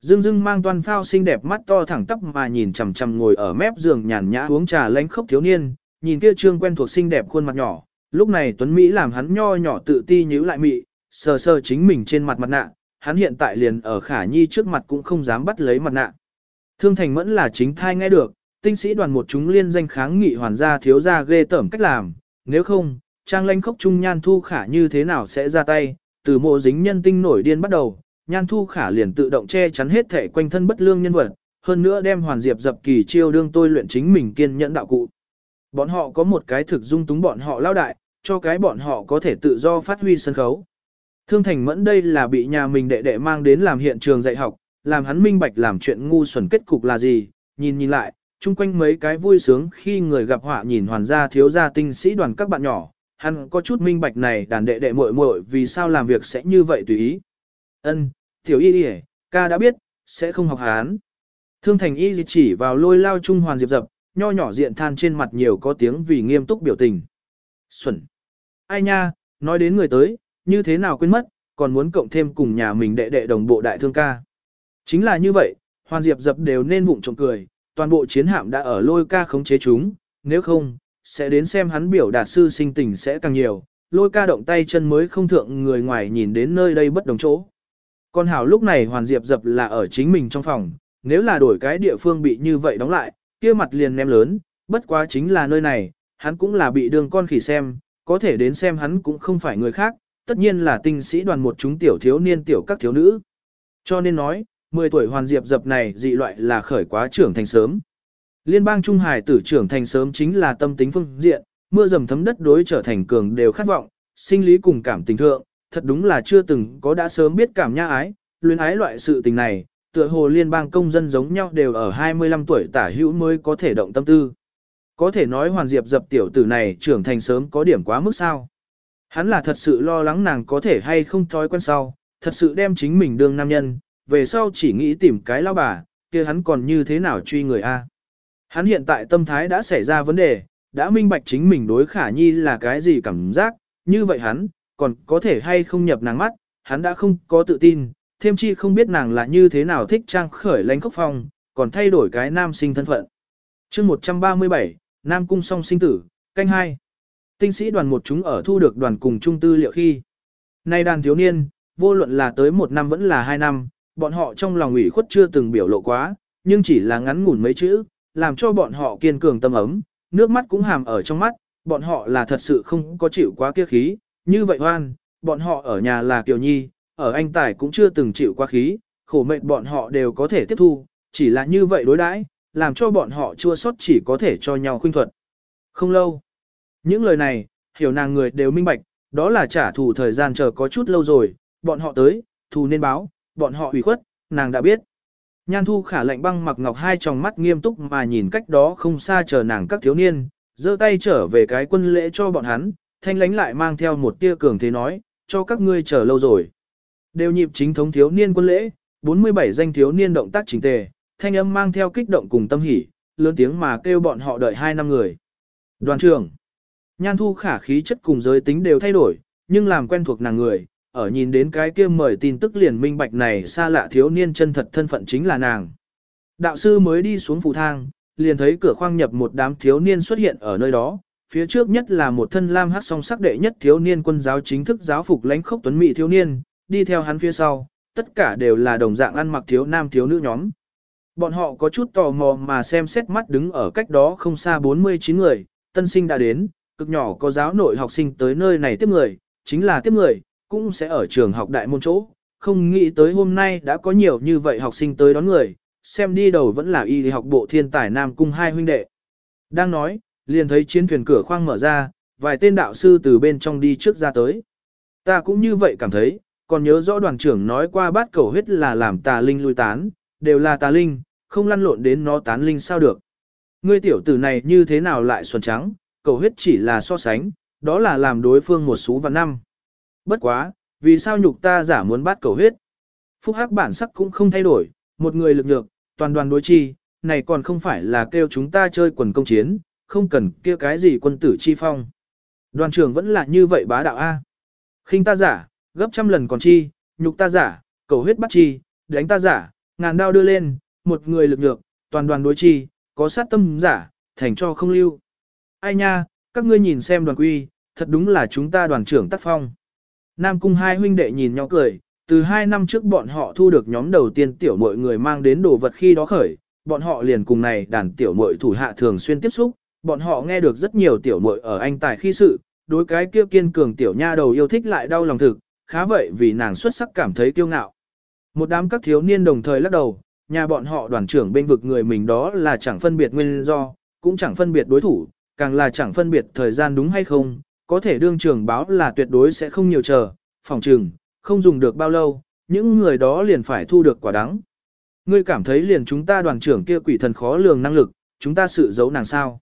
Dương dương mang toàn phao xinh đẹp mắt to thẳng tắp mà nhìn chằm chằm ngồi ở mép giường nhàn nhã uống trà lánh khốc thiếu niên, nhìn kia trương quen thuộc xinh đẹp khuôn mặt nhỏ. Lúc này Tuấn Mỹ làm hắn nho nhỏ tự ti nhíu lại mị, sờ sờ chính mình trên mặt mặt nạ, hắn hiện tại liền ở khả nhi trước mặt cũng không dám bắt lấy mặt nạ. Thương thành mẫn là chính thai nghe được, tinh sĩ đoàn một chúng liên danh kháng nghị hoàn gia thiếu gia ghê tởm cách làm, nếu không, trang lanh khốc trung nhan thu khả như thế nào sẽ ra tay, từ mộ dính nhân tinh nổi điên bắt đầu, nhan thu khả liền tự động che chắn hết thể quanh thân bất lương nhân vật, hơn nữa đem hoàn diệp dập kỳ chiêu đương tôi luyện chính mình kiên nhẫn đạo cụ. Bọn họ có một cái thực dung túng bọn họ lao đại, cho cái bọn họ có thể tự do phát huy sân khấu. Thương Thành Mẫn đây là bị nhà mình đệ đệ mang đến làm hiện trường dạy học, làm hắn minh bạch làm chuyện ngu xuẩn kết cục là gì, nhìn nhìn lại, chung quanh mấy cái vui sướng khi người gặp họa nhìn hoàn gia thiếu gia tinh sĩ đoàn các bạn nhỏ, hắn có chút minh bạch này đàn đệ đệ muội muội vì sao làm việc sẽ như vậy tùy ý. Ân, tiểu y đi ca đã biết, sẽ không học hán. Thương thành y chỉ vào lôi lao trung hoàn diệp dập, nho nhỏ diện than trên mặt nhiều có tiếng vì nghiêm túc biểu tình. Xuẩn. Ai nha, nói đến người tới, như thế nào quên mất, còn muốn cộng thêm cùng nhà mình đệ đệ đồng bộ đại thương ca. Chính là như vậy, hoàn diệp dập đều nên vụng trộm cười, toàn bộ chiến hạm đã ở lôi ca khống chế chúng, nếu không, sẽ đến xem hắn biểu đạt sư sinh tình sẽ càng nhiều, lôi ca động tay chân mới không thượng người ngoài nhìn đến nơi đây bất đồng chỗ. Còn hảo lúc này hoàn diệp dập là ở chính mình trong phòng, nếu là đổi cái địa phương bị như vậy đóng lại, kia mặt liền ném lớn, bất quá chính là nơi này, hắn cũng là bị đường con khỉ xem, có thể đến xem hắn cũng không phải người khác, tất nhiên là tinh sĩ đoàn một chúng tiểu thiếu niên tiểu các thiếu nữ. Cho nên nói, 10 tuổi hoàn diệp dập này dị loại là khởi quá trưởng thành sớm. Liên bang Trung Hải tử trưởng thành sớm chính là tâm tính phương diện, mưa dầm thấm đất đối trở thành cường đều khát vọng, sinh lý cùng cảm tình thượng, thật đúng là chưa từng có đã sớm biết cảm nha ái, luyến ái loại sự tình này, tựa hồ liên bang công dân giống nhau đều ở 25 tuổi tả hữu mới có thể động tâm tư. Có thể nói hoàn diệp dập tiểu tử này trưởng thành sớm có điểm quá mức sao. Hắn là thật sự lo lắng nàng có thể hay không thói quen sau, thật sự đem chính mình đương nam nhân, về sau chỉ nghĩ tìm cái lao bà, kia hắn còn như thế nào truy người A. Hắn hiện tại tâm thái đã xảy ra vấn đề, đã minh bạch chính mình đối khả nhi là cái gì cảm giác, như vậy hắn, còn có thể hay không nhập nàng mắt, hắn đã không có tự tin, thêm chi không biết nàng là như thế nào thích trang khởi lánh khốc phong, còn thay đổi cái nam sinh thân phận. chương 137, Nam Cung song sinh tử, canh hai Tinh sĩ đoàn một chúng ở thu được đoàn cùng trung tư liệu khi. Nay đàn thiếu niên, vô luận là tới một năm vẫn là hai năm, bọn họ trong lòng ủy khuất chưa từng biểu lộ quá, nhưng chỉ là ngắn ngủn mấy chữ, làm cho bọn họ kiên cường tâm ấm, nước mắt cũng hàm ở trong mắt, bọn họ là thật sự không có chịu quá kia khí, như vậy hoan, bọn họ ở nhà là Kiều Nhi, ở anh Tài cũng chưa từng chịu quá khí, khổ mệnh bọn họ đều có thể tiếp thu, chỉ là như vậy đối đãi, làm cho bọn họ chua xót chỉ có thể cho nhau khuyên thuật. Không lâu, những lời này, hiểu nàng người đều minh bạch, đó là trả thù thời gian chờ có chút lâu rồi, bọn họ tới, thù nên báo, bọn họ ủy khuất, nàng đã biết. Nhan thu khả lạnh băng mặc ngọc hai tròng mắt nghiêm túc mà nhìn cách đó không xa chờ nàng các thiếu niên, giơ tay trở về cái quân lễ cho bọn hắn, thanh lánh lại mang theo một tia cường thế nói, cho các ngươi chờ lâu rồi. Đều nhịp chính thống thiếu niên quân lễ, 47 danh thiếu niên động tác chính tề, thanh âm mang theo kích động cùng tâm hỉ, lớn tiếng mà kêu bọn họ đợi hai năm người. Đoàn trưởng, nhan thu khả khí chất cùng giới tính đều thay đổi, nhưng làm quen thuộc nàng người, ở nhìn đến cái kia mời tin tức liền minh bạch này xa lạ thiếu niên chân thật thân phận chính là nàng. Đạo sư mới đi xuống phụ thang, liền thấy cửa khoang nhập một đám thiếu niên xuất hiện ở nơi đó, phía trước nhất là một thân lam hát song sắc đệ nhất thiếu niên quân giáo chính thức giáo phục lãnh khốc tuấn mỹ thiếu niên, đi theo hắn phía sau, tất cả đều là đồng dạng ăn mặc thiếu nam thiếu nữ nhóm. Bọn họ có chút tò mò mà xem xét mắt đứng ở cách đó không xa 49 người, tân sinh đã đến, cực nhỏ có giáo nội học sinh tới nơi này tiếp người, chính là tiếp người, cũng sẽ ở trường học đại môn chỗ, không nghĩ tới hôm nay đã có nhiều như vậy học sinh tới đón người, xem đi đầu vẫn là y học bộ thiên tài Nam Cung hai huynh đệ. Đang nói, liền thấy chiến thuyền cửa khoang mở ra, vài tên đạo sư từ bên trong đi trước ra tới. Ta cũng như vậy cảm thấy, còn nhớ rõ đoàn trưởng nói qua bát cầu huyết là làm tà linh lui tán, đều là tà linh, không lăn lộn đến nó tán linh sao được. Ngươi tiểu tử này như thế nào lại xuân trắng, cầu huyết chỉ là so sánh, đó là làm đối phương một số và năm. Bất quá, vì sao nhục ta giả muốn bắt cầu huyết? Phúc hắc bản sắc cũng không thay đổi, một người lực nhược, toàn đoàn đối chi, này còn không phải là kêu chúng ta chơi quần công chiến, không cần kia cái gì quân tử chi phong. Đoàn trưởng vẫn là như vậy bá đạo A. khinh ta giả, gấp trăm lần còn chi, nhục ta giả, cầu huyết bắt chi, đánh ta giả, ngàn đao đưa lên, một người lực nhược, toàn đoàn đối chi, có sát tâm giả, thành cho không lưu. Ai nha, các ngươi nhìn xem đoàn quy, thật đúng là chúng ta đoàn trưởng tác phong. Nam cung hai huynh đệ nhìn nhau cười, từ hai năm trước bọn họ thu được nhóm đầu tiên tiểu muội người mang đến đồ vật khi đó khởi, bọn họ liền cùng này đàn tiểu muội thủ hạ thường xuyên tiếp xúc, bọn họ nghe được rất nhiều tiểu muội ở anh tài khi sự, đối cái kia kiên cường tiểu nha đầu yêu thích lại đau lòng thực, khá vậy vì nàng xuất sắc cảm thấy kiêu ngạo. Một đám các thiếu niên đồng thời lắc đầu, nhà bọn họ đoàn trưởng bên vực người mình đó là chẳng phân biệt nguyên do, cũng chẳng phân biệt đối thủ, càng là chẳng phân biệt thời gian đúng hay không, có thể đương trường báo là tuyệt đối sẽ không nhiều chờ, phòng trừng, không dùng được bao lâu, những người đó liền phải thu được quả đắng. Ngươi cảm thấy liền chúng ta đoàn trưởng kia quỷ thần khó lường năng lực, chúng ta sự giấu nàng sao?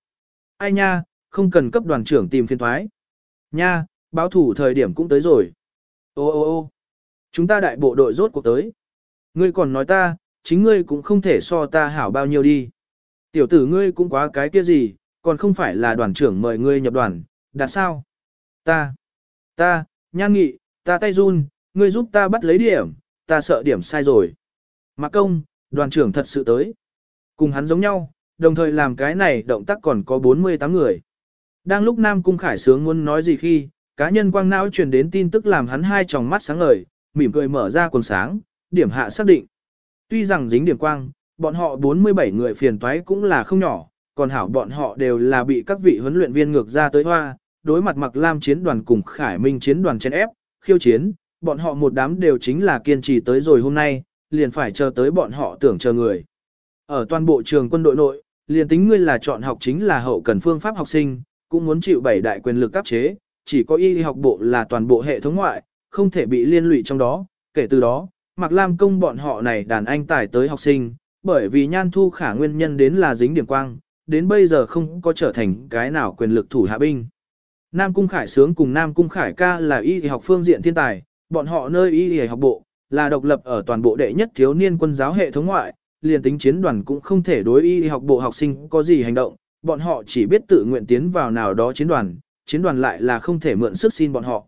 Ai nha, không cần cấp đoàn trưởng tìm phiên thoái. Nha, báo thủ thời điểm cũng tới rồi. Ô ô ô chúng ta đại bộ đội rốt cuộc tới. Ngươi còn nói ta, chính ngươi cũng không thể so ta hảo bao nhiêu đi. Tiểu tử ngươi cũng quá cái kia gì, còn không phải là đoàn trưởng mời ngươi nhập đoàn, đạt sao? Ta, ta, nhan nghị, ta tay run, ngươi giúp ta bắt lấy điểm, ta sợ điểm sai rồi. Mạc công, đoàn trưởng thật sự tới. Cùng hắn giống nhau, đồng thời làm cái này động tác còn có 48 người. Đang lúc Nam Cung Khải sướng muốn nói gì khi, cá nhân quang não truyền đến tin tức làm hắn hai tròng mắt sáng ngời, mỉm cười mở ra quần sáng, điểm hạ xác định. Tuy rằng dính điểm quang, bọn họ 47 người phiền toái cũng là không nhỏ, còn hảo bọn họ đều là bị các vị huấn luyện viên ngược ra tới hoa, đối mặt mặc lam chiến đoàn cùng khải minh chiến đoàn chen ép, khiêu chiến, bọn họ một đám đều chính là kiên trì tới rồi hôm nay, liền phải chờ tới bọn họ tưởng chờ người. Ở toàn bộ trường quân đội nội, liền tính ngươi là chọn học chính là hậu cần phương pháp học sinh, cũng muốn chịu bảy đại quyền lực áp chế, chỉ có y học bộ là toàn bộ hệ thống ngoại, không thể bị liên lụy trong đó, kể từ đó, Mạc Lam công bọn họ này đàn anh tải tới học sinh, bởi vì nhan thu khả nguyên nhân đến là dính điểm quang, đến bây giờ không có trở thành cái nào quyền lực thủ hạ binh. Nam Cung Khải Sướng cùng Nam Cung Khải Ca là y học phương diện thiên tài, bọn họ nơi y học bộ, là độc lập ở toàn bộ đệ nhất thiếu niên quân giáo hệ thống ngoại, liền tính chiến đoàn cũng không thể đối y học bộ học sinh có gì hành động, bọn họ chỉ biết tự nguyện tiến vào nào đó chiến đoàn, chiến đoàn lại là không thể mượn sức xin bọn họ.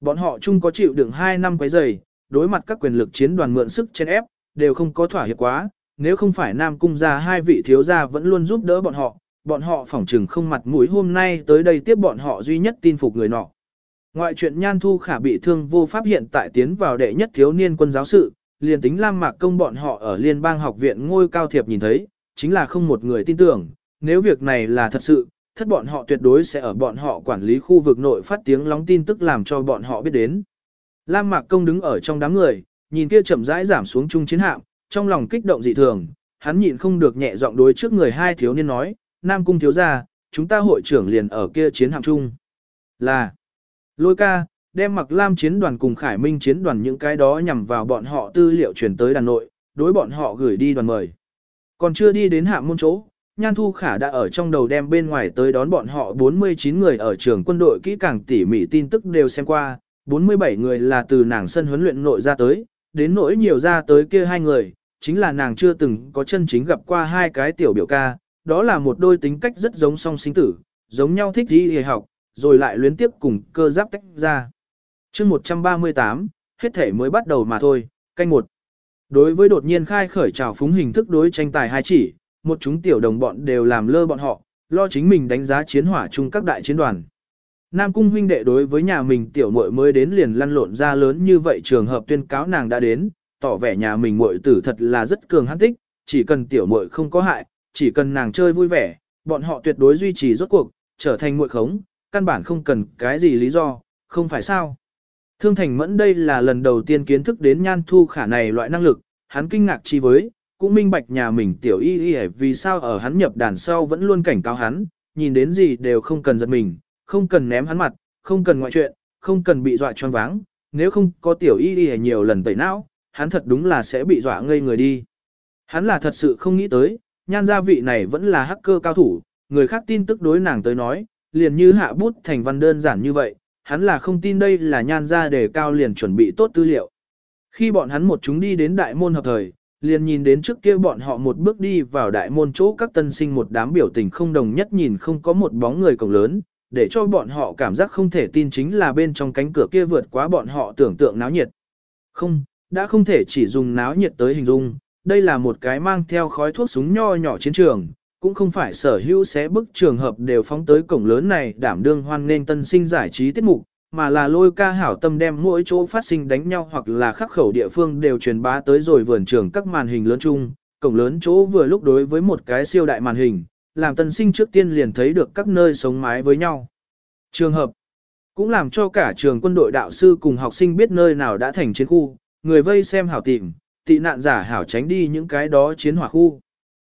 Bọn họ chung có chịu đựng 2 năm quấy rầy, đối mặt các quyền lực chiến đoàn mượn sức trên ép, đều không có thỏa hiệp quá, nếu không phải Nam Cung gia hai vị thiếu gia vẫn luôn giúp đỡ bọn họ, bọn họ phỏng trừng không mặt mũi hôm nay tới đây tiếp bọn họ duy nhất tin phục người nọ. Ngoại chuyện Nhan Thu Khả bị thương vô pháp hiện tại tiến vào đệ nhất thiếu niên quân giáo sự, liền tính Lam Mạc Công bọn họ ở liên bang học viện ngôi cao thiệp nhìn thấy, chính là không một người tin tưởng, nếu việc này là thật sự, thất bọn họ tuyệt đối sẽ ở bọn họ quản lý khu vực nội phát tiếng lóng tin tức làm cho bọn họ biết đến. Lam Mạc Công đứng ở trong đám người, nhìn kia chậm rãi giảm xuống trung chiến hạm, trong lòng kích động dị thường, hắn nhịn không được nhẹ giọng đối trước người hai thiếu niên nói, Nam Cung thiếu gia, chúng ta hội trưởng liền ở kia chiến hạm chung. Là, lôi ca, đem mặc lam chiến đoàn cùng khải minh chiến đoàn những cái đó nhằm vào bọn họ tư liệu chuyển tới đàn nội, đối bọn họ gửi đi đoàn mời. Còn chưa đi đến hạm môn chỗ, Nhan Thu Khả đã ở trong đầu đem bên ngoài tới đón bọn họ 49 người ở trường quân đội kỹ càng tỉ mỉ tin tức đều xem qua, 47 người là từ nàng sân huấn luyện nội ra tới, đến nỗi nhiều ra tới kia hai người, chính là nàng chưa từng có chân chính gặp qua hai cái tiểu biểu ca, đó là một đôi tính cách rất giống song sinh tử, giống nhau thích đi hề học, rồi lại luyến tiếp cùng cơ giáp tách ra. chương 138, hết thể mới bắt đầu mà thôi, canh một. Đối với đột nhiên khai khởi trào phúng hình thức đối tranh tài hai chỉ, một chúng tiểu đồng bọn đều làm lơ bọn họ, lo chính mình đánh giá chiến hỏa chung các đại chiến đoàn. Nam cung huynh đệ đối với nhà mình tiểu muội mới đến liền lăn lộn ra lớn như vậy trường hợp tuyên cáo nàng đã đến, tỏ vẻ nhà mình muội tử thật là rất cường hãn tích, chỉ cần tiểu muội không có hại, chỉ cần nàng chơi vui vẻ, bọn họ tuyệt đối duy trì rốt cuộc, trở thành muội khống, căn bản không cần cái gì lý do, không phải sao. Thương Thành Mẫn đây là lần đầu tiên kiến thức đến nhan thu khả này loại năng lực, hắn kinh ngạc chi với, cũng minh bạch nhà mình tiểu y y vì sao ở hắn nhập đàn sau vẫn luôn cảnh cáo hắn, nhìn đến gì đều không cần giật mình, không cần ném hắn mặt, không cần ngoại chuyện, không cần bị dọa choáng váng, nếu không có tiểu y y nhiều lần tẩy não, hắn thật đúng là sẽ bị dọa ngây người đi. Hắn là thật sự không nghĩ tới, nhan gia vị này vẫn là hacker cao thủ, người khác tin tức đối nàng tới nói, liền như hạ bút thành văn đơn giản như vậy, hắn là không tin đây là nhan gia đề cao liền chuẩn bị tốt tư liệu. Khi bọn hắn một chúng đi đến đại môn hợp thời, liền nhìn đến trước kia bọn họ một bước đi vào đại môn chỗ các tân sinh một đám biểu tình không đồng nhất nhìn không có một bóng người cổng lớn, để cho bọn họ cảm giác không thể tin chính là bên trong cánh cửa kia vượt quá bọn họ tưởng tượng náo nhiệt. Không, đã không thể chỉ dùng náo nhiệt tới hình dung, đây là một cái mang theo khói thuốc súng nho nhỏ chiến trường, cũng không phải sở hữu sẽ bức trường hợp đều phóng tới cổng lớn này đảm đương hoan nên tân sinh giải trí tiết mục, mà là lôi ca hảo tâm đem mỗi chỗ phát sinh đánh nhau hoặc là khắc khẩu địa phương đều truyền bá tới rồi vườn trường các màn hình lớn chung, cổng lớn chỗ vừa lúc đối với một cái siêu đại màn hình, làm tân sinh trước tiên liền thấy được các nơi sống mái với nhau. Trường hợp cũng làm cho cả trường quân đội đạo sư cùng học sinh biết nơi nào đã thành chiến khu, người vây xem hảo tìm, tị nạn giả hảo tránh đi những cái đó chiến hỏa khu.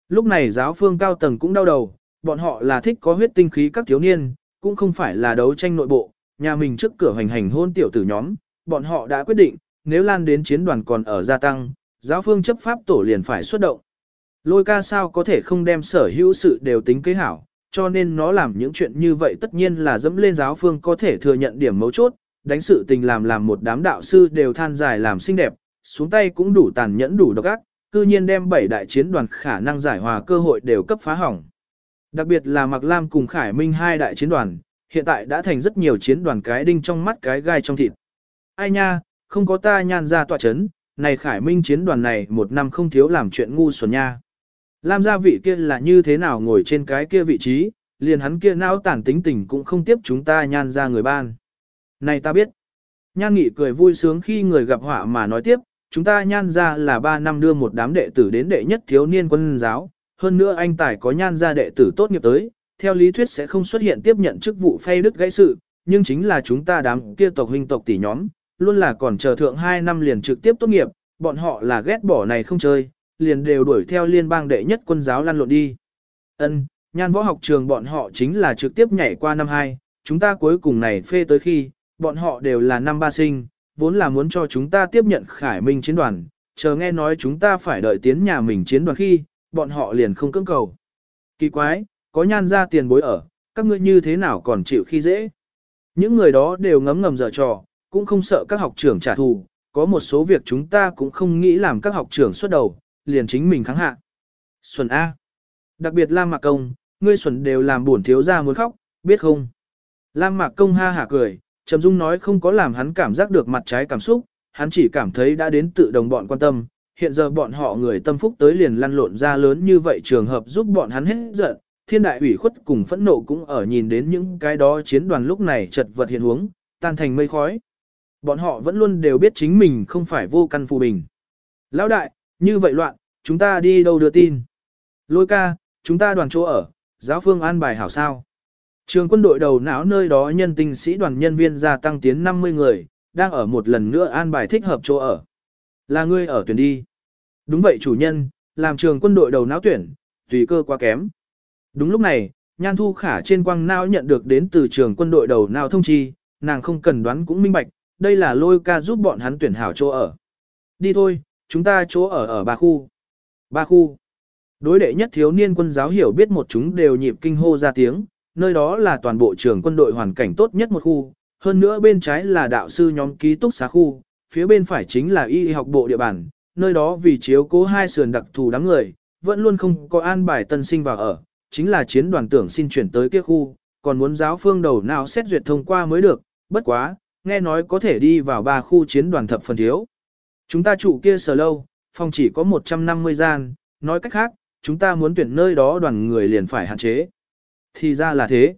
Lúc này giáo phương cao tầng cũng đau đầu, bọn họ là thích có huyết tinh khí các thiếu niên, cũng không phải là đấu tranh nội bộ, nhà mình trước cửa hành hành hôn tiểu tử nhóm, bọn họ đã quyết định, nếu lan đến chiến đoàn còn ở gia tăng, giáo phương chấp pháp tổ liền phải xuất động. Lôi ca sao có thể không đem sở hữu sự đều tính kế hảo, cho nên nó làm những chuyện như vậy tất nhiên là dẫm lên giáo phương có thể thừa nhận điểm mấu chốt, đánh sự tình làm làm một đám đạo sư đều than dài làm xinh đẹp, xuống tay cũng đủ tàn nhẫn đủ độc ác, cư nhiên đem bảy đại chiến đoàn khả năng giải hòa cơ hội đều cấp phá hỏng. Đặc biệt là Mạc Lam cùng Khải Minh hai đại chiến đoàn, hiện tại đã thành rất nhiều chiến đoàn cái đinh trong mắt cái gai trong thịt. Ai nha, không có ta nhan ra tọa chấn, này Khải Minh chiến đoàn này một năm không thiếu làm chuyện ngu xuẩn nha. Lam gia vị kia là như thế nào ngồi trên cái kia vị trí, liền hắn kia não tản tính tình cũng không tiếp chúng ta nhan ra người ban. Này ta biết. Nhan nghị cười vui sướng khi người gặp họa mà nói tiếp, chúng ta nhan ra là 3 năm đưa một đám đệ tử đến đệ nhất thiếu niên quân giáo, hơn nữa anh tài có nhan ra đệ tử tốt nghiệp tới, theo lý thuyết sẽ không xuất hiện tiếp nhận chức vụ phay đức gãy sự, nhưng chính là chúng ta đám kia tộc huynh tộc tỷ nhóm, luôn là còn chờ thượng 2 năm liền trực tiếp tốt nghiệp, bọn họ là ghét bỏ này không chơi, liền đều đuổi theo liên bang đệ nhất quân giáo lăn lộn đi. Ân, nhan võ học trường bọn họ chính là trực tiếp nhảy qua năm 2, chúng ta cuối cùng này phê tới khi, bọn họ đều là năm ba sinh, vốn là muốn cho chúng ta tiếp nhận khải minh chiến đoàn, chờ nghe nói chúng ta phải đợi tiến nhà mình chiến đoàn khi, bọn họ liền không cưỡng cầu. Kỳ quái, có nhan ra tiền bối ở, các ngươi như thế nào còn chịu khi dễ. Những người đó đều ngấm ngầm dở trò, cũng không sợ các học trưởng trả thù, có một số việc chúng ta cũng không nghĩ làm các học trưởng xuất đầu, liền chính mình kháng hạ. Xuân A. Đặc biệt Lam Mạc Công, ngươi Xuân đều làm buồn thiếu ra muốn khóc, biết không? Lam Mạc Công ha hả cười, Trầm Dung nói không có làm hắn cảm giác được mặt trái cảm xúc, hắn chỉ cảm thấy đã đến tự đồng bọn quan tâm, hiện giờ bọn họ người tâm phúc tới liền lăn lộn ra lớn như vậy trường hợp giúp bọn hắn hết giận, thiên đại ủy khuất cùng phẫn nộ cũng ở nhìn đến những cái đó chiến đoàn lúc này chật vật hiện huống, tan thành mây khói. Bọn họ vẫn luôn đều biết chính mình không phải vô căn phù bình. Lão đại, như vậy loạn, chúng ta đi đâu đưa tin? Lôi ca, chúng ta đoàn chỗ ở, giáo phương an bài hảo sao? Trường quân đội đầu não nơi đó nhân tinh sĩ đoàn nhân viên gia tăng tiến 50 người, đang ở một lần nữa an bài thích hợp chỗ ở. Là ngươi ở tuyển đi. Đúng vậy chủ nhân, làm trường quân đội đầu não tuyển, tùy cơ quá kém. Đúng lúc này, Nhan Thu Khả trên quang não nhận được đến từ trường quân đội đầu não thông chi, nàng không cần đoán cũng minh bạch, đây là lôi ca giúp bọn hắn tuyển hảo chỗ ở. Đi thôi, chúng ta chỗ ở ở ba khu. Ba khu. Đối đệ nhất thiếu niên quân giáo hiểu biết một chúng đều nhịp kinh hô ra tiếng, nơi đó là toàn bộ trường quân đội hoàn cảnh tốt nhất một khu, hơn nữa bên trái là đạo sư nhóm ký túc xá khu, phía bên phải chính là y học bộ địa bàn, nơi đó vì chiếu cố hai sườn đặc thù đám người, vẫn luôn không có an bài tân sinh vào ở, chính là chiến đoàn tưởng xin chuyển tới kia khu, còn muốn giáo phương đầu nào xét duyệt thông qua mới được, bất quá, nghe nói có thể đi vào ba khu chiến đoàn thập phần thiếu. Chúng ta trụ kia sở lâu, phòng chỉ có 150 gian, nói cách khác, chúng ta muốn tuyển nơi đó đoàn người liền phải hạn chế. Thì ra là thế.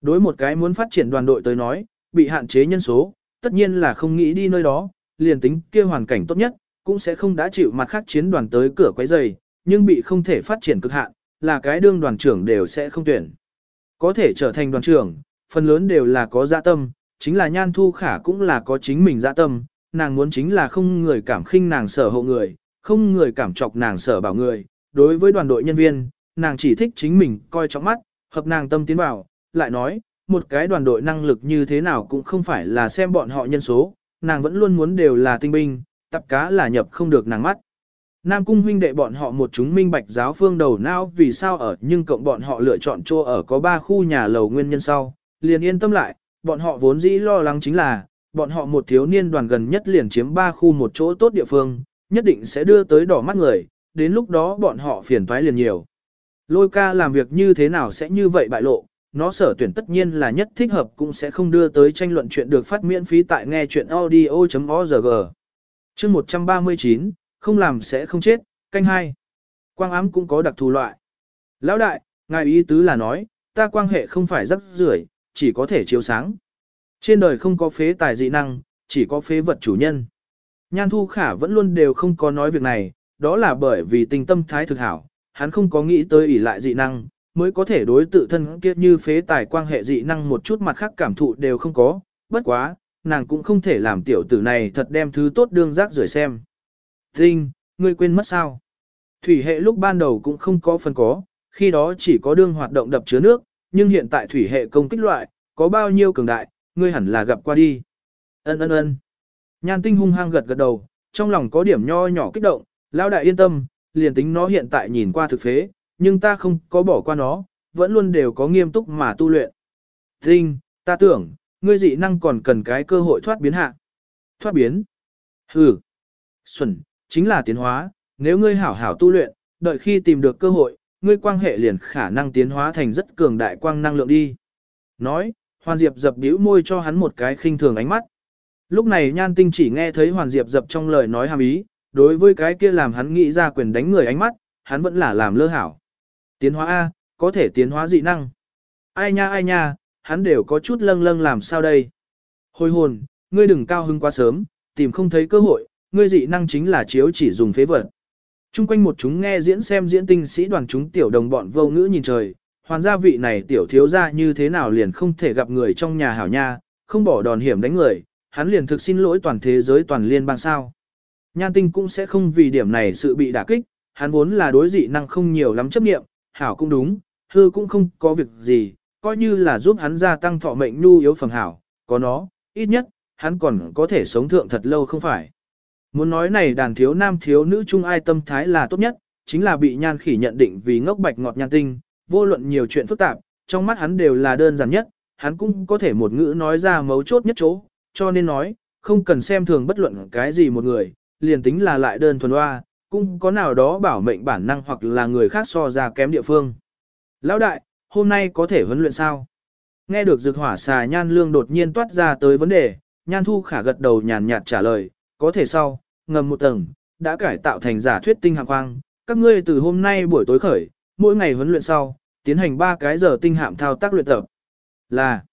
Đối một cái muốn phát triển đoàn đội tới nói, bị hạn chế nhân số, tất nhiên là không nghĩ đi nơi đó, liền tính kia hoàn cảnh tốt nhất, cũng sẽ không đã chịu mặt khác chiến đoàn tới cửa quấy rầy, nhưng bị không thể phát triển cực hạn, là cái đương đoàn trưởng đều sẽ không tuyển. Có thể trở thành đoàn trưởng, phần lớn đều là có dạ tâm, chính là nhan thu khả cũng là có chính mình dạ tâm, nàng muốn chính là không người cảm khinh nàng sở hộ người, không người cảm chọc nàng sở bảo người. Đối với đoàn đội nhân viên, nàng chỉ thích chính mình coi trọng mắt, hợp nàng tâm tiến vào, lại nói, một cái đoàn đội năng lực như thế nào cũng không phải là xem bọn họ nhân số, nàng vẫn luôn muốn đều là tinh binh, tập cá là nhập không được nàng mắt. Nam cung huynh đệ bọn họ một chúng minh bạch giáo phương đầu não vì sao ở nhưng cộng bọn họ lựa chọn chỗ ở có ba khu nhà lầu nguyên nhân sau, liền yên tâm lại, bọn họ vốn dĩ lo lắng chính là, bọn họ một thiếu niên đoàn gần nhất liền chiếm ba khu một chỗ tốt địa phương, nhất định sẽ đưa tới đỏ mắt người, đến lúc đó bọn họ phiền toái liền nhiều. Lôi ca làm việc như thế nào sẽ như vậy bại lộ, nó sở tuyển tất nhiên là nhất thích hợp cũng sẽ không đưa tới tranh luận chuyện được phát miễn phí tại nghe chuyện audio.org. Chương 139, không làm sẽ không chết, canh hai. Quang ám cũng có đặc thù loại. Lão đại, ngài ý tứ là nói, ta quan hệ không phải rất rưởi, chỉ có thể chiếu sáng. Trên đời không có phế tài dị năng, chỉ có phế vật chủ nhân. Nhan Thu Khả vẫn luôn đều không có nói việc này, đó là bởi vì tình tâm thái thực hảo, hắn không có nghĩ tới ỷ lại dị năng, mới có thể đối tự thân kia như phế tài quan hệ dị năng một chút mặt khác cảm thụ đều không có, bất quá, nàng cũng không thể làm tiểu tử này thật đem thứ tốt đương rác rưởi xem. Tinh, ngươi quên mất sao? Thủy hệ lúc ban đầu cũng không có phần có, khi đó chỉ có đương hoạt động đập chứa nước, nhưng hiện tại thủy hệ công kích loại, có bao nhiêu cường đại, ngươi hẳn là gặp qua đi. Ân ân ân. Nhan tinh hung hăng gật gật đầu, trong lòng có điểm nho nhỏ kích động, lao đại yên tâm, liền tính nó hiện tại nhìn qua thực phế, nhưng ta không có bỏ qua nó, vẫn luôn đều có nghiêm túc mà tu luyện. Tinh, ta tưởng, ngươi dị năng còn cần cái cơ hội thoát biến hạ. Thoát biến? Hừ. Xuân, chính là tiến hóa, nếu ngươi hảo hảo tu luyện, đợi khi tìm được cơ hội, ngươi quang hệ liền khả năng tiến hóa thành rất cường đại quang năng lượng đi. Nói, Hoàn Diệp dập bĩu môi cho hắn một cái khinh thường ánh mắt. Lúc này Nhan Tinh chỉ nghe thấy Hoàn Diệp dập trong lời nói hàm ý, đối với cái kia làm hắn nghĩ ra quyền đánh người ánh mắt, hắn vẫn là làm lơ hảo. Tiến hóa A, có thể tiến hóa dị năng. Ai nha ai nha, hắn đều có chút lâng lâng làm sao đây. Hồi hồn, ngươi đừng cao hưng quá sớm, tìm không thấy cơ hội, ngươi dị năng chính là chiếu chỉ dùng phế vật. Trung quanh một chúng nghe diễn xem diễn tinh sĩ đoàn chúng tiểu đồng bọn vô ngữ nhìn trời, hoàn gia vị này tiểu thiếu ra như thế nào liền không thể gặp người trong nhà hảo nha, không bỏ đòn hiểm đánh người, hắn liền thực xin lỗi toàn thế giới toàn liên bang sao. Nhan tinh cũng sẽ không vì điểm này sự bị đả kích, hắn vốn là đối dị năng không nhiều lắm chấp nghiệm, hảo cũng đúng, hư cũng không có việc gì, coi như là giúp hắn gia tăng thọ mệnh nhu yếu phẩm hảo, có nó, ít nhất, hắn còn có thể sống thượng thật lâu không phải. Muốn nói này đàn thiếu nam thiếu nữ chung ai tâm thái là tốt nhất, chính là bị nhan khỉ nhận định vì ngốc bạch ngọt nhan tinh, vô luận nhiều chuyện phức tạp, trong mắt hắn đều là đơn giản nhất, hắn cũng có thể một ngữ nói ra mấu chốt nhất chỗ, cho nên nói, không cần xem thường bất luận cái gì một người, liền tính là lại đơn thuần hoa, cũng có nào đó bảo mệnh bản năng hoặc là người khác so ra kém địa phương. Lão đại, hôm nay có thể huấn luyện sao? Nghe được dược hỏa xà nhan lương đột nhiên toát ra tới vấn đề, nhan thu khả gật đầu nhàn nhạt trả lời, có thể sau, ngầm một tầng, đã cải tạo thành giả thuyết tinh hạng quang, các ngươi từ hôm nay buổi tối khởi, mỗi ngày huấn luyện sau, tiến hành 3 cái giờ tinh hạm thao tác luyện tập. Là,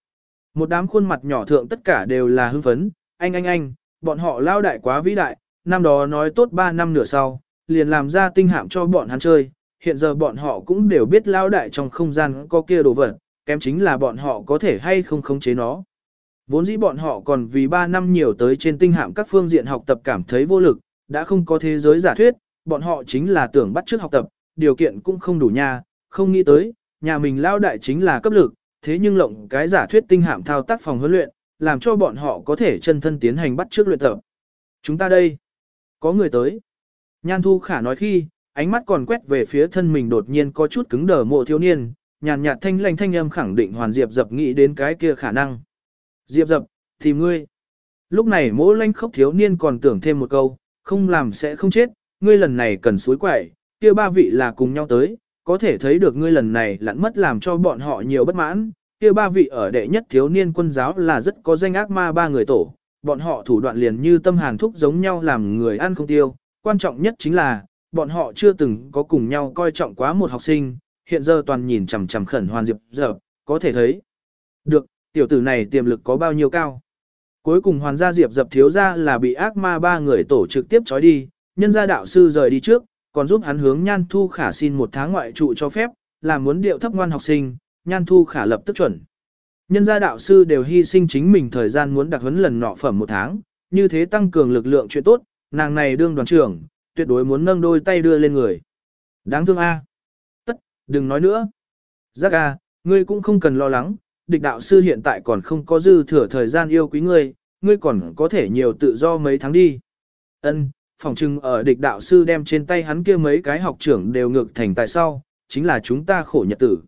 một đám khuôn mặt nhỏ thượng tất cả đều là hưng phấn, anh anh anh, bọn họ lao đại quá vĩ đại, năm đó nói tốt 3 năm nửa sau, liền làm ra tinh hạm cho bọn hắn chơi, hiện giờ bọn họ cũng đều biết lao đại trong không gian có kia đồ vật, kém chính là bọn họ có thể hay không khống chế nó. Vốn dĩ bọn họ còn vì 3 năm nhiều tới trên tinh hạm các phương diện học tập cảm thấy vô lực, đã không có thế giới giả thuyết, bọn họ chính là tưởng bắt trước học tập, điều kiện cũng không đủ nha, không nghĩ tới, nhà mình lao đại chính là cấp lực, thế nhưng lộng cái giả thuyết tinh hạm thao tác phòng huấn luyện, làm cho bọn họ có thể chân thân tiến hành bắt trước luyện tập. Chúng ta đây, có người tới. Nhan Thu Khả nói khi, ánh mắt còn quét về phía thân mình đột nhiên có chút cứng đờ mộ thiếu niên, nhàn nhạt thanh lành thanh âm khẳng định hoàn Diệp dập nghĩ đến cái kia khả năng. Diệp dập, thì ngươi. Lúc này mỗ lanh khốc thiếu niên còn tưởng thêm một câu, không làm sẽ không chết, ngươi lần này cần suối quẩy, kia ba vị là cùng nhau tới, có thể thấy được ngươi lần này lặn mất làm cho bọn họ nhiều bất mãn, kia ba vị ở đệ nhất thiếu niên quân giáo là rất có danh ác ma ba người tổ, bọn họ thủ đoạn liền như tâm hàn thúc giống nhau làm người ăn không tiêu, quan trọng nhất chính là, bọn họ chưa từng có cùng nhau coi trọng quá một học sinh, hiện giờ toàn nhìn chằm chằm khẩn hoàn diệp giờ, có thể thấy. Được, tiểu tử này tiềm lực có bao nhiêu cao. Cuối cùng hoàn gia diệp dập thiếu ra là bị ác ma ba người tổ trực tiếp trói đi, nhân gia đạo sư rời đi trước, còn giúp hắn hướng nhan thu khả xin một tháng ngoại trụ cho phép, là muốn điệu thấp ngoan học sinh, nhan thu khả lập tức chuẩn. Nhân gia đạo sư đều hy sinh chính mình thời gian muốn đặc huấn lần nọ phẩm một tháng, như thế tăng cường lực lượng chuyện tốt, nàng này đương đoàn trưởng, tuyệt đối muốn nâng đôi tay đưa lên người. Đáng thương a. Tất, đừng nói nữa. Giác a, ngươi cũng không cần lo lắng, địch đạo sư hiện tại còn không có dư thừa thời gian yêu quý ngươi, ngươi còn có thể nhiều tự do mấy tháng đi. Ân, phòng trưng ở địch đạo sư đem trên tay hắn kia mấy cái học trưởng đều ngược thành tại sau, chính là chúng ta khổ nhật tử.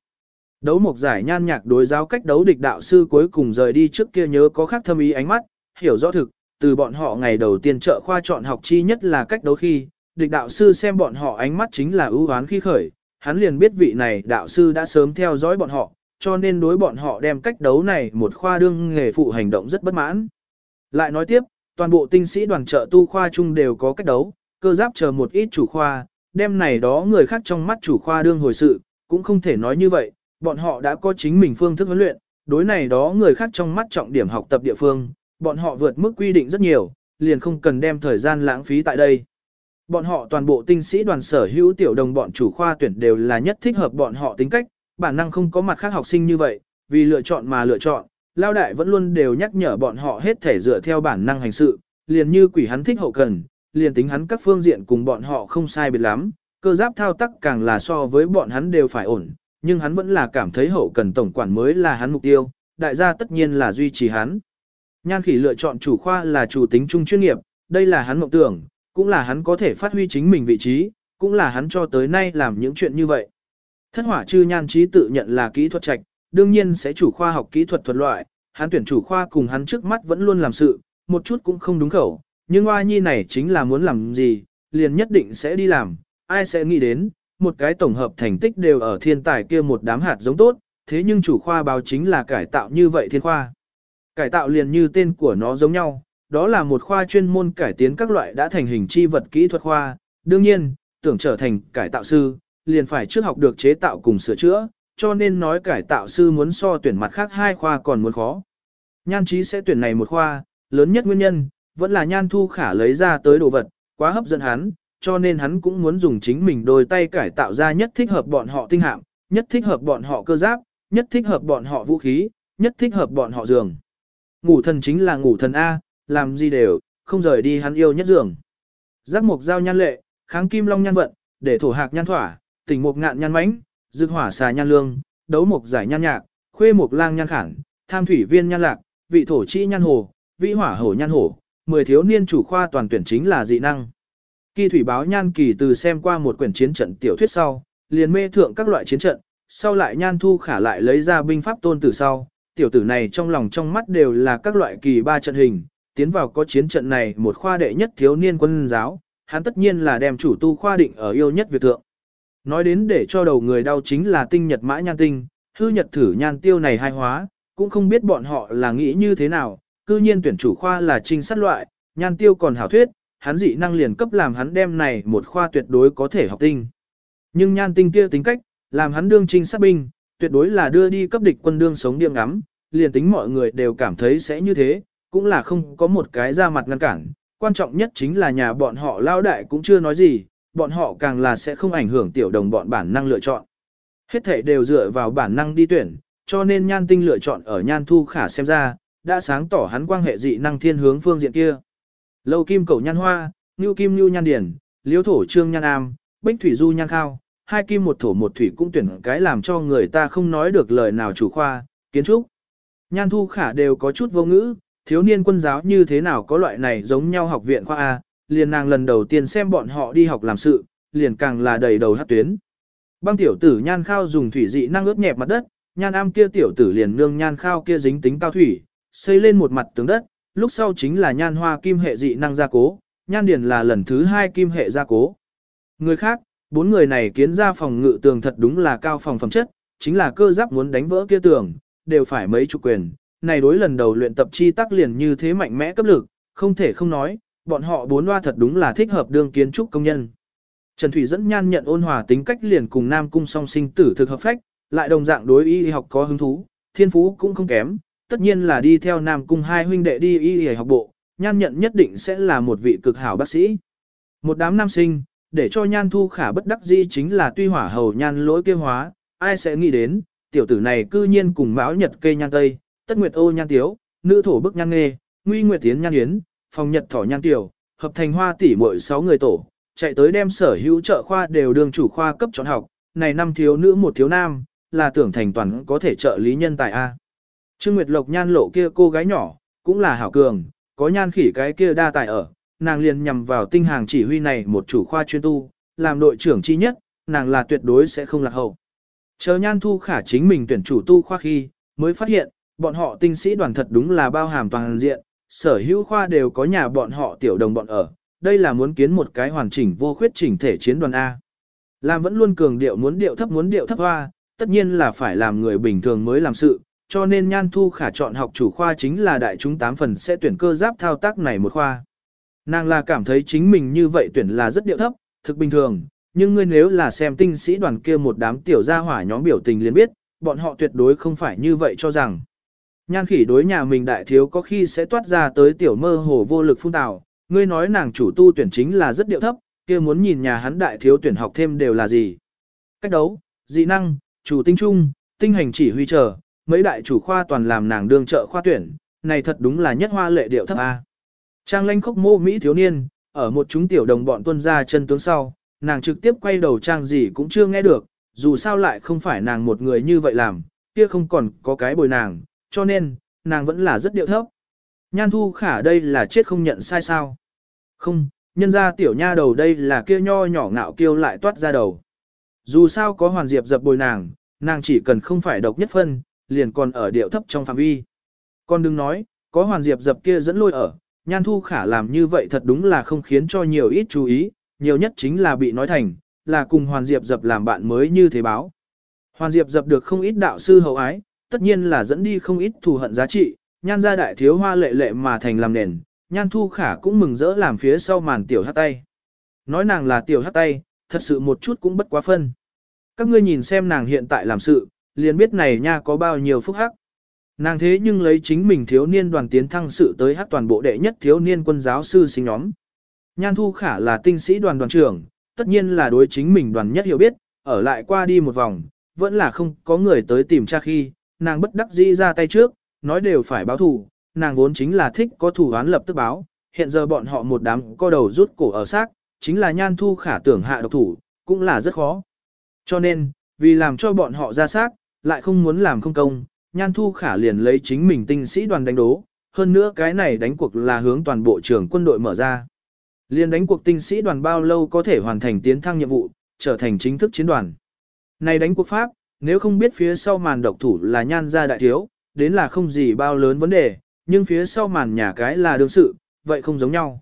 Đấu một giải nhan nhạc đối giáo cách đấu địch đạo sư cuối cùng rời đi trước kia nhớ có khác thâm ý ánh mắt, hiểu rõ thực, từ bọn họ ngày đầu tiên trợ khoa chọn học chi nhất là cách đấu khi, địch đạo sư xem bọn họ ánh mắt chính là ưu oán khi khởi, hắn liền biết vị này đạo sư đã sớm theo dõi bọn họ, cho nên đối bọn họ đem cách đấu này một khoa đương nghề phụ hành động rất bất mãn. Lại nói tiếp, toàn bộ tinh sĩ đoàn trợ tu khoa chung đều có cách đấu, cơ giáp chờ một ít chủ khoa, đem này đó người khác trong mắt chủ khoa đương hồi sự, cũng không thể nói như vậy, bọn họ đã có chính mình phương thức huấn luyện, đối này đó người khác trong mắt trọng điểm học tập địa phương, bọn họ vượt mức quy định rất nhiều, liền không cần đem thời gian lãng phí tại đây. Bọn họ toàn bộ tinh sĩ đoàn sở hữu tiểu đồng bọn chủ khoa tuyển đều là nhất thích hợp bọn họ tính cách, bản năng không có mặt khác học sinh như vậy, vì lựa chọn mà lựa chọn, lao đại vẫn luôn đều nhắc nhở bọn họ hết thể dựa theo bản năng hành sự, liền như quỷ hắn thích hậu cần, liền tính hắn các phương diện cùng bọn họ không sai biệt lắm, cơ giáp thao tác càng là so với bọn hắn đều phải ổn, nhưng hắn vẫn là cảm thấy hậu cần tổng quản mới là hắn mục tiêu, đại gia tất nhiên là duy trì hắn. Nhan khỉ lựa chọn chủ khoa là chủ tính trung chuyên nghiệp, đây là hắn mộng tưởng, cũng là hắn có thể phát huy chính mình vị trí, cũng là hắn cho tới nay làm những chuyện như vậy. Thất hỏa chư nhan trí tự nhận là kỹ thuật trạch, đương nhiên sẽ chủ khoa học kỹ thuật thuật loại, hắn tuyển chủ khoa cùng hắn trước mắt vẫn luôn làm sự, một chút cũng không đúng khẩu, nhưng oa nhi này chính là muốn làm gì, liền nhất định sẽ đi làm, ai sẽ nghĩ đến, một cái tổng hợp thành tích đều ở thiên tài kia một đám hạt giống tốt, thế nhưng chủ khoa báo chính là cải tạo như vậy thiên khoa. Cải tạo liền như tên của nó giống nhau, đó là một khoa chuyên môn cải tiến các loại đã thành hình chi vật kỹ thuật khoa, đương nhiên, tưởng trở thành cải tạo sư, liền phải trước học được chế tạo cùng sửa chữa, cho nên nói cải tạo sư muốn so tuyển mặt khác hai khoa còn muốn khó. Nhan trí sẽ tuyển này một khoa, lớn nhất nguyên nhân, vẫn là nhan thu khả lấy ra tới đồ vật, quá hấp dẫn hắn, cho nên hắn cũng muốn dùng chính mình đôi tay cải tạo ra nhất thích hợp bọn họ tinh hạm, nhất thích hợp bọn họ cơ giáp, nhất thích hợp bọn họ vũ khí, nhất thích hợp bọn họ giường. Ngủ thần chính là ngủ thần A, làm gì đều, không rời đi hắn yêu nhất giường. Giác mục giao nhan lệ, kháng kim long nhan vận, để thổ hạc nhan thỏa, tỉnh mục ngạn nhan mãnh, dược hỏa xà nhan lương, đấu mục giải nhan nhạc, khuê mục lang nhan khản, tham thủy viên nhan lạc, vị thổ chi nhan hồ, vị hỏa hổ nhan hổ, mười thiếu niên chủ khoa toàn tuyển chính là dị năng. Kỳ thủy báo nhan kỳ từ xem qua một quyển chiến trận tiểu thuyết sau, liền mê thượng các loại chiến trận, sau lại nhan thu khả lại lấy ra binh pháp tôn từ sau, tiểu tử này trong lòng trong mắt đều là các loại kỳ ba trận hình, tiến vào có chiến trận này một khoa đệ nhất thiếu niên quân giáo, hắn tất nhiên là đem chủ tu khoa định ở yêu nhất việc thượng. Nói đến để cho đầu người đau chính là tinh nhật mã nhan tinh, hư nhật thử nhan tiêu này hai hóa, cũng không biết bọn họ là nghĩ như thế nào, cư nhiên tuyển chủ khoa là trinh sát loại, nhan tiêu còn hảo thuyết, hắn dị năng liền cấp làm hắn đem này một khoa tuyệt đối có thể học tinh. Nhưng nhan tinh kia tính cách, làm hắn đương trinh sát binh, tuyệt đối là đưa đi cấp địch quân đương sống điềm ngắm, liền tính mọi người đều cảm thấy sẽ như thế, cũng là không có một cái ra mặt ngăn cản. Quan trọng nhất chính là nhà bọn họ lao đại cũng chưa nói gì, bọn họ càng là sẽ không ảnh hưởng tiểu đồng bọn bản năng lựa chọn. Hết thể đều dựa vào bản năng đi tuyển, cho nên nhan tinh lựa chọn ở nhan thu khả xem ra, đã sáng tỏ hắn quan hệ dị năng thiên hướng phương diện kia. Lâu kim cầu nhan hoa, ngưu kim ngưu nhan điển, liếu thổ trương nhan am, bích thủy du nhan khao, hai kim một thổ một thủy cũng tuyển cái làm cho người ta không nói được lời nào chủ khoa, kiến trúc. Nhan thu khả đều có chút vô ngữ, thiếu niên quân giáo như thế nào có loại này giống nhau học viện khoa A, liền nàng lần đầu tiên xem bọn họ đi học làm sự, liền càng là đầy đầu hát tuyến. Băng tiểu tử nhan khao dùng thủy dị năng ướt nhẹp mặt đất, nhan am kia tiểu tử liền nương nhan khao kia dính tính cao thủy, xây lên một mặt tường đất, lúc sau chính là nhan hoa kim hệ dị năng gia cố, nhan điển là lần thứ hai kim hệ gia cố. Người khác, bốn người này kiến ra phòng ngự tường thật đúng là cao phòng phẩm chất, chính là cơ giáp muốn đánh vỡ kia tường, đều phải mấy chục quyền. Này đối lần đầu luyện tập chi tác liền như thế mạnh mẽ cấp lực, không thể không nói, bọn họ bốn loa thật đúng là thích hợp đương kiến trúc công nhân. Trần Thủy dẫn nhan nhận ôn hòa tính cách liền cùng Nam Cung song sinh tử thực hợp phách, lại đồng dạng đối y học có hứng thú, thiên phú cũng không kém, tất nhiên là đi theo Nam Cung hai huynh đệ đi y học bộ, nhan nhận nhất định sẽ là một vị cực hảo bác sĩ. Một đám nam sinh, để cho nhan thu khả bất đắc dĩ chính là tuy hỏa hầu nhan lỗi kêu hóa, ai sẽ nghĩ đến, tiểu tử này cư nhiên cùng mão nhật cây nhan tây, tất nguyệt ô nhan tiếu, nữ thổ bức nhan nghê, nguy nguyệt tiến nhan yến, phòng nhật thỏ nhan tiểu, hợp thành hoa tỷ muội sáu người tổ, chạy tới đem sở hữu trợ khoa đều đường chủ khoa cấp chọn học, này năm thiếu nữ một thiếu nam, là tưởng thành toàn có thể trợ lý nhân tài A. Trương Nguyệt Lộc nhan lộ kia cô gái nhỏ, cũng là hảo cường, có nhan khỉ cái kia đa tài ở, nàng liền nhằm vào tinh hàng chỉ huy này một chủ khoa chuyên tu, làm đội trưởng chi nhất, nàng là tuyệt đối sẽ không lạc hậu. Chờ nhan thu khả chính mình tuyển chủ tu khoa khi, mới phát hiện, bọn họ tinh sĩ đoàn thật đúng là bao hàm toàn diện, sở hữu khoa đều có nhà bọn họ tiểu đồng bọn ở, đây là muốn kiến một cái hoàn chỉnh vô khuyết chỉnh thể chiến đoàn A. Làm vẫn luôn cường điệu muốn điệu thấp muốn điệu thấp hoa, tất nhiên là phải làm người bình thường mới làm sự, cho nên Nhan Thu Khả chọn học chủ khoa chính là đại chúng 8 phần sẽ tuyển cơ giáp thao tác này một khoa. Nàng là cảm thấy chính mình như vậy tuyển là rất điệu thấp, thực bình thường, nhưng ngươi nếu là xem tinh sĩ đoàn kia một đám tiểu gia hỏa nhóm biểu tình liền biết, bọn họ tuyệt đối không phải như vậy cho rằng. Nhan khỉ đối nhà mình đại thiếu có khi sẽ toát ra tới tiểu mơ hồ vô lực phun tào, ngươi nói nàng chủ tu tuyển chính là rất điệu thấp, kia muốn nhìn nhà hắn đại thiếu tuyển học thêm đều là gì. Cách đấu, dị năng, chủ tinh trung, tinh hành chỉ huy chờ, mấy đại chủ khoa toàn làm nàng đương trợ khoa tuyển, này thật đúng là nhất hoa lệ điệu thấp A. Trang lanh khốc mô Mỹ thiếu niên, ở một chúng tiểu đồng bọn tuân ra chân tướng sau, nàng trực tiếp quay đầu trang gì cũng chưa nghe được, dù sao lại không phải nàng một người như vậy làm, kia không còn có cái bồi nàng, cho nên, nàng vẫn là rất điệu thấp. Nhan thu khả đây là chết không nhận sai sao. Không, nhân ra tiểu nha đầu đây là kia nho nhỏ ngạo kiêu lại toát ra đầu. Dù sao có hoàn diệp dập bồi nàng, nàng chỉ cần không phải độc nhất phân, liền còn ở điệu thấp trong phạm vi. Con đừng nói, có hoàn diệp dập kia dẫn lôi ở, nhan thu khả làm như vậy thật đúng là không khiến cho nhiều ít chú ý, nhiều nhất chính là bị nói thành, là cùng hoàn diệp dập làm bạn mới như thế báo. Hoàn diệp dập được không ít đạo sư hậu ái, tất nhiên là dẫn đi không ít thù hận giá trị, nhan gia đại thiếu hoa lệ lệ mà thành làm nền, nhan thu khả cũng mừng rỡ làm phía sau màn tiểu hát tay. Nói nàng là tiểu hát tay, thật sự một chút cũng bất quá phân. Các ngươi nhìn xem nàng hiện tại làm sự, liền biết này nha có bao nhiêu phúc hắc. Nàng thế nhưng lấy chính mình thiếu niên đoàn tiến thăng sự tới hát toàn bộ đệ nhất thiếu niên quân giáo sư sinh nhóm. Nhan Thu Khả là tinh sĩ đoàn đoàn trưởng, tất nhiên là đối chính mình đoàn nhất hiểu biết, ở lại qua đi một vòng, vẫn là không có người tới tìm cha khi, nàng bất đắc dĩ ra tay trước, nói đều phải báo thù, nàng vốn chính là thích có thủ án lập tức báo, hiện giờ bọn họ một đám co đầu rút cổ ở xác, chính là Nhan Thu Khả tưởng hạ độc thủ, cũng là rất khó. Cho nên, vì làm cho bọn họ ra xác, lại không muốn làm không công, Nhan Thu Khả liền lấy chính mình tinh sĩ đoàn đánh đố, hơn nữa cái này đánh cuộc là hướng toàn bộ trưởng quân đội mở ra. Liên đánh cuộc tinh sĩ đoàn bao lâu có thể hoàn thành tiến thăng nhiệm vụ, trở thành chính thức chiến đoàn. Này đánh cuộc pháp, nếu không biết phía sau màn độc thủ là nhan gia đại thiếu, đến là không gì bao lớn vấn đề, nhưng phía sau màn nhà cái là đương sự, vậy không giống nhau.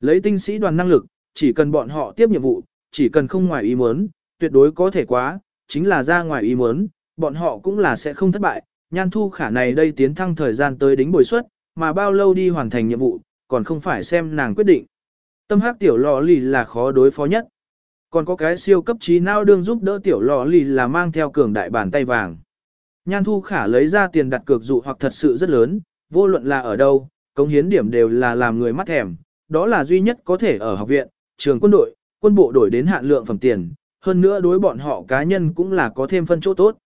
Lấy tinh sĩ đoàn năng lực, chỉ cần bọn họ tiếp nhiệm vụ, chỉ cần không ngoài ý muốn, tuyệt đối có thể quá, chính là ra ngoài ý muốn, bọn họ cũng là sẽ không thất bại, nhan thu khả này đây tiến thăng thời gian tới đính bồi suất, mà bao lâu đi hoàn thành nhiệm vụ, còn không phải xem nàng quyết định. Tâm hắc tiểu lò lì là khó đối phó nhất. Còn có cái siêu cấp trí não đương giúp đỡ tiểu lò lì là mang theo cường đại bàn tay vàng. Nhan thu khả lấy ra tiền đặt cược dụ hoặc thật sự rất lớn, vô luận là ở đâu, cống hiến điểm đều là làm người mắt thèm, đó là duy nhất có thể ở học viện, trường quân đội, quân bộ đổi đến hạn lượng phẩm tiền, hơn nữa đối bọn họ cá nhân cũng là có thêm phân chỗ tốt.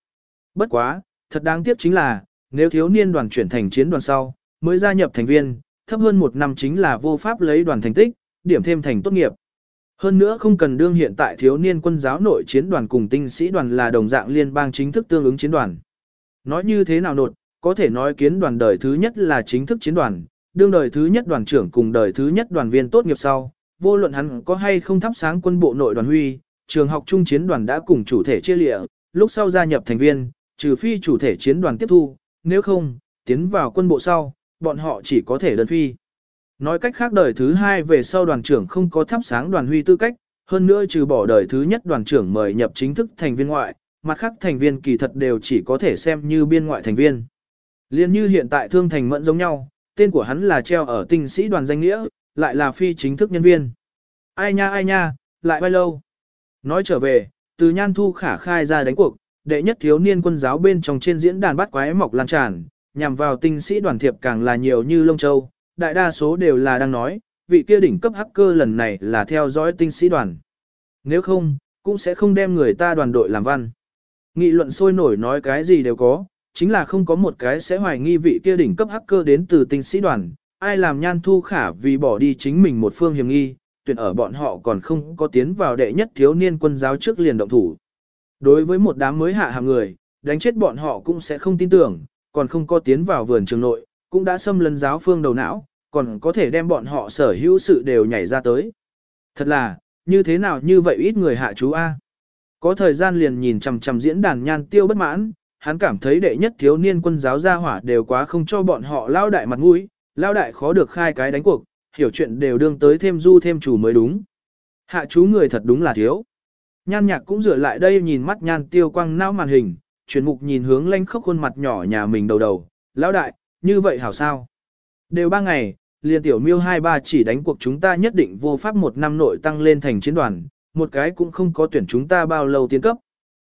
Bất quá, thật đáng tiếc chính là, nếu thiếu niên đoàn chuyển thành chiến đoàn sau, mới gia nhập thành viên, thấp hơn một năm chính là vô pháp lấy đoàn thành tích, điểm thêm thành tốt nghiệp. Hơn nữa không cần đương hiện tại thiếu niên quân giáo nội chiến đoàn cùng tinh sĩ đoàn là đồng dạng liên bang chính thức tương ứng chiến đoàn. Nói như thế nào nột, có thể nói kiến đoàn đời thứ nhất là chính thức chiến đoàn, đương đời thứ nhất đoàn trưởng cùng đời thứ nhất đoàn viên tốt nghiệp sau, vô luận hắn có hay không thắp sáng quân bộ nội đoàn huy, trường học trung chiến đoàn đã cùng chủ thể chia lịa, lúc sau gia nhập thành viên, trừ phi chủ thể chiến đoàn tiếp thu, nếu không, tiến vào quân bộ sau, bọn họ chỉ có thể đơn phi. Nói cách khác đời thứ hai về sau đoàn trưởng không có thắp sáng đoàn huy tư cách, hơn nữa trừ bỏ đời thứ nhất đoàn trưởng mời nhập chính thức thành viên ngoại, mặt khác thành viên kỳ thật đều chỉ có thể xem như biên ngoại thành viên. Liên như hiện tại thương thành mẫn giống nhau, tên của hắn là treo ở tinh sĩ đoàn danh nghĩa, lại là phi chính thức nhân viên. Ai nha ai nha, lại bao lâu? Nói trở về, từ nhan thu khả khai ra đánh cuộc, đệ nhất thiếu niên quân giáo bên trong trên diễn đàn bắt quái mọc lan tràn, nhằm vào tinh sĩ đoàn thiệp càng là nhiều như lông châu, đại đa số đều là đang nói, vị kia đỉnh cấp hacker lần này là theo dõi tinh sĩ đoàn. Nếu không, cũng sẽ không đem người ta đoàn đội làm văn. Nghị luận sôi nổi nói cái gì đều có, chính là không có một cái sẽ hoài nghi vị kia đỉnh cấp hacker đến từ tinh sĩ đoàn, ai làm nhan thu khả vì bỏ đi chính mình một phương hiểm nghi, tuyển ở bọn họ còn không có tiến vào đệ nhất thiếu niên quân giáo trước liền động thủ. Đối với một đám mới hạ hàng người, đánh chết bọn họ cũng sẽ không tin tưởng, còn không có tiến vào vườn trường nội, cũng đã xâm lấn giáo phương đầu não, còn có thể đem bọn họ sở hữu sự đều nhảy ra tới. Thật là, như thế nào như vậy ít người hạ chú A. Có thời gian liền nhìn chằm chằm diễn đàn nhan tiêu bất mãn, hắn cảm thấy đệ nhất thiếu niên quân giáo gia hỏa đều quá không cho bọn họ lao đại mặt mũi, lao đại khó được khai cái đánh cuộc, hiểu chuyện đều đương tới thêm du thêm chủ mới đúng. Hạ chú người thật đúng là thiếu. Nhan nhạc cũng rửa lại đây nhìn mắt nhan tiêu Quang não màn hình, chuyển mục nhìn hướng lanh khốc khuôn mặt nhỏ nhà mình đầu đầu, lão đại, như vậy hảo sao? Đều ba ngày, liền tiểu miêu hai ba chỉ đánh cuộc chúng ta nhất định vô pháp một năm nội tăng lên thành chiến đoàn, một cái cũng không có tuyển chúng ta bao lâu tiến cấp.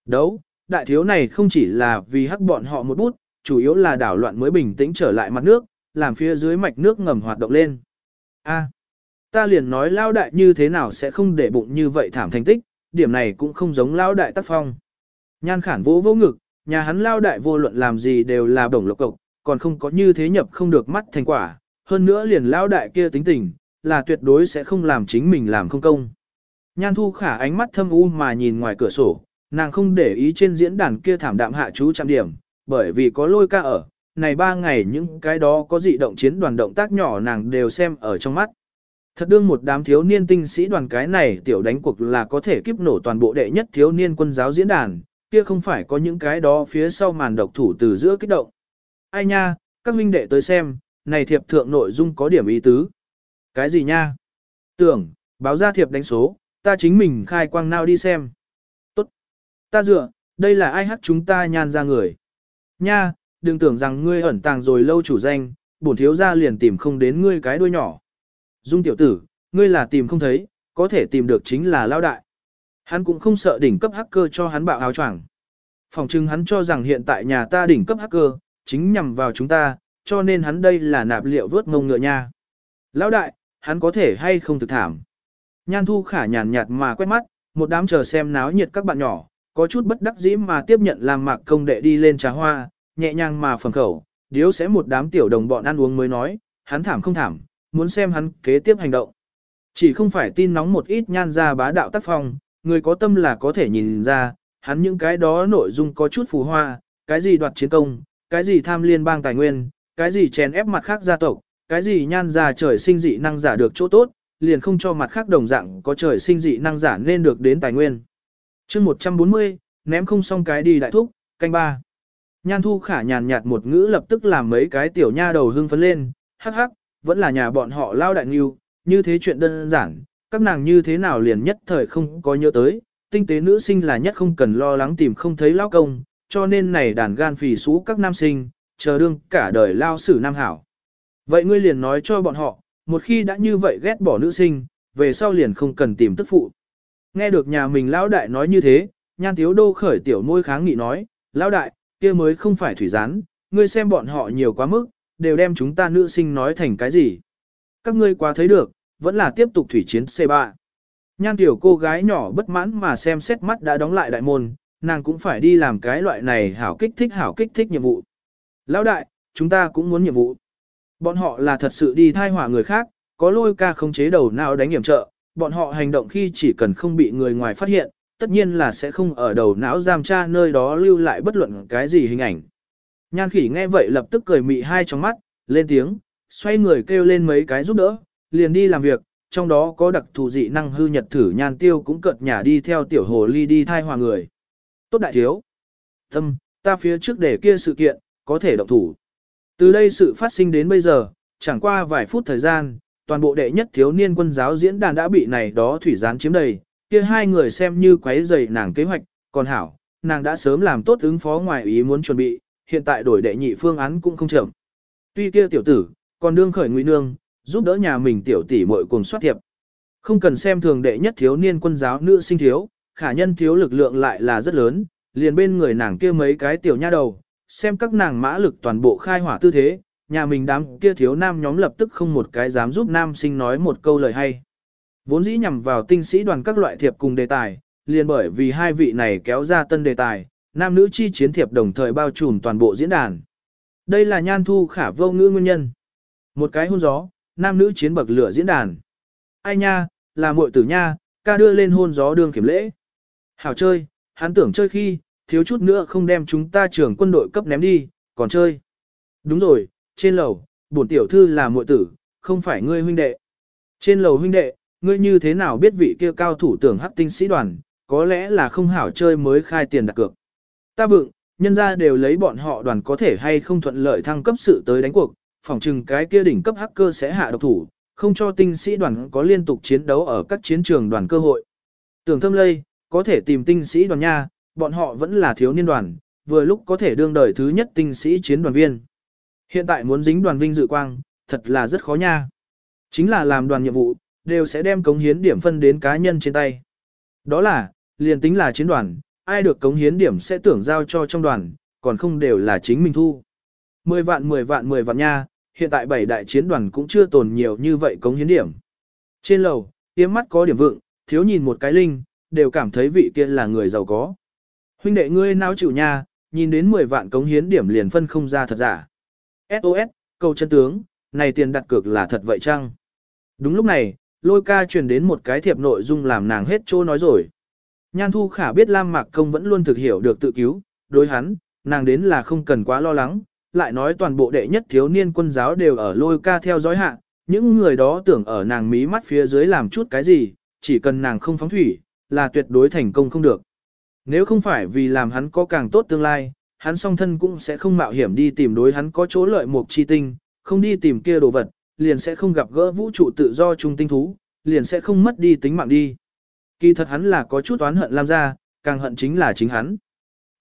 Đấu, đại thiếu này không chỉ là vì hắc bọn họ một bút, chủ yếu là đảo loạn mới bình tĩnh trở lại mặt nước, làm phía dưới mạch nước ngầm hoạt động lên. A, ta liền nói lao đại như thế nào sẽ không để bụng như vậy thảm thành tích, điểm này cũng không giống lao đại tác phong. Nhan khản vỗ vỗ ngực, nhà hắn lao đại vô luận làm gì đều là bổng lộc cộc, còn không có như thế nhập không được mắt thành quả, hơn nữa liền lao đại kia tính tình, là tuyệt đối sẽ không làm chính mình làm không công. Nhan thu khả ánh mắt thâm u mà nhìn ngoài cửa sổ, nàng không để ý trên diễn đàn kia thảm đạm hạ chú chạm điểm, bởi vì có lôi ca ở, này ba ngày những cái đó có dị động chiến đoàn động tác nhỏ nàng đều xem ở trong mắt. Thật đương một đám thiếu niên tinh sĩ đoàn cái này tiểu đánh cuộc là có thể kiếp nổ toàn bộ đệ nhất thiếu niên quân giáo diễn đàn, kia không phải có những cái đó phía sau màn độc thủ từ giữa kích động. Ai nha, các huynh đệ tới xem, này thiệp thượng nội dung có điểm ý tứ. Cái gì nha? Tưởng, báo ra thiệp đánh số, ta chính mình khai quang nào đi xem. Tốt. Ta dựa, đây là ai hắc chúng ta nhan ra người. Nha, đừng tưởng rằng ngươi ẩn tàng rồi lâu chủ danh, bổn thiếu ra liền tìm không đến ngươi cái đuôi nhỏ. Dung tiểu tử, ngươi là tìm không thấy, có thể tìm được chính là lao đại. Hắn cũng không sợ đỉnh cấp hacker cho hắn bạo áo choàng. Phòng trưng hắn cho rằng hiện tại nhà ta đỉnh cấp hacker, chính nhằm vào chúng ta, cho nên hắn đây là nạp liệu vớt ngông ngựa nha. Lão đại, hắn có thể hay không thực thảm. Nhan thu khả nhàn nhạt mà quét mắt, một đám chờ xem náo nhiệt các bạn nhỏ, có chút bất đắc dĩ mà tiếp nhận làm mạc công đệ đi lên trà hoa, nhẹ nhàng mà phẩm khẩu, điếu sẽ một đám tiểu đồng bọn ăn uống mới nói, hắn thảm không thảm, muốn xem hắn kế tiếp hành động. Chỉ không phải tin nóng một ít nhan ra bá đạo tác phong, người có tâm là có thể nhìn ra, hắn những cái đó nội dung có chút phù hoa, cái gì đoạt chiến công, cái gì tham liên bang tài nguyên, cái gì chèn ép mặt khác gia tộc, cái gì nhan ra trời sinh dị năng giả được chỗ tốt, liền không cho mặt khác đồng dạng có trời sinh dị năng giả nên được đến tài nguyên. chương 140, ném không xong cái đi đại thúc, canh ba. Nhan thu khả nhàn nhạt một ngữ lập tức làm mấy cái tiểu nha đầu hưng phấn lên, hắc hắc, vẫn là nhà bọn họ lao đại nghiêu, như thế chuyện đơn giản, các nàng như thế nào liền nhất thời không có nhớ tới, tinh tế nữ sinh là nhất không cần lo lắng tìm không thấy lao công, cho nên này đàn gan phì xú các nam sinh, chờ đương cả đời lao xử nam hảo. Vậy ngươi liền nói cho bọn họ, một khi đã như vậy ghét bỏ nữ sinh, về sau liền không cần tìm tức phụ. Nghe được nhà mình lão đại nói như thế, nhan thiếu đô khởi tiểu môi kháng nghị nói, lão đại, kia mới không phải thủy gián, ngươi xem bọn họ nhiều quá mức, đều đem chúng ta nữ sinh nói thành cái gì. Các ngươi quá thấy được, vẫn là tiếp tục thủy chiến C3. Nhan tiểu cô gái nhỏ bất mãn mà xem xét mắt đã đóng lại đại môn, nàng cũng phải đi làm cái loại này hảo kích thích hảo kích thích nhiệm vụ. Lão đại, chúng ta cũng muốn nhiệm vụ. Bọn họ là thật sự đi thai hỏa người khác, có lôi ca không chế đầu nào đánh hiểm trợ, bọn họ hành động khi chỉ cần không bị người ngoài phát hiện, tất nhiên là sẽ không ở đầu não giam tra nơi đó lưu lại bất luận cái gì hình ảnh. Nhan khỉ nghe vậy lập tức cười mị hai trong mắt, lên tiếng, xoay người kêu lên mấy cái giúp đỡ, liền đi làm việc, trong đó có đặc thù dị năng hư nhật thử nhan tiêu cũng cợt nhà đi theo tiểu hồ ly đi thai hòa người. Tốt đại thiếu. Tâm, ta phía trước để kia sự kiện, có thể động thủ. Từ đây sự phát sinh đến bây giờ, chẳng qua vài phút thời gian, toàn bộ đệ nhất thiếu niên quân giáo diễn đàn đã bị này đó thủy gián chiếm đầy, kia hai người xem như quấy rầy nàng kế hoạch, còn hảo, nàng đã sớm làm tốt ứng phó ngoài ý muốn chuẩn bị, hiện tại đổi đệ nhị phương án cũng không chậm. Tuy kia tiểu tử, còn đương khởi nguy nương, giúp đỡ nhà mình tiểu tỷ muội cùng soát thiệp. Không cần xem thường đệ nhất thiếu niên quân giáo nữ sinh thiếu, khả nhân thiếu lực lượng lại là rất lớn, liền bên người nàng kia mấy cái tiểu nha đầu, xem các nàng mã lực toàn bộ khai hỏa tư thế, nhà mình đám kia thiếu nam nhóm lập tức không một cái dám giúp nam sinh nói một câu lời hay. Vốn dĩ nhằm vào tinh sĩ đoàn các loại thiệp cùng đề tài, liền bởi vì hai vị này kéo ra tân đề tài, nam nữ chi chiến thiệp đồng thời bao trùm toàn bộ diễn đàn. Đây là nhan thu khả vô ngữ nguyên nhân. Một cái hôn gió, nam nữ chiến bậc lửa diễn đàn. Ai nha, là muội tử nha, ca đưa lên hôn gió đường kiểm lễ. Hảo chơi, hắn tưởng chơi khi, thiếu chút nữa không đem chúng ta trưởng quân đội cấp ném đi, còn chơi. Đúng rồi, trên lầu, bổn tiểu thư là muội tử, không phải ngươi huynh đệ. Trên lầu huynh đệ, ngươi như thế nào biết vị kia cao thủ tưởng hắc tinh sĩ đoàn, có lẽ là không hảo chơi mới khai tiền đặt cược. Ta vượng, nhân ra đều lấy bọn họ đoàn có thể hay không thuận lợi thăng cấp sự tới đánh cuộc, phỏng chừng cái kia đỉnh cấp hacker sẽ hạ độc thủ, không cho tinh sĩ đoàn có liên tục chiến đấu ở các chiến trường đoàn cơ hội. Tưởng thâm lây, có thể tìm tinh sĩ đoàn nha, bọn họ vẫn là thiếu niên đoàn, vừa lúc có thể đương đời thứ nhất tinh sĩ chiến đoàn viên. Hiện tại muốn dính đoàn vinh dự quang, thật là rất khó nha. Chính là làm đoàn nhiệm vụ, đều sẽ đem cống hiến điểm phân đến cá nhân trên tay. Đó là, liền tính là chiến đoàn, ai được cống hiến điểm sẽ tưởng giao cho trong đoàn, còn không đều là chính mình thu. 10 vạn 10 vạn 10 vạn nha, hiện tại bảy đại chiến đoàn cũng chưa tồn nhiều như vậy cống hiến điểm. Trên lầu, tiêm mắt có điểm vượng, thiếu nhìn một cái linh, đều cảm thấy vị kia là người giàu có. Huynh đệ ngươi nào chịu nha, nhìn đến 10 vạn cống hiến điểm liền phân không ra thật giả. SOS, câu chân tướng, này tiền đặt cược là thật vậy chăng? Đúng lúc này, lôi ca truyền đến một cái thiệp nội dung làm nàng hết chỗ nói rồi. Nhan Thu Khả biết Lam Mạc Công vẫn luôn thực hiểu được tự cứu, đối hắn, nàng đến là không cần quá lo lắng, lại nói toàn bộ đệ nhất thiếu niên quân giáo đều ở lôi ca theo dõi hạ, những người đó tưởng ở nàng mí mắt phía dưới làm chút cái gì, chỉ cần nàng không phóng thủy, là tuyệt đối thành công không được. Nếu không phải vì làm hắn có càng tốt tương lai, hắn song thân cũng sẽ không mạo hiểm đi tìm đối hắn có chỗ lợi một chi tinh, không đi tìm kia đồ vật, liền sẽ không gặp gỡ vũ trụ tự do trung tinh thú, liền sẽ không mất đi tính mạng đi. Kỳ thật hắn là có chút oán hận Lam gia, càng hận chính là chính hắn.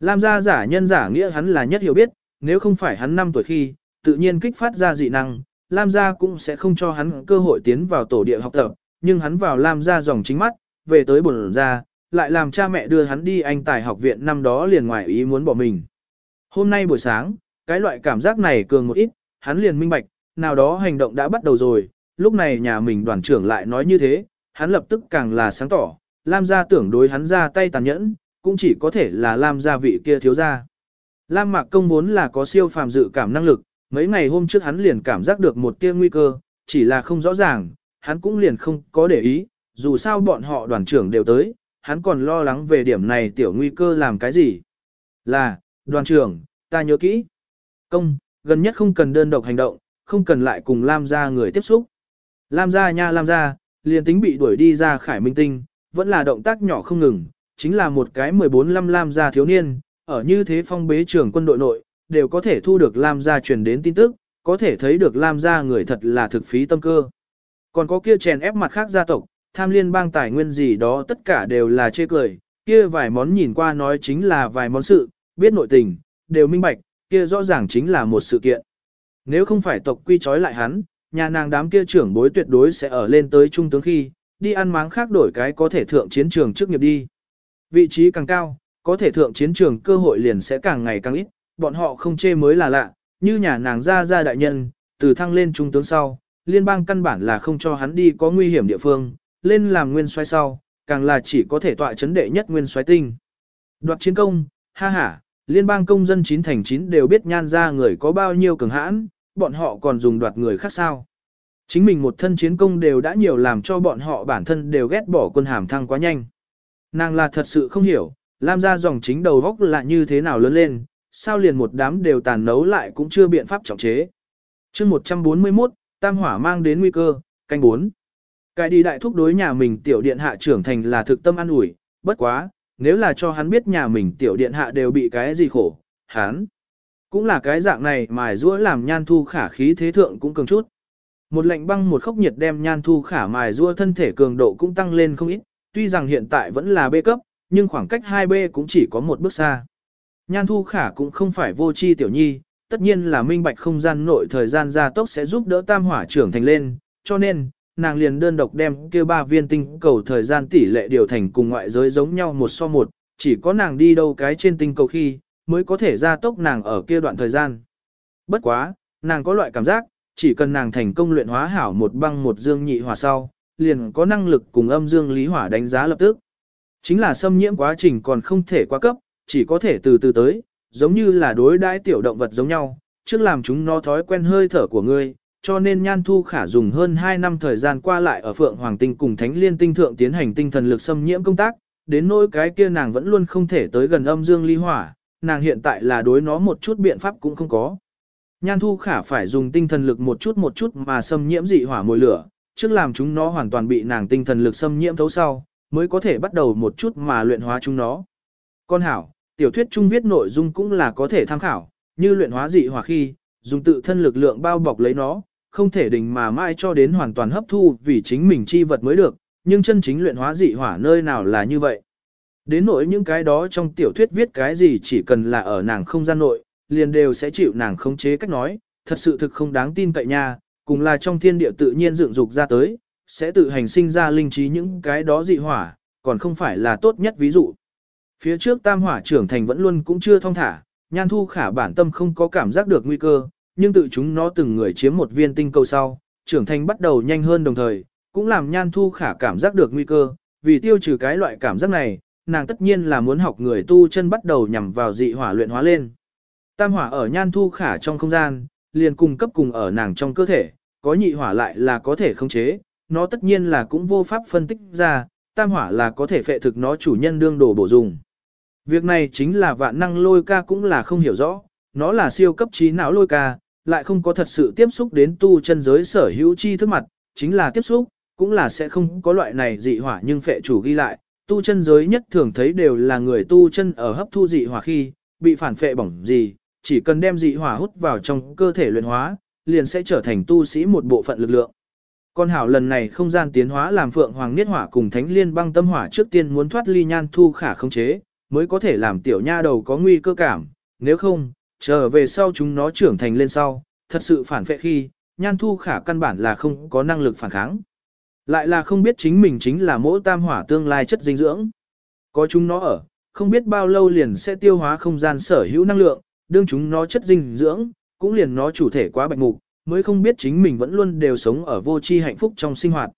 Lam gia giả nhân giả nghĩa hắn là nhất hiểu biết, nếu không phải hắn năm tuổi khi, tự nhiên kích phát ra dị năng, Lam gia cũng sẽ không cho hắn cơ hội tiến vào tổ địa học tập, nhưng hắn vào Lam gia dòng chính mắt, về tới bổn ra, lại làm cha mẹ đưa hắn đi anh tài học viện năm đó liền ngoài ý muốn bỏ mình. Hôm nay buổi sáng, cái loại cảm giác này cường một ít, hắn liền minh bạch, nào đó hành động đã bắt đầu rồi, lúc này nhà mình đoàn trưởng lại nói như thế, hắn lập tức càng là sáng tỏ, Lam gia tưởng đối hắn ra tay tàn nhẫn, cũng chỉ có thể là Lam gia vị kia thiếu gia. Lam Mạc Công vốn là có siêu phàm dự cảm năng lực, mấy ngày hôm trước hắn liền cảm giác được một tia nguy cơ, chỉ là không rõ ràng, hắn cũng liền không có để ý, dù sao bọn họ đoàn trưởng đều tới, hắn còn lo lắng về điểm này tiểu nguy cơ làm cái gì. Là, đoàn trưởng, ta nhớ kỹ. Công, gần nhất không cần đơn độc hành động, không cần lại cùng Lam gia người tiếp xúc. Lam gia nha Lam gia, liền tính bị đuổi đi ra khải minh tinh, vẫn là động tác nhỏ không ngừng, chính là một cái 14 năm Lam gia thiếu niên, ở như thế phong bế trường quân đội nội, đều có thể thu được Lam gia truyền đến tin tức, có thể thấy được Lam gia người thật là thực phí tâm cơ. Còn có kia chèn ép mặt khác gia tộc, tham liên bang tài nguyên gì đó tất cả đều là chê cười, kia vài món nhìn qua nói chính là vài món sự, biết nội tình, đều minh bạch, kia rõ ràng chính là một sự kiện. Nếu không phải tộc quy trói lại hắn, nhà nàng đám kia trưởng bối tuyệt đối sẽ ở lên tới trung tướng khi, đi ăn máng khác đổi cái có thể thượng chiến trường trước nghiệp đi. Vị trí càng cao, có thể thượng chiến trường cơ hội liền sẽ càng ngày càng ít, bọn họ không chê mới là lạ, như nhà nàng ra ra đại nhân, từ thăng lên trung tướng sau, liên bang căn bản là không cho hắn đi có nguy hiểm địa phương, lên làm nguyên xoay sau, càng là chỉ có thể tọa chấn đệ nhất nguyên xoáy tinh. Đoạt chiến công, ha ha, liên bang công dân chín thành chín đều biết nhan ra người có bao nhiêu cường hãn, bọn họ còn dùng đoạt người khác sao. Chính mình một thân chiến công đều đã nhiều làm cho bọn họ bản thân đều ghét bỏ quân hàm thăng quá nhanh. Nàng là thật sự không hiểu, Lam gia dòng chính đầu góc là như thế nào lớn lên, sao liền một đám đều tàn nấu lại cũng chưa biện pháp trọng chế. chương 141, Tam Hỏa mang đến nguy cơ, canh 4. Cái đi đại thúc đối nhà mình tiểu điện hạ trưởng thành là thực tâm an ủi, bất quá, nếu là cho hắn biết nhà mình tiểu điện hạ đều bị cái gì khổ, hắn cũng là cái dạng này mài rũa làm nhan thu khả khí thế thượng cũng cường chút. Một lệnh băng một khốc nhiệt đem nhan thu khả mài rua thân thể cường độ cũng tăng lên không ít, tuy rằng hiện tại vẫn là bê cấp, nhưng khoảng cách hai b cũng chỉ có một bước xa. Nhan Thu Khả cũng không phải vô tri tiểu nhi, tất nhiên là minh bạch không gian nội thời gian gia tốc sẽ giúp đỡ tam hỏa trưởng thành lên, cho nên, nàng liền đơn độc đem kia ba viên tinh cầu thời gian tỷ lệ điều thành cùng ngoại giới giống nhau một so một, chỉ có nàng đi đâu cái trên tinh cầu khi, mới có thể gia tốc nàng ở kia đoạn thời gian. Bất quá, nàng có loại cảm giác, chỉ cần nàng thành công luyện hóa hảo một băng một dương nhị hỏa sau, liền có năng lực cùng âm dương lý hỏa đánh giá lập tức. Chính là xâm nhiễm quá trình còn không thể quá cấp, chỉ có thể từ từ tới, giống như là đối đãi tiểu động vật giống nhau, trước làm chúng nó thói quen hơi thở của ngươi, cho nên Nhan Thu Khả dùng hơn 2 năm thời gian qua lại ở Phượng Hoàng Tinh cùng Thánh Liên Tinh Thượng tiến hành tinh thần lực xâm nhiễm công tác, đến nỗi cái kia nàng vẫn luôn không thể tới gần âm dương ly hỏa, nàng hiện tại là đối nó một chút biện pháp cũng không có. Nhan Thu Khả phải dùng tinh thần lực một chút một chút mà xâm nhiễm dị hỏa mồi lửa, trước làm chúng nó hoàn toàn bị nàng tinh thần lực xâm nhiễm thấu sau, mới có thể bắt đầu một chút mà luyện hóa chúng nó. Con hảo, tiểu thuyết trung viết nội dung cũng là có thể tham khảo, như luyện hóa dị hỏa khi, dùng tự thân lực lượng bao bọc lấy nó, không thể đình mà mãi cho đến hoàn toàn hấp thu vì chính mình chi vật mới được, nhưng chân chính luyện hóa dị hỏa nơi nào là như vậy. Đến nỗi những cái đó trong tiểu thuyết viết cái gì chỉ cần là ở nàng không gian nội, liền đều sẽ chịu nàng khống chế cách nói, thật sự thực không đáng tin cậy nha, cùng là trong thiên địa tự nhiên dựng dục ra tới, sẽ tự hành sinh ra linh trí những cái đó dị hỏa, còn không phải là tốt nhất ví dụ. Phía trước tam hỏa trưởng thành vẫn luôn cũng chưa thong thả, nhan thu khả bản tâm không có cảm giác được nguy cơ, nhưng tự chúng nó từng người chiếm một viên tinh cầu sau, trưởng thành bắt đầu nhanh hơn đồng thời, cũng làm nhan thu khả cảm giác được nguy cơ, vì tiêu trừ cái loại cảm giác này, nàng tất nhiên là muốn học người tu chân bắt đầu nhằm vào dị hỏa luyện hóa lên. Tam hỏa ở nhan thu khả trong không gian, liền cùng cấp cùng ở nàng trong cơ thể, có nhị hỏa lại là có thể khống chế, nó tất nhiên là cũng vô pháp phân tích ra, tam hỏa là có thể phệ thực nó chủ nhân đương đồ bổ dùng. Việc này chính là vạn năng lôi ca cũng là không hiểu rõ, nó là siêu cấp trí não lôi ca, lại không có thật sự tiếp xúc đến tu chân giới sở hữu chi thức mặt, chính là tiếp xúc, cũng là sẽ không có loại này dị hỏa nhưng phệ chủ ghi lại, tu chân giới nhất thường thấy đều là người tu chân ở hấp thu dị hỏa khi, bị phản phệ bỏng gì, chỉ cần đem dị hỏa hút vào trong cơ thể luyện hóa, liền sẽ trở thành tu sĩ một bộ phận lực lượng. Con hảo lần này không gian tiến hóa làm Phượng Hoàng Niết Hỏa cùng Thánh Liên băng tâm hỏa trước tiên muốn thoát ly nhan thu khả không chế, mới có thể làm tiểu nha đầu có nguy cơ cảm, nếu không, trở về sau chúng nó trưởng thành lên sau, thật sự phản phệ khi, nhan thu khả căn bản là không có năng lực phản kháng. Lại là không biết chính mình chính là mỗi tam hỏa tương lai chất dinh dưỡng. Có chúng nó ở, không biết bao lâu liền sẽ tiêu hóa không gian sở hữu năng lượng, đương chúng nó chất dinh dưỡng, cũng liền nó chủ thể quá bạch mục, mới không biết chính mình vẫn luôn đều sống ở vô tri hạnh phúc trong sinh hoạt.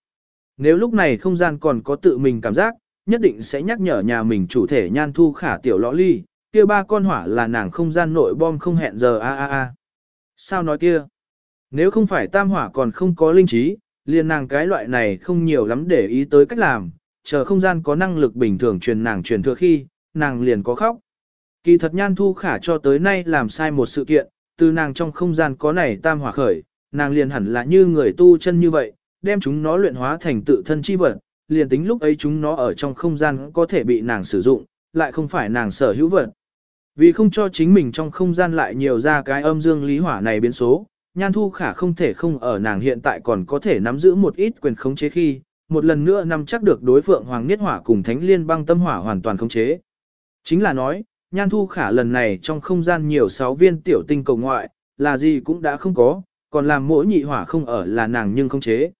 Nếu lúc này không gian còn có tự mình cảm giác, nhất định sẽ nhắc nhở nhà mình chủ thể nhan thu khả tiểu lõ ly, kia ba con hỏa là nàng không gian nội bom không hẹn giờ a a a. Sao nói kia? Nếu không phải tam hỏa còn không có linh trí, liền nàng cái loại này không nhiều lắm để ý tới cách làm, chờ không gian có năng lực bình thường truyền nàng truyền thừa khi, nàng liền có khóc. Kỳ thật nhan thu khả cho tới nay làm sai một sự kiện, từ nàng trong không gian có này tam hỏa khởi, nàng liền hẳn là như người tu chân như vậy, đem chúng nó luyện hóa thành tự thân chi vật, liền tính lúc ấy chúng nó ở trong không gian có thể bị nàng sử dụng, lại không phải nàng sở hữu vật. Vì không cho chính mình trong không gian lại nhiều ra cái âm dương lý hỏa này biến số, nhan thu khả không thể không ở nàng hiện tại còn có thể nắm giữ một ít quyền khống chế khi, một lần nữa nắm chắc được đối phượng hoàng niết hỏa cùng thánh liên băng tâm hỏa hoàn toàn khống chế. Chính là nói, nhan thu khả lần này trong không gian nhiều sáu viên tiểu tinh cầu ngoại, là gì cũng đã không có, còn làm mỗi nhị hỏa không ở là nàng nhưng không chế.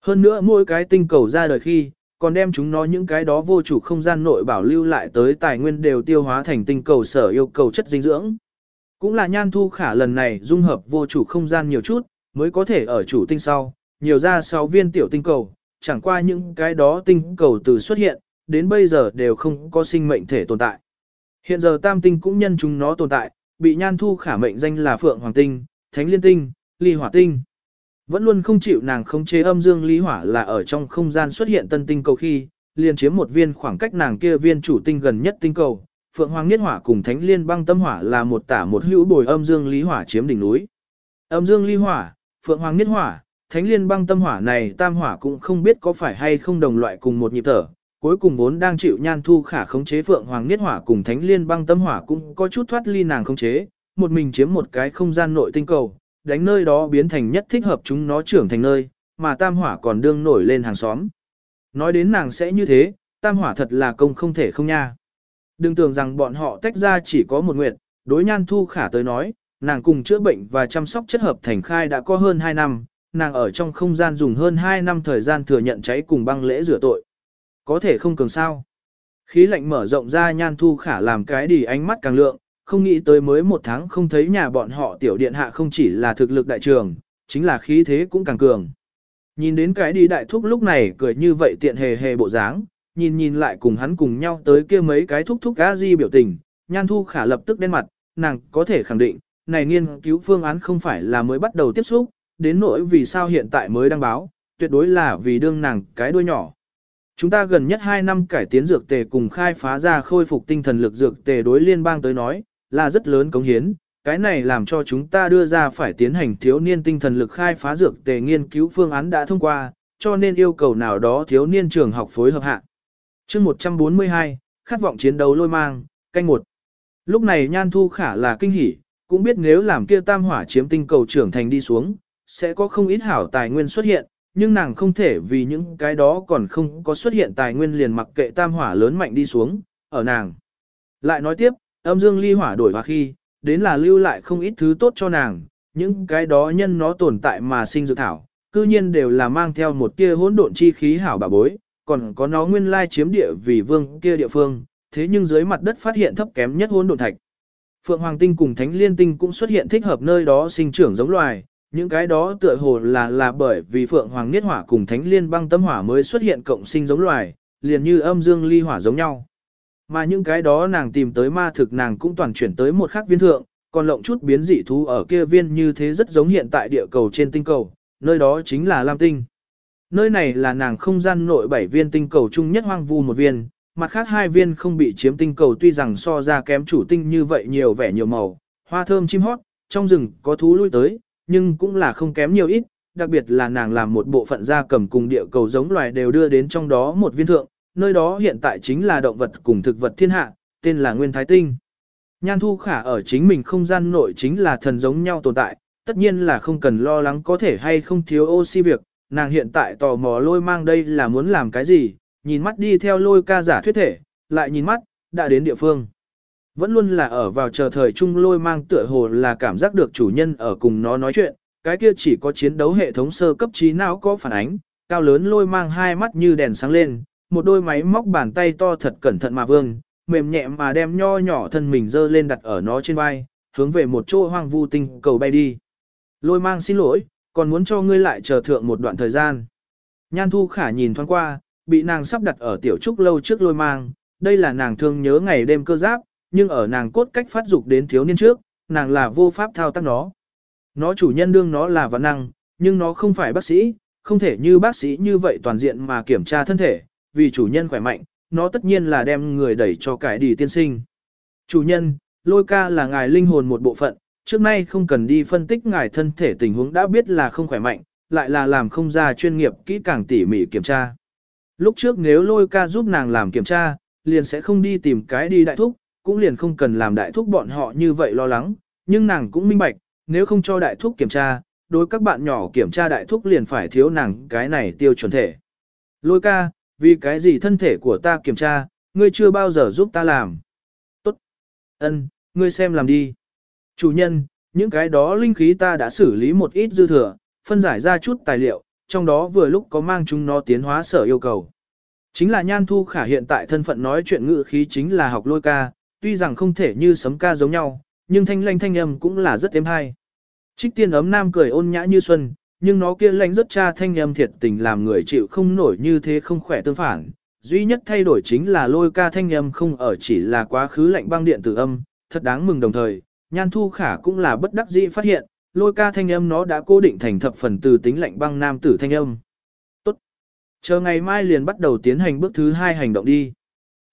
Hơn nữa mỗi cái tinh cầu ra đời khi, còn đem chúng nó những cái đó vô chủ không gian nội bảo lưu lại tới tài nguyên đều tiêu hóa thành tinh cầu sở yêu cầu chất dinh dưỡng. Cũng là nhan thu khả lần này dung hợp vô chủ không gian nhiều chút, mới có thể ở chủ tinh sau, nhiều ra 6 viên tiểu tinh cầu, chẳng qua những cái đó tinh cầu từ xuất hiện, đến bây giờ đều không có sinh mệnh thể tồn tại. Hiện giờ tam tinh cũng nhân chúng nó tồn tại, bị nhan thu khả mệnh danh là Phượng Hoàng Tinh, Thánh Liên Tinh, Ly Hỏa Tinh. Vẫn luôn không chịu nàng không chế âm dương lý hỏa là ở trong không gian xuất hiện tân tinh cầu khi, liền chiếm một viên khoảng cách nàng kia viên chủ tinh gần nhất tinh cầu. Phượng Hoàng Niết Hỏa cùng Thánh Liên băng tâm hỏa là một tả một hữu bồi âm dương lý hỏa chiếm đỉnh núi. Âm dương lý hỏa, Phượng Hoàng Niết Hỏa, Thánh Liên băng tâm hỏa này tam hỏa cũng không biết có phải hay không đồng loại cùng một nhịp thở, cuối cùng vốn đang chịu nhan thu khả khống chế phượng hoàng niết hỏa cùng thánh liên băng tâm hỏa cũng có chút thoát ly nàng khống chế, một mình chiếm một cái không gian nội tinh cầu, đánh nơi đó biến thành nhất thích hợp chúng nó trưởng thành nơi, mà tam hỏa còn đương nổi lên hàng xóm. Nói đến nàng sẽ như thế, tam hỏa thật là công không thể không nha. Đừng tưởng rằng bọn họ tách ra chỉ có một nguyện, đối nhan thu khả tới nói, nàng cùng chữa bệnh và chăm sóc chất hợp thành khai đã có hơn 2 năm, nàng ở trong không gian dùng hơn 2 năm thời gian thừa nhận cháy cùng băng lễ rửa tội. Có thể không cường sao. Khí lạnh mở rộng ra nhan thu khả làm cái đi ánh mắt càng lượng, không nghĩ tới mới một tháng không thấy nhà bọn họ tiểu điện hạ không chỉ là thực lực đại trường, chính là khí thế cũng càng cường. Nhìn đến cái đi đại thúc lúc này cười như vậy tiện hề hề bộ dáng, nhìn nhìn lại cùng hắn cùng nhau tới kia mấy cái thúc thúc cá di biểu tình, nhan thu khả lập tức đen mặt, nàng có thể khẳng định, này nghiên cứu phương án không phải là mới bắt đầu tiếp xúc, đến nỗi vì sao hiện tại mới đăng báo, tuyệt đối là vì đương nàng cái đuôi nhỏ. Chúng ta gần nhất 2 năm cải tiến dược tề cùng khai phá ra khôi phục tinh thần lực dược tề đối liên bang tới nói, là rất lớn cống hiến, cái này làm cho chúng ta đưa ra phải tiến hành thiếu niên tinh thần lực khai phá dược tề nghiên cứu phương án đã thông qua, cho nên yêu cầu nào đó thiếu niên trường học phối hợp hạ. chương 142, khát vọng chiến đấu lôi mang, canh một. Lúc này Nhan Thu Khả là kinh hỉ, cũng biết nếu làm kia tam hỏa chiếm tinh cầu trưởng thành đi xuống, sẽ có không ít hảo tài nguyên xuất hiện, nhưng nàng không thể vì những cái đó còn không có xuất hiện tài nguyên liền mặc kệ tam hỏa lớn mạnh đi xuống, ở nàng. Lại nói tiếp, âm dương ly hỏa đổi hòa khi, đến là lưu lại không ít thứ tốt cho nàng, những cái đó nhân nó tồn tại mà sinh dược thảo, cư nhiên đều là mang theo một tia hỗn độn chi khí hảo bà bối, còn có nó nguyên lai chiếm địa vì vương kia địa phương, thế nhưng dưới mặt đất phát hiện thấp kém nhất hỗn độn thạch. Phượng Hoàng Tinh cùng Thánh Liên Tinh cũng xuất hiện thích hợp nơi đó sinh trưởng giống loài, những cái đó tựa hồ là là bởi vì Phượng Hoàng Niết Hỏa cùng Thánh Liên Băng Tâm Hỏa mới xuất hiện cộng sinh giống loài, liền như âm dương ly hỏa giống nhau. Mà những cái đó nàng tìm tới ma thực nàng cũng toàn chuyển tới một khắc viên thượng, còn lộng chút biến dị thú ở kia viên như thế rất giống hiện tại địa cầu trên tinh cầu, nơi đó chính là Lam Tinh. Nơi này là nàng không gian nội bảy viên tinh cầu chung nhất hoang vu một viên, mặt khác hai viên không bị chiếm tinh cầu tuy rằng so ra kém chủ tinh như vậy nhiều vẻ nhiều màu, hoa thơm chim hót, trong rừng có thú lui tới, nhưng cũng là không kém nhiều ít, đặc biệt là nàng làm một bộ phận gia cầm cùng địa cầu giống loài đều đưa đến trong đó một viên thượng, nơi đó hiện tại chính là động vật cùng thực vật thiên hạ, tên là Nguyên Thái Tinh. Nhan Thu Khả ở chính mình không gian nội chính là thần giống nhau tồn tại, tất nhiên là không cần lo lắng có thể hay không thiếu oxy việc, nàng hiện tại tò mò lôi mang đây là muốn làm cái gì, nhìn mắt đi theo lôi ca giả thuyết thể, lại nhìn mắt, đã đến địa phương. Vẫn luôn là ở vào chờ thời trung lôi mang tựa hồ là cảm giác được chủ nhân ở cùng nó nói chuyện, cái kia chỉ có chiến đấu hệ thống sơ cấp trí não có phản ánh, cao lớn lôi mang hai mắt như đèn sáng lên, một đôi máy móc bàn tay to thật cẩn thận mà vương, mềm nhẹ mà đem nho nhỏ thân mình dơ lên đặt ở nó trên vai, hướng về một chỗ hoang vu tinh cầu bay đi. Lôi mang xin lỗi, còn muốn cho ngươi lại chờ thượng một đoạn thời gian. Nhan thu khả nhìn thoáng qua, bị nàng sắp đặt ở tiểu trúc lâu trước lôi mang, đây là nàng thương nhớ ngày đêm cơ giáp, nhưng ở nàng cốt cách phát dục đến thiếu niên trước, nàng là vô pháp thao tác nó. Nó chủ nhân đương nó là vạn năng, nhưng nó không phải bác sĩ, không thể như bác sĩ như vậy toàn diện mà kiểm tra thân thể, vì chủ nhân khỏe mạnh, nó tất nhiên là đem người đẩy cho cải đi tiên sinh. Chủ nhân, lôi ca là ngài linh hồn một bộ phận, trước nay không cần đi phân tích ngài thân thể tình huống đã biết là không khỏe mạnh, lại là làm không ra chuyên nghiệp kỹ càng tỉ mỉ kiểm tra. Lúc trước nếu lôi ca giúp nàng làm kiểm tra, liền sẽ không đi tìm cái đi đại thúc, cũng liền không cần làm đại thúc bọn họ như vậy lo lắng, nhưng nàng cũng minh bạch, nếu không cho đại thúc kiểm tra, đối các bạn nhỏ kiểm tra đại thúc liền phải thiếu nàng cái này tiêu chuẩn thể. Lôi ca, vì cái gì thân thể của ta kiểm tra, ngươi chưa bao giờ giúp ta làm. Tốt. Ân, ngươi xem làm đi. Chủ nhân, những cái đó linh khí ta đã xử lý một ít dư thừa, phân giải ra chút tài liệu, trong đó vừa lúc có mang chúng nó tiến hóa sở yêu cầu. Chính là Nhan Thu Khả hiện tại thân phận nói chuyện ngữ khí chính là học lôi ca, tuy rằng không thể như sấm ca giống nhau, nhưng thanh lanh thanh âm cũng là rất êm hay. Trích tiên ấm nam cười ôn nhã như xuân, nhưng nó kia lánh rất cha thanh âm thiệt tình làm người chịu không nổi như thế không khỏe tương phản. Duy nhất thay đổi chính là lôi ca thanh âm không ở chỉ là quá khứ lạnh băng điện tử âm, thật đáng mừng đồng thời, nhan thu khả cũng là bất đắc dĩ phát hiện, lôi ca thanh âm nó đã cố định thành thập phần từ tính lạnh băng nam tử thanh âm. Tốt. Chờ ngày mai liền bắt đầu tiến hành bước thứ hai hành động đi.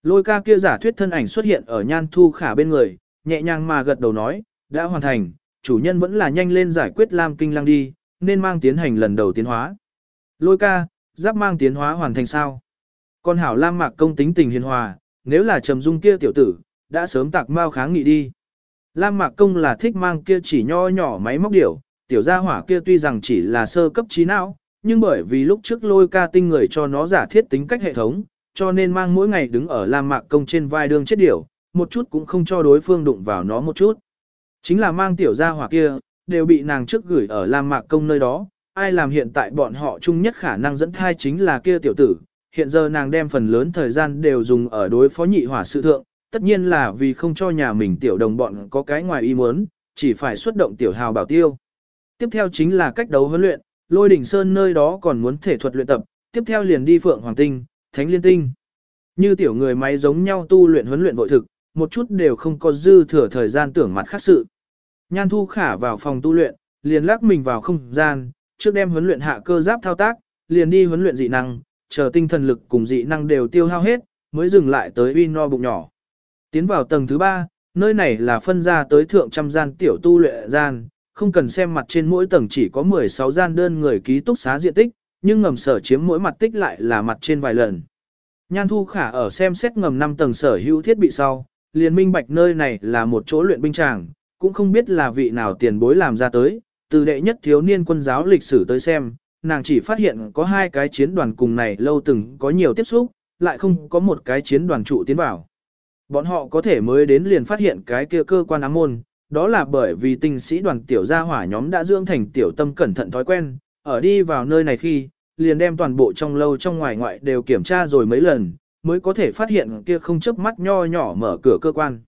Lôi ca kia giả thuyết thân ảnh xuất hiện ở nhan thu khả bên người, nhẹ nhàng mà gật đầu nói, đã hoàn thành, chủ nhân vẫn là nhanh lên giải quyết Lam Kinh Lăng đi, nên mang tiến hành lần đầu tiến hóa. Lôi ca, giáp mang tiến hóa hoàn thành sao? Con hảo Lam Mạc công tính tình hiền hòa, nếu là trầm dung kia tiểu tử, đã sớm tạc mau kháng nghị đi. Lam Mạc công là thích mang kia chỉ nho nhỏ máy móc điểu, tiểu gia hỏa kia tuy rằng chỉ là sơ cấp trí não, nhưng bởi vì lúc trước lôi ca tinh người cho nó giả thiết tính cách hệ thống, cho nên mang mỗi ngày đứng ở Lam Mạc Công trên vai đương chết điểu, một chút cũng không cho đối phương đụng vào nó một chút. Chính là mang tiểu gia hỏa kia, đều bị nàng trước gửi ở Lam Mạc Công nơi đó, ai làm hiện tại bọn họ chung nhất khả năng dẫn thai chính là kia tiểu tử, hiện giờ nàng đem phần lớn thời gian đều dùng ở đối phó nhị hỏa sự thượng, tất nhiên là vì không cho nhà mình tiểu đồng bọn có cái ngoài ý muốn, chỉ phải xuất động tiểu hào bảo tiêu. Tiếp theo chính là cách đấu huấn luyện, lôi đỉnh sơn nơi đó còn muốn thể thuật luyện tập, tiếp theo liền đi phượng hoàng tinh, thánh liên tinh. Như tiểu người máy giống nhau tu luyện huấn luyện vội thực, một chút đều không có dư thừa thời gian tưởng mặt khác sự. Nhan thu khả vào phòng tu luyện, liền lắc mình vào không gian, trước đem huấn luyện hạ cơ giáp thao tác, liền đi huấn luyện dị năng, chờ tinh thần lực cùng dị năng đều tiêu hao hết, mới dừng lại tới uy no bụng nhỏ. Tiến vào tầng thứ ba, nơi này là phân ra tới thượng trăm gian tiểu tu luyện gian, không cần xem mặt trên mỗi tầng chỉ có 16 gian đơn người ký túc xá diện tích, nhưng ngầm sở chiếm mỗi mặt tích lại là mặt trên vài lần. Nhan Thu Khả ở xem xét ngầm 5 tầng sở hữu thiết bị sau, liền minh bạch nơi này là một chỗ luyện binh tràng, cũng không biết là vị nào tiền bối làm ra tới, từ đệ nhất thiếu niên quân giáo lịch sử tới xem, nàng chỉ phát hiện có hai cái chiến đoàn cùng này lâu từng có nhiều tiếp xúc, lại không có một cái chiến đoàn trụ tiến vào. Bọn họ có thể mới đến liền phát hiện cái kia cơ quan ám môn, đó là bởi vì tinh sĩ đoàn tiểu gia hỏa nhóm đã dưỡng thành tiểu tâm cẩn thận thói quen, ở đi vào nơi này khi, liền đem toàn bộ trong lâu trong ngoài ngoại đều kiểm tra rồi mấy lần, mới có thể phát hiện kia không chớp mắt nho nhỏ mở cửa cơ quan.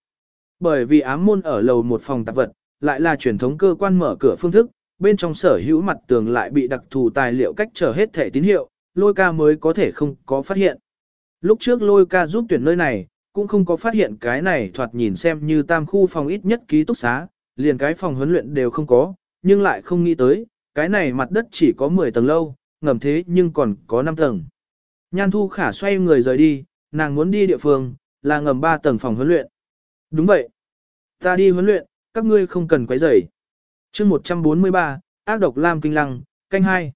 Bởi vì ám môn ở lầu một phòng tạp vật, lại là truyền thống cơ quan mở cửa phương thức, bên trong sở hữu mặt tường lại bị đặc thù tài liệu cách trở hết thể tín hiệu, lôi ca mới có thể không có phát hiện. Lúc trước lôi ca giúp tuyển nơi này, cũng không có phát hiện cái này thoạt nhìn xem như tam khu phòng ít nhất ký túc xá, liền cái phòng huấn luyện đều không có, nhưng lại không nghĩ tới, cái này mặt đất chỉ có 10 tầng lâu, ngầm thế nhưng còn có 5 tầng. Nhan Thu Khả xoay người rời đi, nàng muốn đi địa phương, là ngầm 3 tầng phòng huấn luyện. Đúng vậy. Ta đi huấn luyện, các ngươi không cần quấy rầy. chương 143, ác độc Lam Kinh Lăng, canh hai.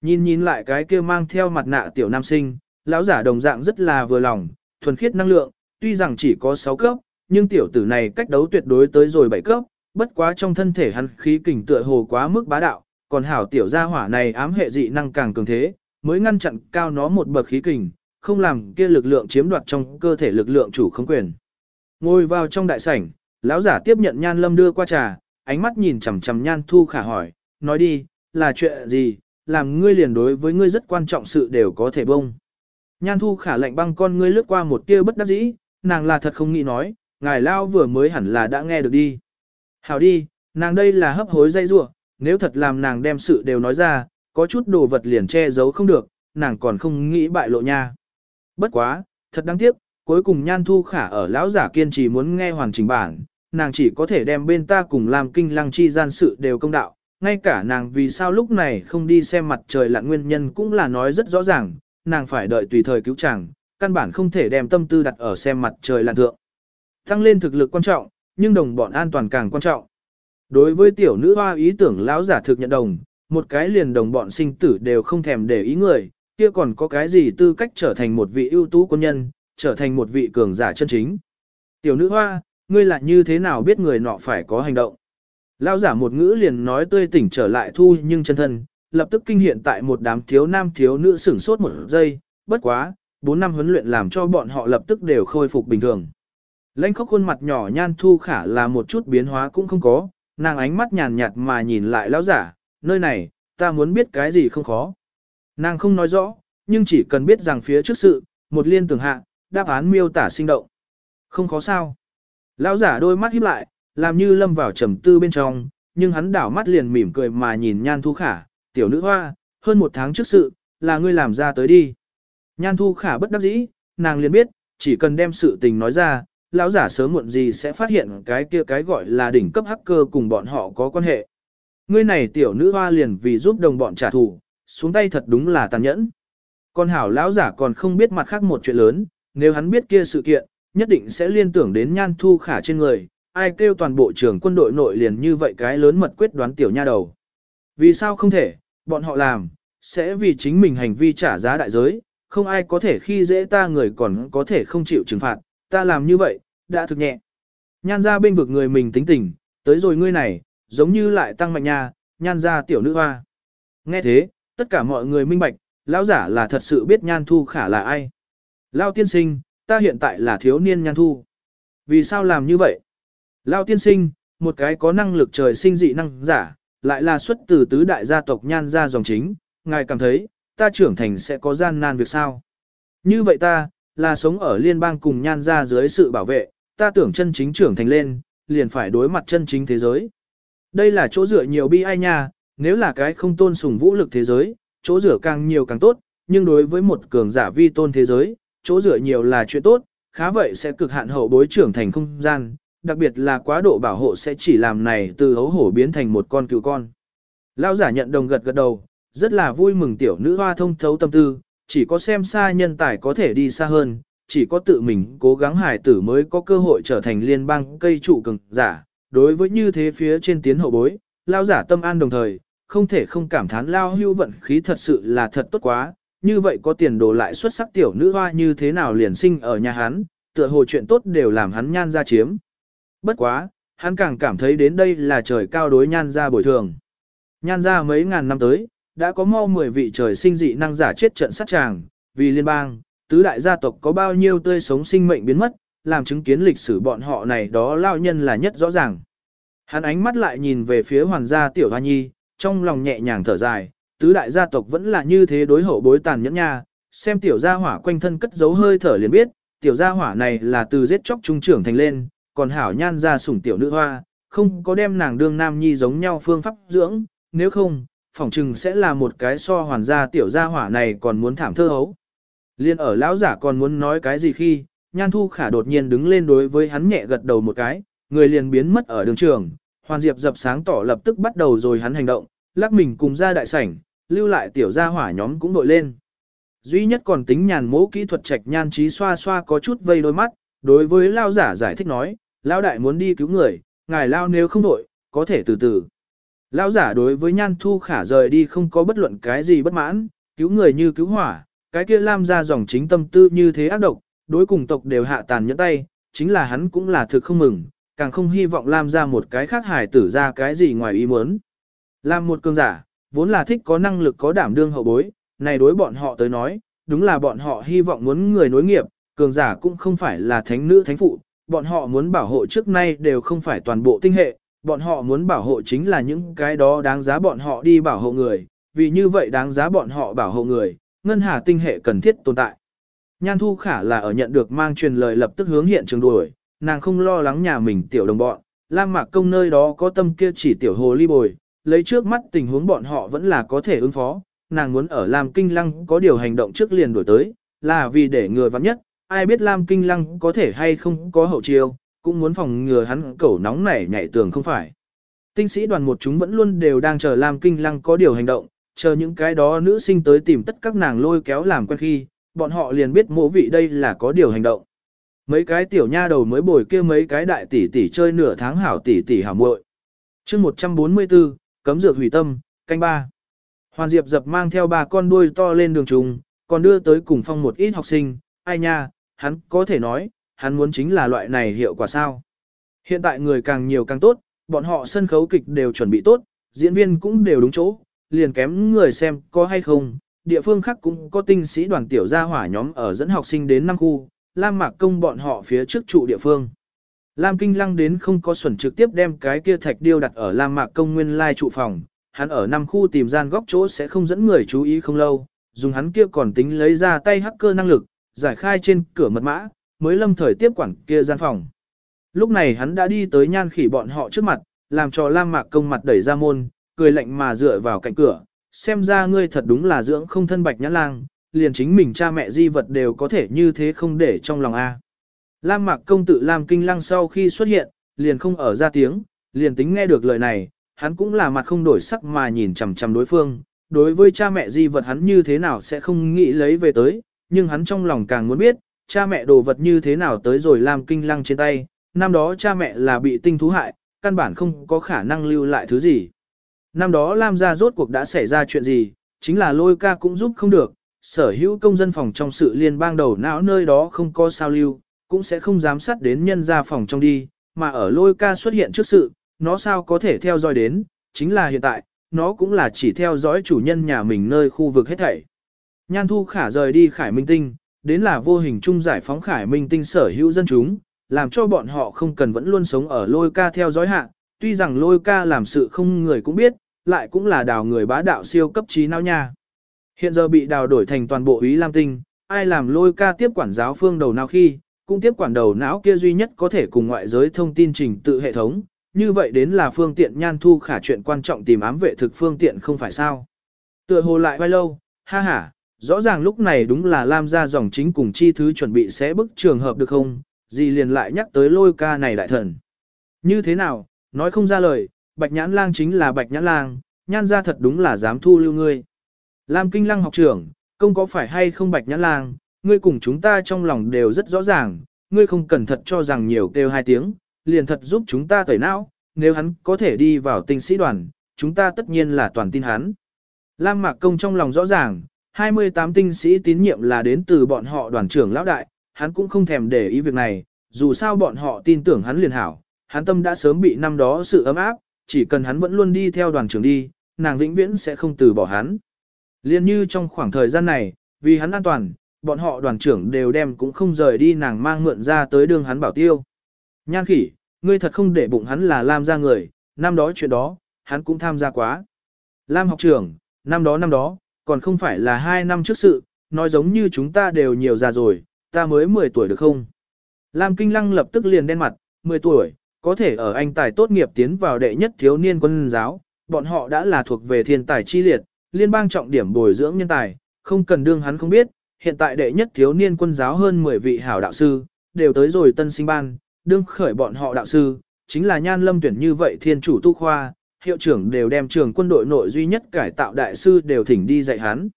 Nhìn nhìn lại cái kia mang theo mặt nạ tiểu nam sinh, lão giả đồng dạng rất là vừa lòng, thuần khiết năng lượng, tuy rằng chỉ có 6 cấp, nhưng tiểu tử này cách đấu tuyệt đối tới rồi 7 cấp, bất quá trong thân thể hắn khí kình tựa hồ quá mức bá đạo, còn hảo tiểu gia hỏa này ám hệ dị năng càng cường thế, mới ngăn chặn cao nó một bậc khí kình, không làm kia lực lượng chiếm đoạt trong cơ thể lực lượng chủ không quyền. Ngồi vào trong đại sảnh, lão giả tiếp nhận Nhan Lâm đưa qua trà, ánh mắt nhìn chằm chằm Nhan Thu Khả hỏi, nói đi, là chuyện gì, làm ngươi liền đối với ngươi rất quan trọng sự đều có thể bông. Nhan Thu Khả lạnh băng con ngươi lướt qua một tia bất đắc dĩ, nàng là thật không nghĩ nói, ngài lao vừa mới hẳn là đã nghe được đi. Hảo đi, nàng đây là hấp hối dây rủa nếu thật làm nàng đem sự đều nói ra, có chút đồ vật liền che giấu không được, nàng còn không nghĩ bại lộ nha. Bất quá, thật đáng tiếc, cuối cùng Nhan Thu Khả ở lão giả kiên trì muốn nghe hoàn chỉnh bản, nàng chỉ có thể đem bên ta cùng làm kinh lăng chi gian sự đều công đạo, ngay cả nàng vì sao lúc này không đi xem mặt trời lặn nguyên nhân cũng là nói rất rõ ràng, nàng phải đợi tùy thời cứu chàng, căn bản không thể đem tâm tư đặt ở xem mặt trời lặn thượng. Tăng lên thực lực quan trọng, nhưng đồng bọn an toàn càng quan trọng. Đối với tiểu nữ hoa ý tưởng lão giả thực nhận đồng, một cái liền đồng bọn sinh tử đều không thèm để ý người, kia còn có cái gì tư cách trở thành một vị ưu tú quân nhân, trở thành một vị cường giả chân chính. Tiểu nữ hoa, ngươi lại như thế nào biết người nọ phải có hành động? Lão giả một ngữ liền nói tươi tỉnh trở lại thu nhưng chân thân, lập tức kinh hiện tại một đám thiếu nam thiếu nữ sửng sốt một giây, bất quá, 4 năm huấn luyện làm cho bọn họ lập tức đều khôi phục bình thường. Lãnh khóc khuôn mặt nhỏ nhan thu khả là một chút biến hóa cũng không có, nàng ánh mắt nhàn nhạt mà nhìn lại lão giả, nơi này, ta muốn biết cái gì không khó. Nàng không nói rõ, nhưng chỉ cần biết rằng phía trước sự, một liên tưởng hạ, đáp án miêu tả sinh động. Không khó sao. Lão giả đôi mắt híp lại, làm như lâm vào trầm tư bên trong, nhưng hắn đảo mắt liền mỉm cười mà nhìn nhan thu khả, tiểu nữ hoa, hơn một tháng trước sự, là ngươi làm ra tới đi. Nhan thu khả bất đắc dĩ, nàng liền biết, chỉ cần đem sự tình nói ra, lão giả sớm muộn gì sẽ phát hiện cái kia cái gọi là đỉnh cấp hacker cùng bọn họ có quan hệ. Ngươi này tiểu nữ hoa liền vì giúp đồng bọn trả thù, xuống tay thật đúng là tàn nhẫn. Con hảo lão giả còn không biết mặt khác một chuyện lớn, nếu hắn biết kia sự kiện, nhất định sẽ liên tưởng đến nhan thu khả trên người, ai kêu toàn bộ trưởng quân đội nội liền như vậy cái lớn mật quyết đoán tiểu nha đầu. Vì sao không thể, bọn họ làm, sẽ vì chính mình hành vi trả giá đại giới, không ai có thể khi dễ ta người còn có thể không chịu trừng phạt, ta làm như vậy, đã thực nhẹ. Nhan ra bên vực người mình tính tình, tới rồi ngươi này, giống như lại tăng mạnh nha, nhan ra tiểu nữ hoa. Nghe thế, tất cả mọi người minh bạch, lão giả là thật sự biết nhan thu khả là ai. Lao tiên sinh, ta hiện tại là thiếu niên nhan thu. Vì sao làm như vậy? Lao tiên sinh, một cái có năng lực trời sinh dị năng giả, lại là xuất từ tứ đại gia tộc nhan gia dòng chính, ngài cảm thấy, ta trưởng thành sẽ có gian nan việc sao? Như vậy ta, là sống ở liên bang cùng nhan gia dưới sự bảo vệ, ta tưởng chân chính trưởng thành lên, liền phải đối mặt chân chính thế giới. Đây là chỗ dựa nhiều bi ai nha, nếu là cái không tôn sùng vũ lực thế giới, chỗ dựa càng nhiều càng tốt, nhưng đối với một cường giả vi tôn thế giới, chỗ dựa nhiều là chuyện tốt, khá vậy sẽ cực hạn hậu bối trưởng thành không gian, đặc biệt là quá độ bảo hộ sẽ chỉ làm này từ hấu hổ biến thành một con cựu con. Lão giả nhận đồng gật gật đầu, rất là vui mừng tiểu nữ hoa thông thấu tâm tư, chỉ có xem xa nhân tài có thể đi xa hơn, chỉ có tự mình cố gắng hải tử mới có cơ hội trở thành liên bang cây trụ cường giả. Đối với như thế phía trên tiến hậu bối, lao giả tâm an đồng thời, không thể không cảm thán lao hưu vận khí thật sự là thật tốt quá, như vậy có tiền đồ lại xuất sắc tiểu nữ hoa như thế nào liền sinh ở nhà hắn, tựa hồ chuyện tốt đều làm hắn nhan ra chiếm. Bất quá, hắn càng cảm thấy đến đây là trời cao đối nhan ra bồi thường. Nhan ra mấy ngàn năm tới, đã có mau 10 vị trời sinh dị năng giả chết trận sát tràng, vì liên bang, tứ đại gia tộc có bao nhiêu tươi sống sinh mệnh biến mất, làm chứng kiến lịch sử bọn họ này đó lao nhân là nhất rõ ràng. Hắn ánh mắt lại nhìn về phía hoàng gia tiểu hoa nhi, trong lòng nhẹ nhàng thở dài, tứ đại gia tộc vẫn là như thế đối hậu bối tàn nhẫn nha, xem tiểu gia hỏa quanh thân cất giấu hơi thở liền biết, tiểu gia hỏa này là từ giết chóc trung trưởng thành lên, còn hảo nhan ra sủng tiểu nữ hoa, không có đem nàng đương nam nhi giống nhau phương pháp dưỡng, nếu không, phỏng chừng sẽ là một cái so hoàn gia tiểu gia hỏa này còn muốn thảm thơ hấu. Liên ở lão giả còn muốn nói cái gì khi, nhan thu khả đột nhiên đứng lên đối với hắn nhẹ gật đầu một cái, người liền biến mất ở đường trường, hoàn diệp dập sáng tỏ lập tức bắt đầu rồi hắn hành động, lắc mình cùng ra đại sảnh, lưu lại tiểu gia hỏa nhóm cũng đội lên. Duy nhất còn tính nhàn mỗ kỹ thuật trạch nhan trí xoa xoa có chút vây đôi mắt, đối với lao giả giải thích nói, lao đại muốn đi cứu người, ngài lao nếu không đội, có thể từ từ lão giả đối với nhan thu khả rời đi không có bất luận cái gì bất mãn, cứu người như cứu hỏa, cái kia lam ra dòng chính tâm tư như thế ác độc, đối cùng tộc đều hạ tàn nhẫn tay, chính là hắn cũng là thực không mừng, càng không hy vọng lam ra một cái khác hài tử ra cái gì ngoài ý muốn. Làm một cường giả, vốn là thích có năng lực có đảm đương hậu bối, này đối bọn họ tới nói, đúng là bọn họ hy vọng muốn người nối nghiệp, cường giả cũng không phải là thánh nữ thánh phụ, bọn họ muốn bảo hộ trước nay đều không phải toàn bộ tinh hệ, bọn họ muốn bảo hộ chính là những cái đó đáng giá bọn họ đi bảo hộ người, vì như vậy đáng giá bọn họ bảo hộ người, ngân hà tinh hệ cần thiết tồn tại. Nhan Thu Khả là ở nhận được mang truyền lời lập tức hướng hiện trường đuổi, nàng không lo lắng nhà mình tiểu đồng bọn, Lam Mạc Công nơi đó có tâm kia chỉ tiểu hồ ly bồi, lấy trước mắt tình huống bọn họ vẫn là có thể ứng phó, nàng muốn ở Lam Kinh Lăng có điều hành động trước liền đổi tới, là vì để ngừa vắng nhất, ai biết Lam Kinh Lăng có thể hay không có hậu chiêu, cũng muốn phòng ngừa hắn cẩu nóng nảy nhảy tường không phải. Tinh sĩ đoàn một chúng vẫn luôn đều đang chờ Lam Kinh Lăng có điều hành động, chờ những cái đó nữ sinh tới tìm tất các nàng lôi kéo làm quen khi, bọn họ liền biết mộ vị đây là có điều hành động. Mấy cái tiểu nha đầu mới bồi kia mấy cái đại tỷ tỷ chơi nửa tháng hảo tỷ tỷ hảo muội. Chương 144, cấm dược hủy tâm, canh ba. Hoàn Diệp dập mang theo ba con đuôi to lên đường trùng, còn đưa tới cùng phong một ít học sinh, ai nha, hắn có thể nói, hắn muốn chính là loại này hiệu quả sao. Hiện tại người càng nhiều càng tốt, bọn họ sân khấu kịch đều chuẩn bị tốt, diễn viên cũng đều đúng chỗ, liền kém người xem có hay không. Địa phương khác cũng có tinh sĩ đoàn tiểu gia hỏa nhóm ở dẫn học sinh đến năm khu, Lam Mạc Công bọn họ phía trước trụ địa phương. Lam Kinh Lăng đến không có xuẩn trực tiếp đem cái kia thạch điêu đặt ở Lam Mạc Công nguyên lai trụ phòng, hắn ở năm khu tìm gian góc chỗ sẽ không dẫn người chú ý không lâu, dùng hắn kia còn tính lấy ra tay hacker năng lực, giải khai trên cửa mật mã, mới lâm thời tiếp quản kia gian phòng. Lúc này hắn đã đi tới nhan khỉ bọn họ trước mặt, làm cho Lam Mạc Công mặt đẩy ra môn, cười lạnh mà dựa vào cạnh cửa, xem ra ngươi thật đúng là dưỡng không thân bạch nhã lang, liền chính mình cha mẹ di vật đều có thể như thế không để trong lòng a. Lam Mạc công tự Lam Kinh Lăng sau khi xuất hiện, liền không ở ra tiếng, liền tính nghe được lời này, hắn cũng là mặt không đổi sắc mà nhìn chằm chằm đối phương, đối với cha mẹ di vật hắn như thế nào sẽ không nghĩ lấy về tới, nhưng hắn trong lòng càng muốn biết, cha mẹ đồ vật như thế nào tới rồi làm Kinh Lăng trên tay, năm đó cha mẹ là bị tinh thú hại, căn bản không có khả năng lưu lại thứ gì. Năm đó Lam gia rốt cuộc đã xảy ra chuyện gì, chính là lôi ca cũng giúp không được, sở hữu công dân phòng trong sự liên bang đầu não nơi đó không có sao lưu, cũng sẽ không giám sát đến nhân gia phòng trong đi, mà ở lôi ca xuất hiện trước sự, nó sao có thể theo dõi đến, chính là hiện tại, nó cũng là chỉ theo dõi chủ nhân nhà mình nơi khu vực hết thảy. Nhan thu khả rời đi khải minh tinh, đến là vô hình chung giải phóng khải minh tinh sở hữu dân chúng, làm cho bọn họ không cần vẫn luôn sống ở lôi ca theo dõi hạ, tuy rằng lôi ca làm sự không người cũng biết, lại cũng là đào người bá đạo siêu cấp trí não nha. Hiện giờ bị đào đổi thành toàn bộ ý lam tinh, ai làm lôi ca tiếp quản giáo phương đầu nào khi, cũng tiếp quản đầu não kia duy nhất có thể cùng ngoại giới thông tin trình tự hệ thống, như vậy đến là phương tiện nhan thu khả chuyện quan trọng tìm ám vệ thực phương tiện không phải sao. Tựa hồ lại vai lâu, ha ha, rõ ràng lúc này đúng là Lam gia dòng chính cùng chi thứ chuẩn bị sẽ bức trường hợp được không, gì liền lại nhắc tới lôi ca này đại thần. Như thế nào, nói không ra lời, bạch nhãn lang chính là bạch nhãn lang, nhan ra thật đúng là dám thu lưu ngươi. Lam kinh lăng học trưởng, công có phải hay không bạch nhãn lang, ngươi cùng chúng ta trong lòng đều rất rõ ràng, ngươi không cần thật cho rằng nhiều kêu hai tiếng, liền thật giúp chúng ta tẩy não, nếu hắn có thể đi vào tinh sĩ đoàn, chúng ta tất nhiên là toàn tin hắn. Lam Mạc Công trong lòng rõ ràng, 28 tinh sĩ tín nhiệm là đến từ bọn họ đoàn trưởng lão đại, hắn cũng không thèm để ý việc này, dù sao bọn họ tin tưởng hắn liền hảo, hắn tâm đã sớm bị năm đó sự ấm áp, chỉ cần hắn vẫn luôn đi theo đoàn trưởng đi, nàng vĩnh viễn sẽ không từ bỏ hắn. Liên như trong khoảng thời gian này, vì hắn an toàn, bọn họ đoàn trưởng đều đem cũng không rời đi nàng mang mượn ra tới đường hắn bảo tiêu. Nhan khỉ, ngươi thật không để bụng hắn là Lam ra người, năm đó chuyện đó, hắn cũng tham gia quá. Lam học trưởng, năm đó năm đó, còn không phải là hai năm trước sự, nói giống như chúng ta đều nhiều già rồi, ta mới 10 tuổi được không? Lam Kinh Lăng lập tức liền đen mặt, 10 tuổi, có thể ở anh tài tốt nghiệp tiến vào đệ nhất thiếu niên quân giáo, bọn họ đã là thuộc về thiên tài chi liệt, liên bang trọng điểm bồi dưỡng nhân tài, không cần đương hắn không biết, hiện tại đệ nhất thiếu niên quân giáo hơn 10 vị hảo đạo sư, đều tới rồi tân sinh ban, đương khởi bọn họ đạo sư, chính là nhan lâm tuyển như vậy thiên chủ tu khoa, hiệu trưởng đều đem trường quân đội nội duy nhất cải tạo đại sư đều thỉnh đi dạy hắn.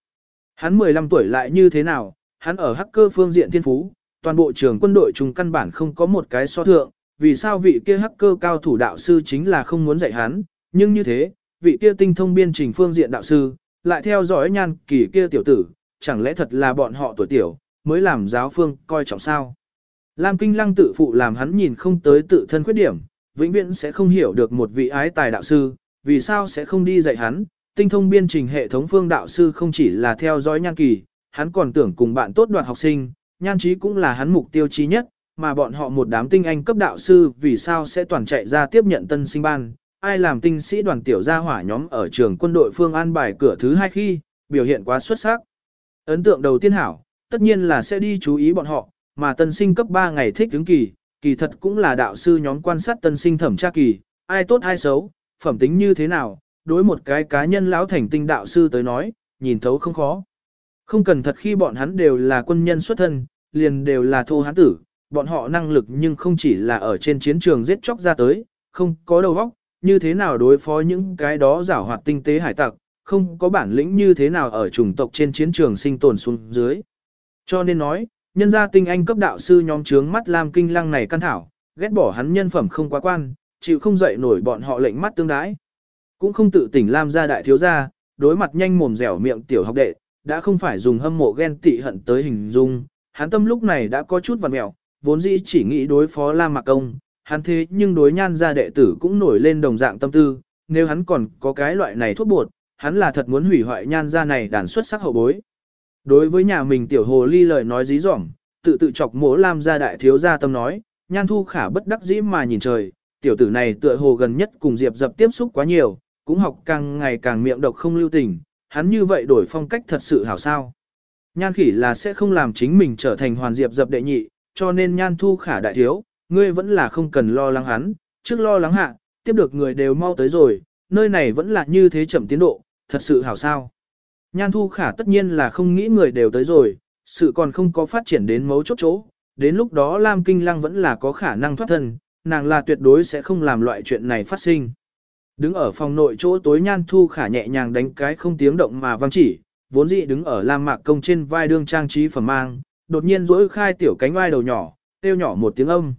Hắn 15 tuổi lại như thế nào, hắn ở hacker phương diện thiên phú, toàn bộ trường quân đội chung căn bản không có một cái so thượng, vì sao vị kia hacker cao thủ đạo sư chính là không muốn dạy hắn, nhưng như thế, vị kia tinh thông biên trình phương diện đạo sư, lại theo dõi nhan kỳ kia tiểu tử, chẳng lẽ thật là bọn họ tuổi tiểu, mới làm giáo phương coi trọng sao. Lam Kinh Lăng tự phụ làm hắn nhìn không tới tự thân khuyết điểm, vĩnh viễn sẽ không hiểu được một vị ái tài đạo sư, vì sao sẽ không đi dạy hắn, tinh thông biên trình hệ thống phương đạo sư không chỉ là theo dõi nhan kỳ, hắn còn tưởng cùng bạn tốt đoạt học sinh, nhan trí cũng là hắn mục tiêu chí nhất, mà bọn họ một đám tinh anh cấp đạo sư vì sao sẽ toàn chạy ra tiếp nhận tân sinh ban, ai làm tinh sĩ đoàn tiểu gia hỏa nhóm ở trường quân đội phương an bài cửa thứ hai khi, biểu hiện quá xuất sắc. Ấn tượng đầu tiên hảo, tất nhiên là sẽ đi chú ý bọn họ, mà tân sinh cấp 3 ngày thích ứng kỳ, kỳ thật cũng là đạo sư nhóm quan sát tân sinh thẩm tra kỳ, ai tốt ai xấu, phẩm tính như thế nào, đối một cái cá nhân lão thành tinh đạo sư tới nói, nhìn thấu không khó. Không cần thật khi bọn hắn đều là quân nhân xuất thân, liền đều là thô hán tử, bọn họ năng lực nhưng không chỉ là ở trên chiến trường giết chóc ra tới, không có đầu óc, như thế nào đối phó những cái đó giảo hoạt tinh tế hải tặc, không có bản lĩnh như thế nào ở chủng tộc trên chiến trường sinh tồn xuống dưới. Cho nên nói, nhân gia tinh anh cấp đạo sư nhóm trướng mắt Lam Kinh Lăng này căn thảo, ghét bỏ hắn nhân phẩm không quá quan, chịu không dậy nổi bọn họ lệnh mắt tương đái. Cũng không tự tỉnh Lam gia đại thiếu gia, đối mặt nhanh mồm dẻo miệng tiểu học đệ, đã không phải dùng hâm mộ ghen tị hận tới hình dung, hắn tâm lúc này đã có chút vằn mẹo, vốn dĩ chỉ nghĩ đối phó Lam Mạc Công, hắn thế nhưng đối nhan gia đệ tử cũng nổi lên đồng dạng tâm tư, nếu hắn còn có cái loại này thuốc bột, hắn là thật muốn hủy hoại nhan gia này đàn xuất sắc hậu bối. Đối với nhà mình tiểu hồ ly lời nói dí dỏm, tự tự chọc mỗ Lam gia đại thiếu gia tâm nói, nhan thu khả bất đắc dĩ mà nhìn trời, tiểu tử này tựa hồ gần nhất cùng Diệp dập tiếp xúc quá nhiều, cũng học càng ngày càng miệng độc không lưu tình, hắn như vậy đổi phong cách thật sự hảo sao. Nhan khỉ là sẽ không làm chính mình trở thành hoàn Diệp dập đệ nhị, cho nên nhan thu khả đại thiếu, ngươi vẫn là không cần lo lắng hắn, trước lo lắng hạ, tiếp được người đều mau tới rồi, nơi này vẫn là như thế chậm tiến độ, thật sự hảo sao. Nhan thu khả tất nhiên là không nghĩ người đều tới rồi, sự còn không có phát triển đến mấu chốt chỗ, đến lúc đó Lam Kinh Lăng vẫn là có khả năng thoát thân, nàng là tuyệt đối sẽ không làm loại chuyện này phát sinh. Đứng ở phòng nội chỗ tối nhan thu khả nhẹ nhàng đánh cái không tiếng động mà vang chỉ, vốn dĩ đứng ở Lam Mạc Công trên vai đương trang trí phẩm mang, đột nhiên rỗi khai tiểu cánh vai đầu nhỏ, tiêu nhỏ một tiếng âm.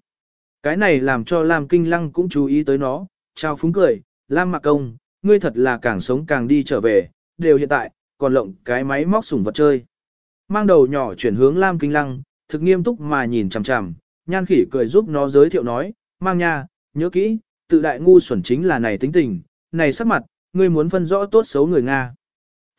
Cái này làm cho Lam Kinh Lăng cũng chú ý tới nó, trao phúng cười, Lam Mạc Công, ngươi thật là càng sống càng đi trở về, đều hiện tại, còn lộng cái máy móc sủng vật chơi. Mang đầu nhỏ chuyển hướng Lam Kinh Lăng, thực nghiêm túc mà nhìn chằm chằm, nhan khỉ cười giúp nó giới thiệu nói, mang nha, nhớ kỹ, tự đại ngu xuẩn chính là này tính tình, này sắc mặt, ngươi muốn phân rõ tốt xấu người Nga.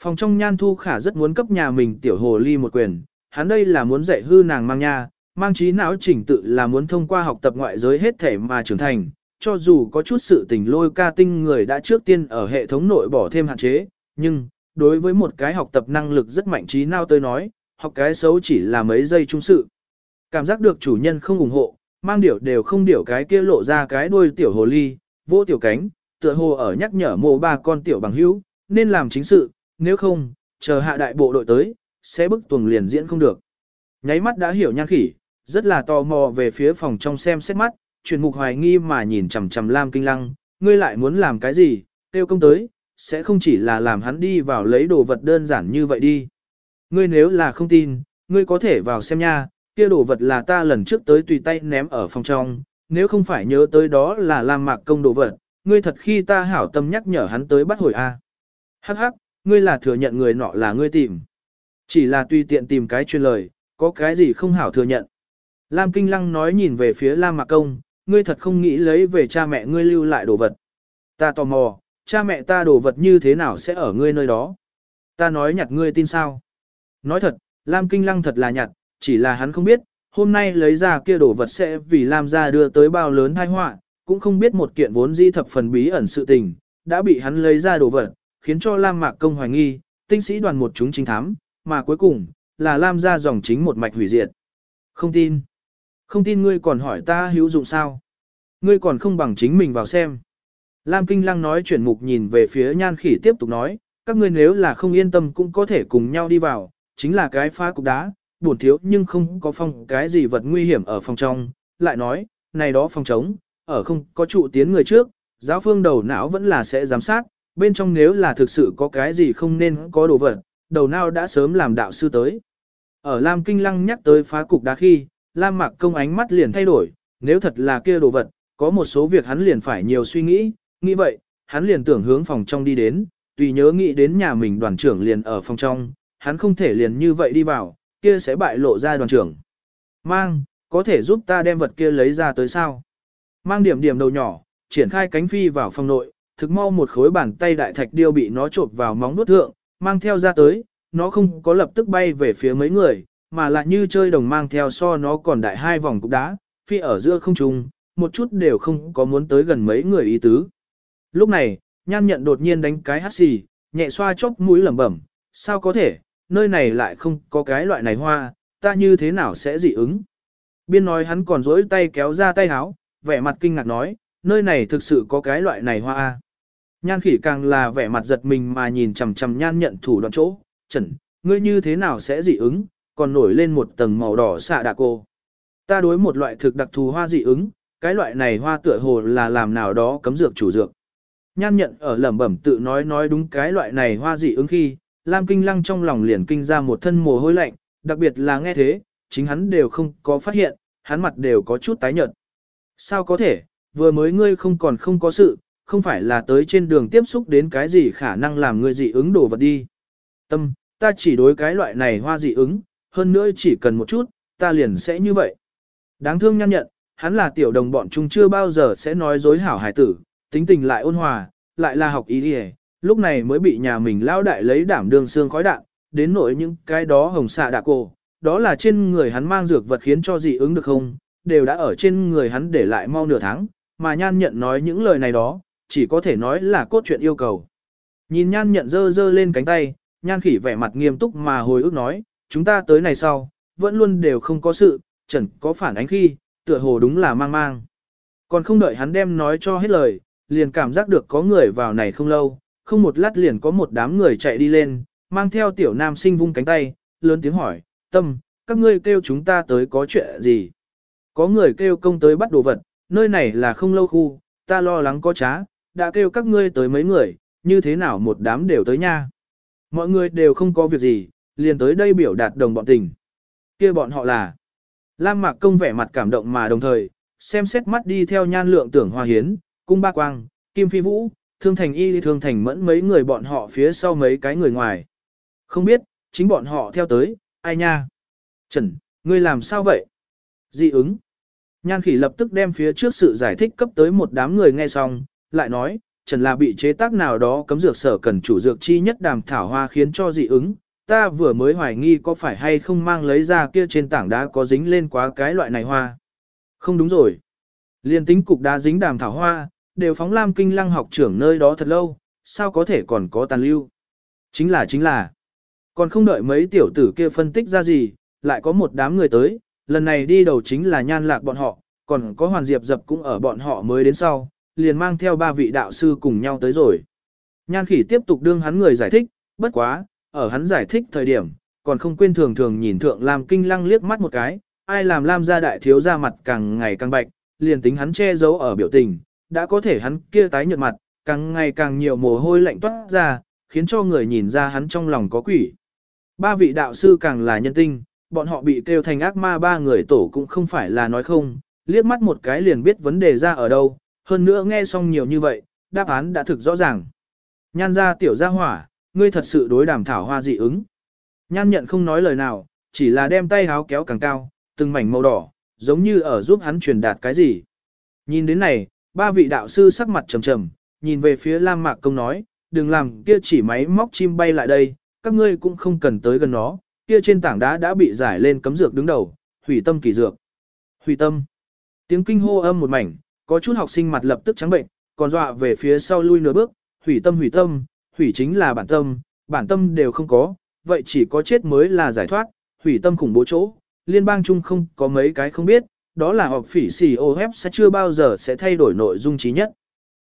Phòng trong nhan thu khả rất muốn cấp nhà mình tiểu hồ ly một quyền, hắn đây là muốn dạy hư nàng mang nha, mang trí não chỉnh tự là muốn thông qua học tập ngoại giới hết thể mà trưởng thành, cho dù có chút sự tình lôi ca tinh người đã trước tiên ở hệ thống nội bỏ thêm hạn chế, nhưng, đối với một cái học tập năng lực rất mạnh trí nào tôi nói, học cái xấu chỉ là mấy giây trung sự. Cảm giác được chủ nhân không ủng hộ, mang điểu đều không điểu cái kia lộ ra cái đuôi tiểu hồ ly, vô tiểu cánh, tựa hồ ở nhắc nhở mộ ba con tiểu bằng hữu, nên làm chính sự, nếu không, chờ hạ đại bộ đội tới, sẽ bức tuồng liền diễn không được. Nháy mắt đã hiểu nhan khỉ, rất là tò mò về phía phòng trong xem xét mắt, chuyển mục hoài nghi mà nhìn chằm chằm Lam Kinh Lăng, ngươi lại muốn làm cái gì, tiêu công tới, sẽ không chỉ là làm hắn đi vào lấy đồ vật đơn giản như vậy đi. Ngươi nếu là không tin, ngươi có thể vào xem nha, kia đồ vật là ta lần trước tới tùy tay ném ở phòng trong, nếu không phải nhớ tới đó là Lam Mạc công đồ vật, ngươi thật khi ta hảo tâm nhắc nhở hắn tới bắt hồi a. Hắc hắc, ngươi là thừa nhận người nọ là ngươi tìm. Chỉ là tùy tiện tìm cái chuyên lời, có cái gì không hảo thừa nhận. Lam Kinh Lăng nói nhìn về phía Lam Mạc Công, ngươi thật không nghĩ lấy về cha mẹ ngươi lưu lại đồ vật. Ta tò mò, cha mẹ ta đồ vật như thế nào sẽ ở ngươi nơi đó. Ta nói nhặt ngươi tin sao. Nói thật, Lam Kinh Lăng thật là nhặt, chỉ là hắn không biết, hôm nay lấy ra kia đồ vật sẽ vì Lam gia đưa tới bao lớn tai họa, cũng không biết một kiện vốn di thập phần bí ẩn sự tình, đã bị hắn lấy ra đồ vật, khiến cho Lam Mạc Công hoài nghi, tinh sĩ đoàn một chúng chính thám, mà cuối cùng, là Lam gia dòng chính một mạch hủy diệt. Không tin. Không tin ngươi còn hỏi ta hữu dụng sao? Ngươi còn không bằng chính mình vào xem. Lam Kinh Lăng nói chuyển mục nhìn về phía nhan khỉ tiếp tục nói, các ngươi nếu là không yên tâm cũng có thể cùng nhau đi vào, chính là cái phá cục đá, buồn thiếu nhưng không có phong cái gì vật nguy hiểm ở phòng trong, lại nói, này đó phòng trống, ở không có trụ tiến người trước, giáo phương đầu não vẫn là sẽ giám sát, bên trong nếu là thực sự có cái gì không nên có đồ vật, đầu não đã sớm làm đạo sư tới. Ở Lam Kinh Lăng nhắc tới phá cục đá khi, Lam Mạc Công ánh mắt liền thay đổi, nếu thật là kia đồ vật, có một số việc hắn liền phải nhiều suy nghĩ, nghĩ vậy, hắn liền tưởng hướng phòng trong đi đến, tùy nhớ nghĩ đến nhà mình đoàn trưởng liền ở phòng trong, hắn không thể liền như vậy đi vào, kia sẽ bại lộ ra đoàn trưởng. Mang, có thể giúp ta đem vật kia lấy ra tới sao? Mang điểm điểm đầu nhỏ, triển khai cánh phi vào phòng nội, thực mau một khối bàn tay đại thạch điêu bị nó trộn vào móng nuốt thượng, mang theo ra tới, nó không có lập tức bay về phía mấy người, mà lại như chơi đồng mang theo so nó còn đại hai vòng cục đá, phi ở giữa không trung, một chút đều không có muốn tới gần mấy người ý tứ. Lúc này, nhan nhận đột nhiên đánh cái hát xì, nhẹ xoa chốc mũi lẩm bẩm, sao có thể, nơi này lại không có cái loại này hoa, ta như thế nào sẽ dị ứng. Biên nói hắn còn dỗi tay kéo ra tay háo, vẻ mặt kinh ngạc nói, nơi này thực sự có cái loại này hoa. a. Nhan khỉ càng là vẻ mặt giật mình mà nhìn chằm chằm nhan nhận thủ đoạn chỗ, chẩn, ngươi như thế nào sẽ dị ứng, còn nổi lên một tầng màu đỏ xạ đạ cô. Ta đối một loại thực đặc thù hoa dị ứng, cái loại này hoa tựa hồ là làm nào đó cấm dược chủ dược. Nhan nhận ở lẩm bẩm tự nói nói đúng cái loại này hoa dị ứng khi, Lam Kinh Lăng trong lòng liền kinh ra một thân mồ hôi lạnh, đặc biệt là nghe thế, chính hắn đều không có phát hiện, hắn mặt đều có chút tái nhợt. Sao có thể, vừa mới ngươi không còn không có sự, không phải là tới trên đường tiếp xúc đến cái gì khả năng làm ngươi dị ứng đổ vật đi. Tâm, ta chỉ đối cái loại này hoa dị ứng, hơn nữa chỉ cần một chút, ta liền sẽ như vậy. Đáng thương Nhan nhận, hắn là tiểu đồng bọn chúng chưa bao giờ sẽ nói dối hảo hải tử, tính tình lại ôn hòa, lại là học ý đi lúc này mới bị nhà mình lao đại lấy đảm đường xương khói đạn, đến nỗi những cái đó hồng xạ đạ cổ đó là trên người hắn mang dược vật khiến cho dị ứng được không, đều đã ở trên người hắn để lại mau nửa tháng, mà nhan nhận nói những lời này đó, chỉ có thể nói là cốt truyện yêu cầu. Nhìn nhan nhận dơ dơ lên cánh tay, nhan khỉ vẻ mặt nghiêm túc mà hồi ức nói, chúng ta tới này sau, vẫn luôn đều không có sự, chẳng có phản ánh khi, tựa hồ đúng là mang mang. Còn không đợi hắn đem nói cho hết lời, liền cảm giác được có người vào này không lâu, không một lát liền có một đám người chạy đi lên, mang theo tiểu nam sinh vung cánh tay, lớn tiếng hỏi, tâm, các ngươi kêu chúng ta tới có chuyện gì? Có người kêu công tới bắt đồ vật, nơi này là không lâu khu, ta lo lắng có trá, đã kêu các ngươi tới mấy người, như thế nào một đám đều tới nha. Mọi người đều không có việc gì, liền tới đây biểu đạt đồng bọn tình. kia bọn họ là Lam Mạc Công vẻ mặt cảm động mà đồng thời, xem xét mắt đi theo nhan lượng tưởng hoa hiến, cung ba quang, kim phi vũ, thương thành y thương thành mẫn mấy người bọn họ phía sau mấy cái người ngoài. Không biết, chính bọn họ theo tới, ai nha? Trần, ngươi làm sao vậy? Dị ứng. Nhan khỉ lập tức đem phía trước sự giải thích cấp tới một đám người nghe xong, lại nói, Trần là bị chế tác nào đó cấm dược sở cần chủ dược chi nhất đàm thảo hoa khiến cho dị ứng, ta vừa mới hoài nghi có phải hay không mang lấy ra kia trên tảng đá có dính lên quá cái loại này hoa. Không đúng rồi. Liên tính cục đá dính đàm thảo hoa, đều phóng lam kinh lăng học trưởng nơi đó thật lâu, sao có thể còn có tàn lưu. Chính là chính là, còn không đợi mấy tiểu tử kia phân tích ra gì, lại có một đám người tới, lần này đi đầu chính là nhan lạc bọn họ, còn có hoàn diệp dập cũng ở bọn họ mới đến sau, liền mang theo ba vị đạo sư cùng nhau tới rồi. Nhan khỉ tiếp tục đương hắn người giải thích, bất quá, ở hắn giải thích thời điểm, còn không quên thường thường nhìn thượng Lam Kinh Lăng liếc mắt một cái, ai làm Lam gia đại thiếu ra mặt càng ngày càng bạch, liền tính hắn che giấu ở biểu tình, đã có thể hắn kia tái nhợt mặt, càng ngày càng nhiều mồ hôi lạnh toát ra, khiến cho người nhìn ra hắn trong lòng có quỷ. Ba vị đạo sư càng là nhân tinh, bọn họ bị kêu thành ác ma ba người tổ cũng không phải là nói không, liếc mắt một cái liền biết vấn đề ra ở đâu, hơn nữa nghe xong nhiều như vậy, đáp án đã thực rõ ràng. Nhan ra tiểu gia hỏa, ngươi thật sự đối đàm thảo hoa dị ứng. Nhan nhận không nói lời nào, chỉ là đem tay háo kéo càng cao, từng mảnh màu đỏ, giống như ở giúp hắn truyền đạt cái gì. Nhìn đến này, ba vị đạo sư sắc mặt trầm trầm, nhìn về phía Lam Mạc Công nói, đừng làm kia chỉ máy móc chim bay lại đây, các ngươi cũng không cần tới gần nó, kia trên tảng đá đã bị giải lên cấm dược đứng đầu, hủy tâm kỳ dược. Hủy tâm. Tiếng kinh hô âm một mảnh, có chút học sinh mặt lập tức trắng bệnh, còn dọa về phía sau lui nửa bước, hủy tâm hủy tâm, hủy chính là bản tâm, bản tâm đều không có, vậy chỉ có chết mới là giải thoát, hủy tâm khủng bố chỗ, liên bang chung không có mấy cái không biết, đó là họp phỉ xì ô hép sẽ chưa bao giờ sẽ thay đổi nội dung trí nhất.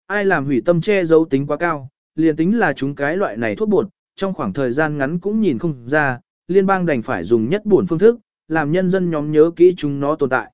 Ai làm hủy tâm che giấu tính quá cao, liền tính là chúng cái loại này thuốc bột, trong khoảng thời gian ngắn cũng nhìn không ra, liên bang đành phải dùng nhất buồn phương thức, làm nhân dân nhóm nhớ kỹ chúng nó tồn tại.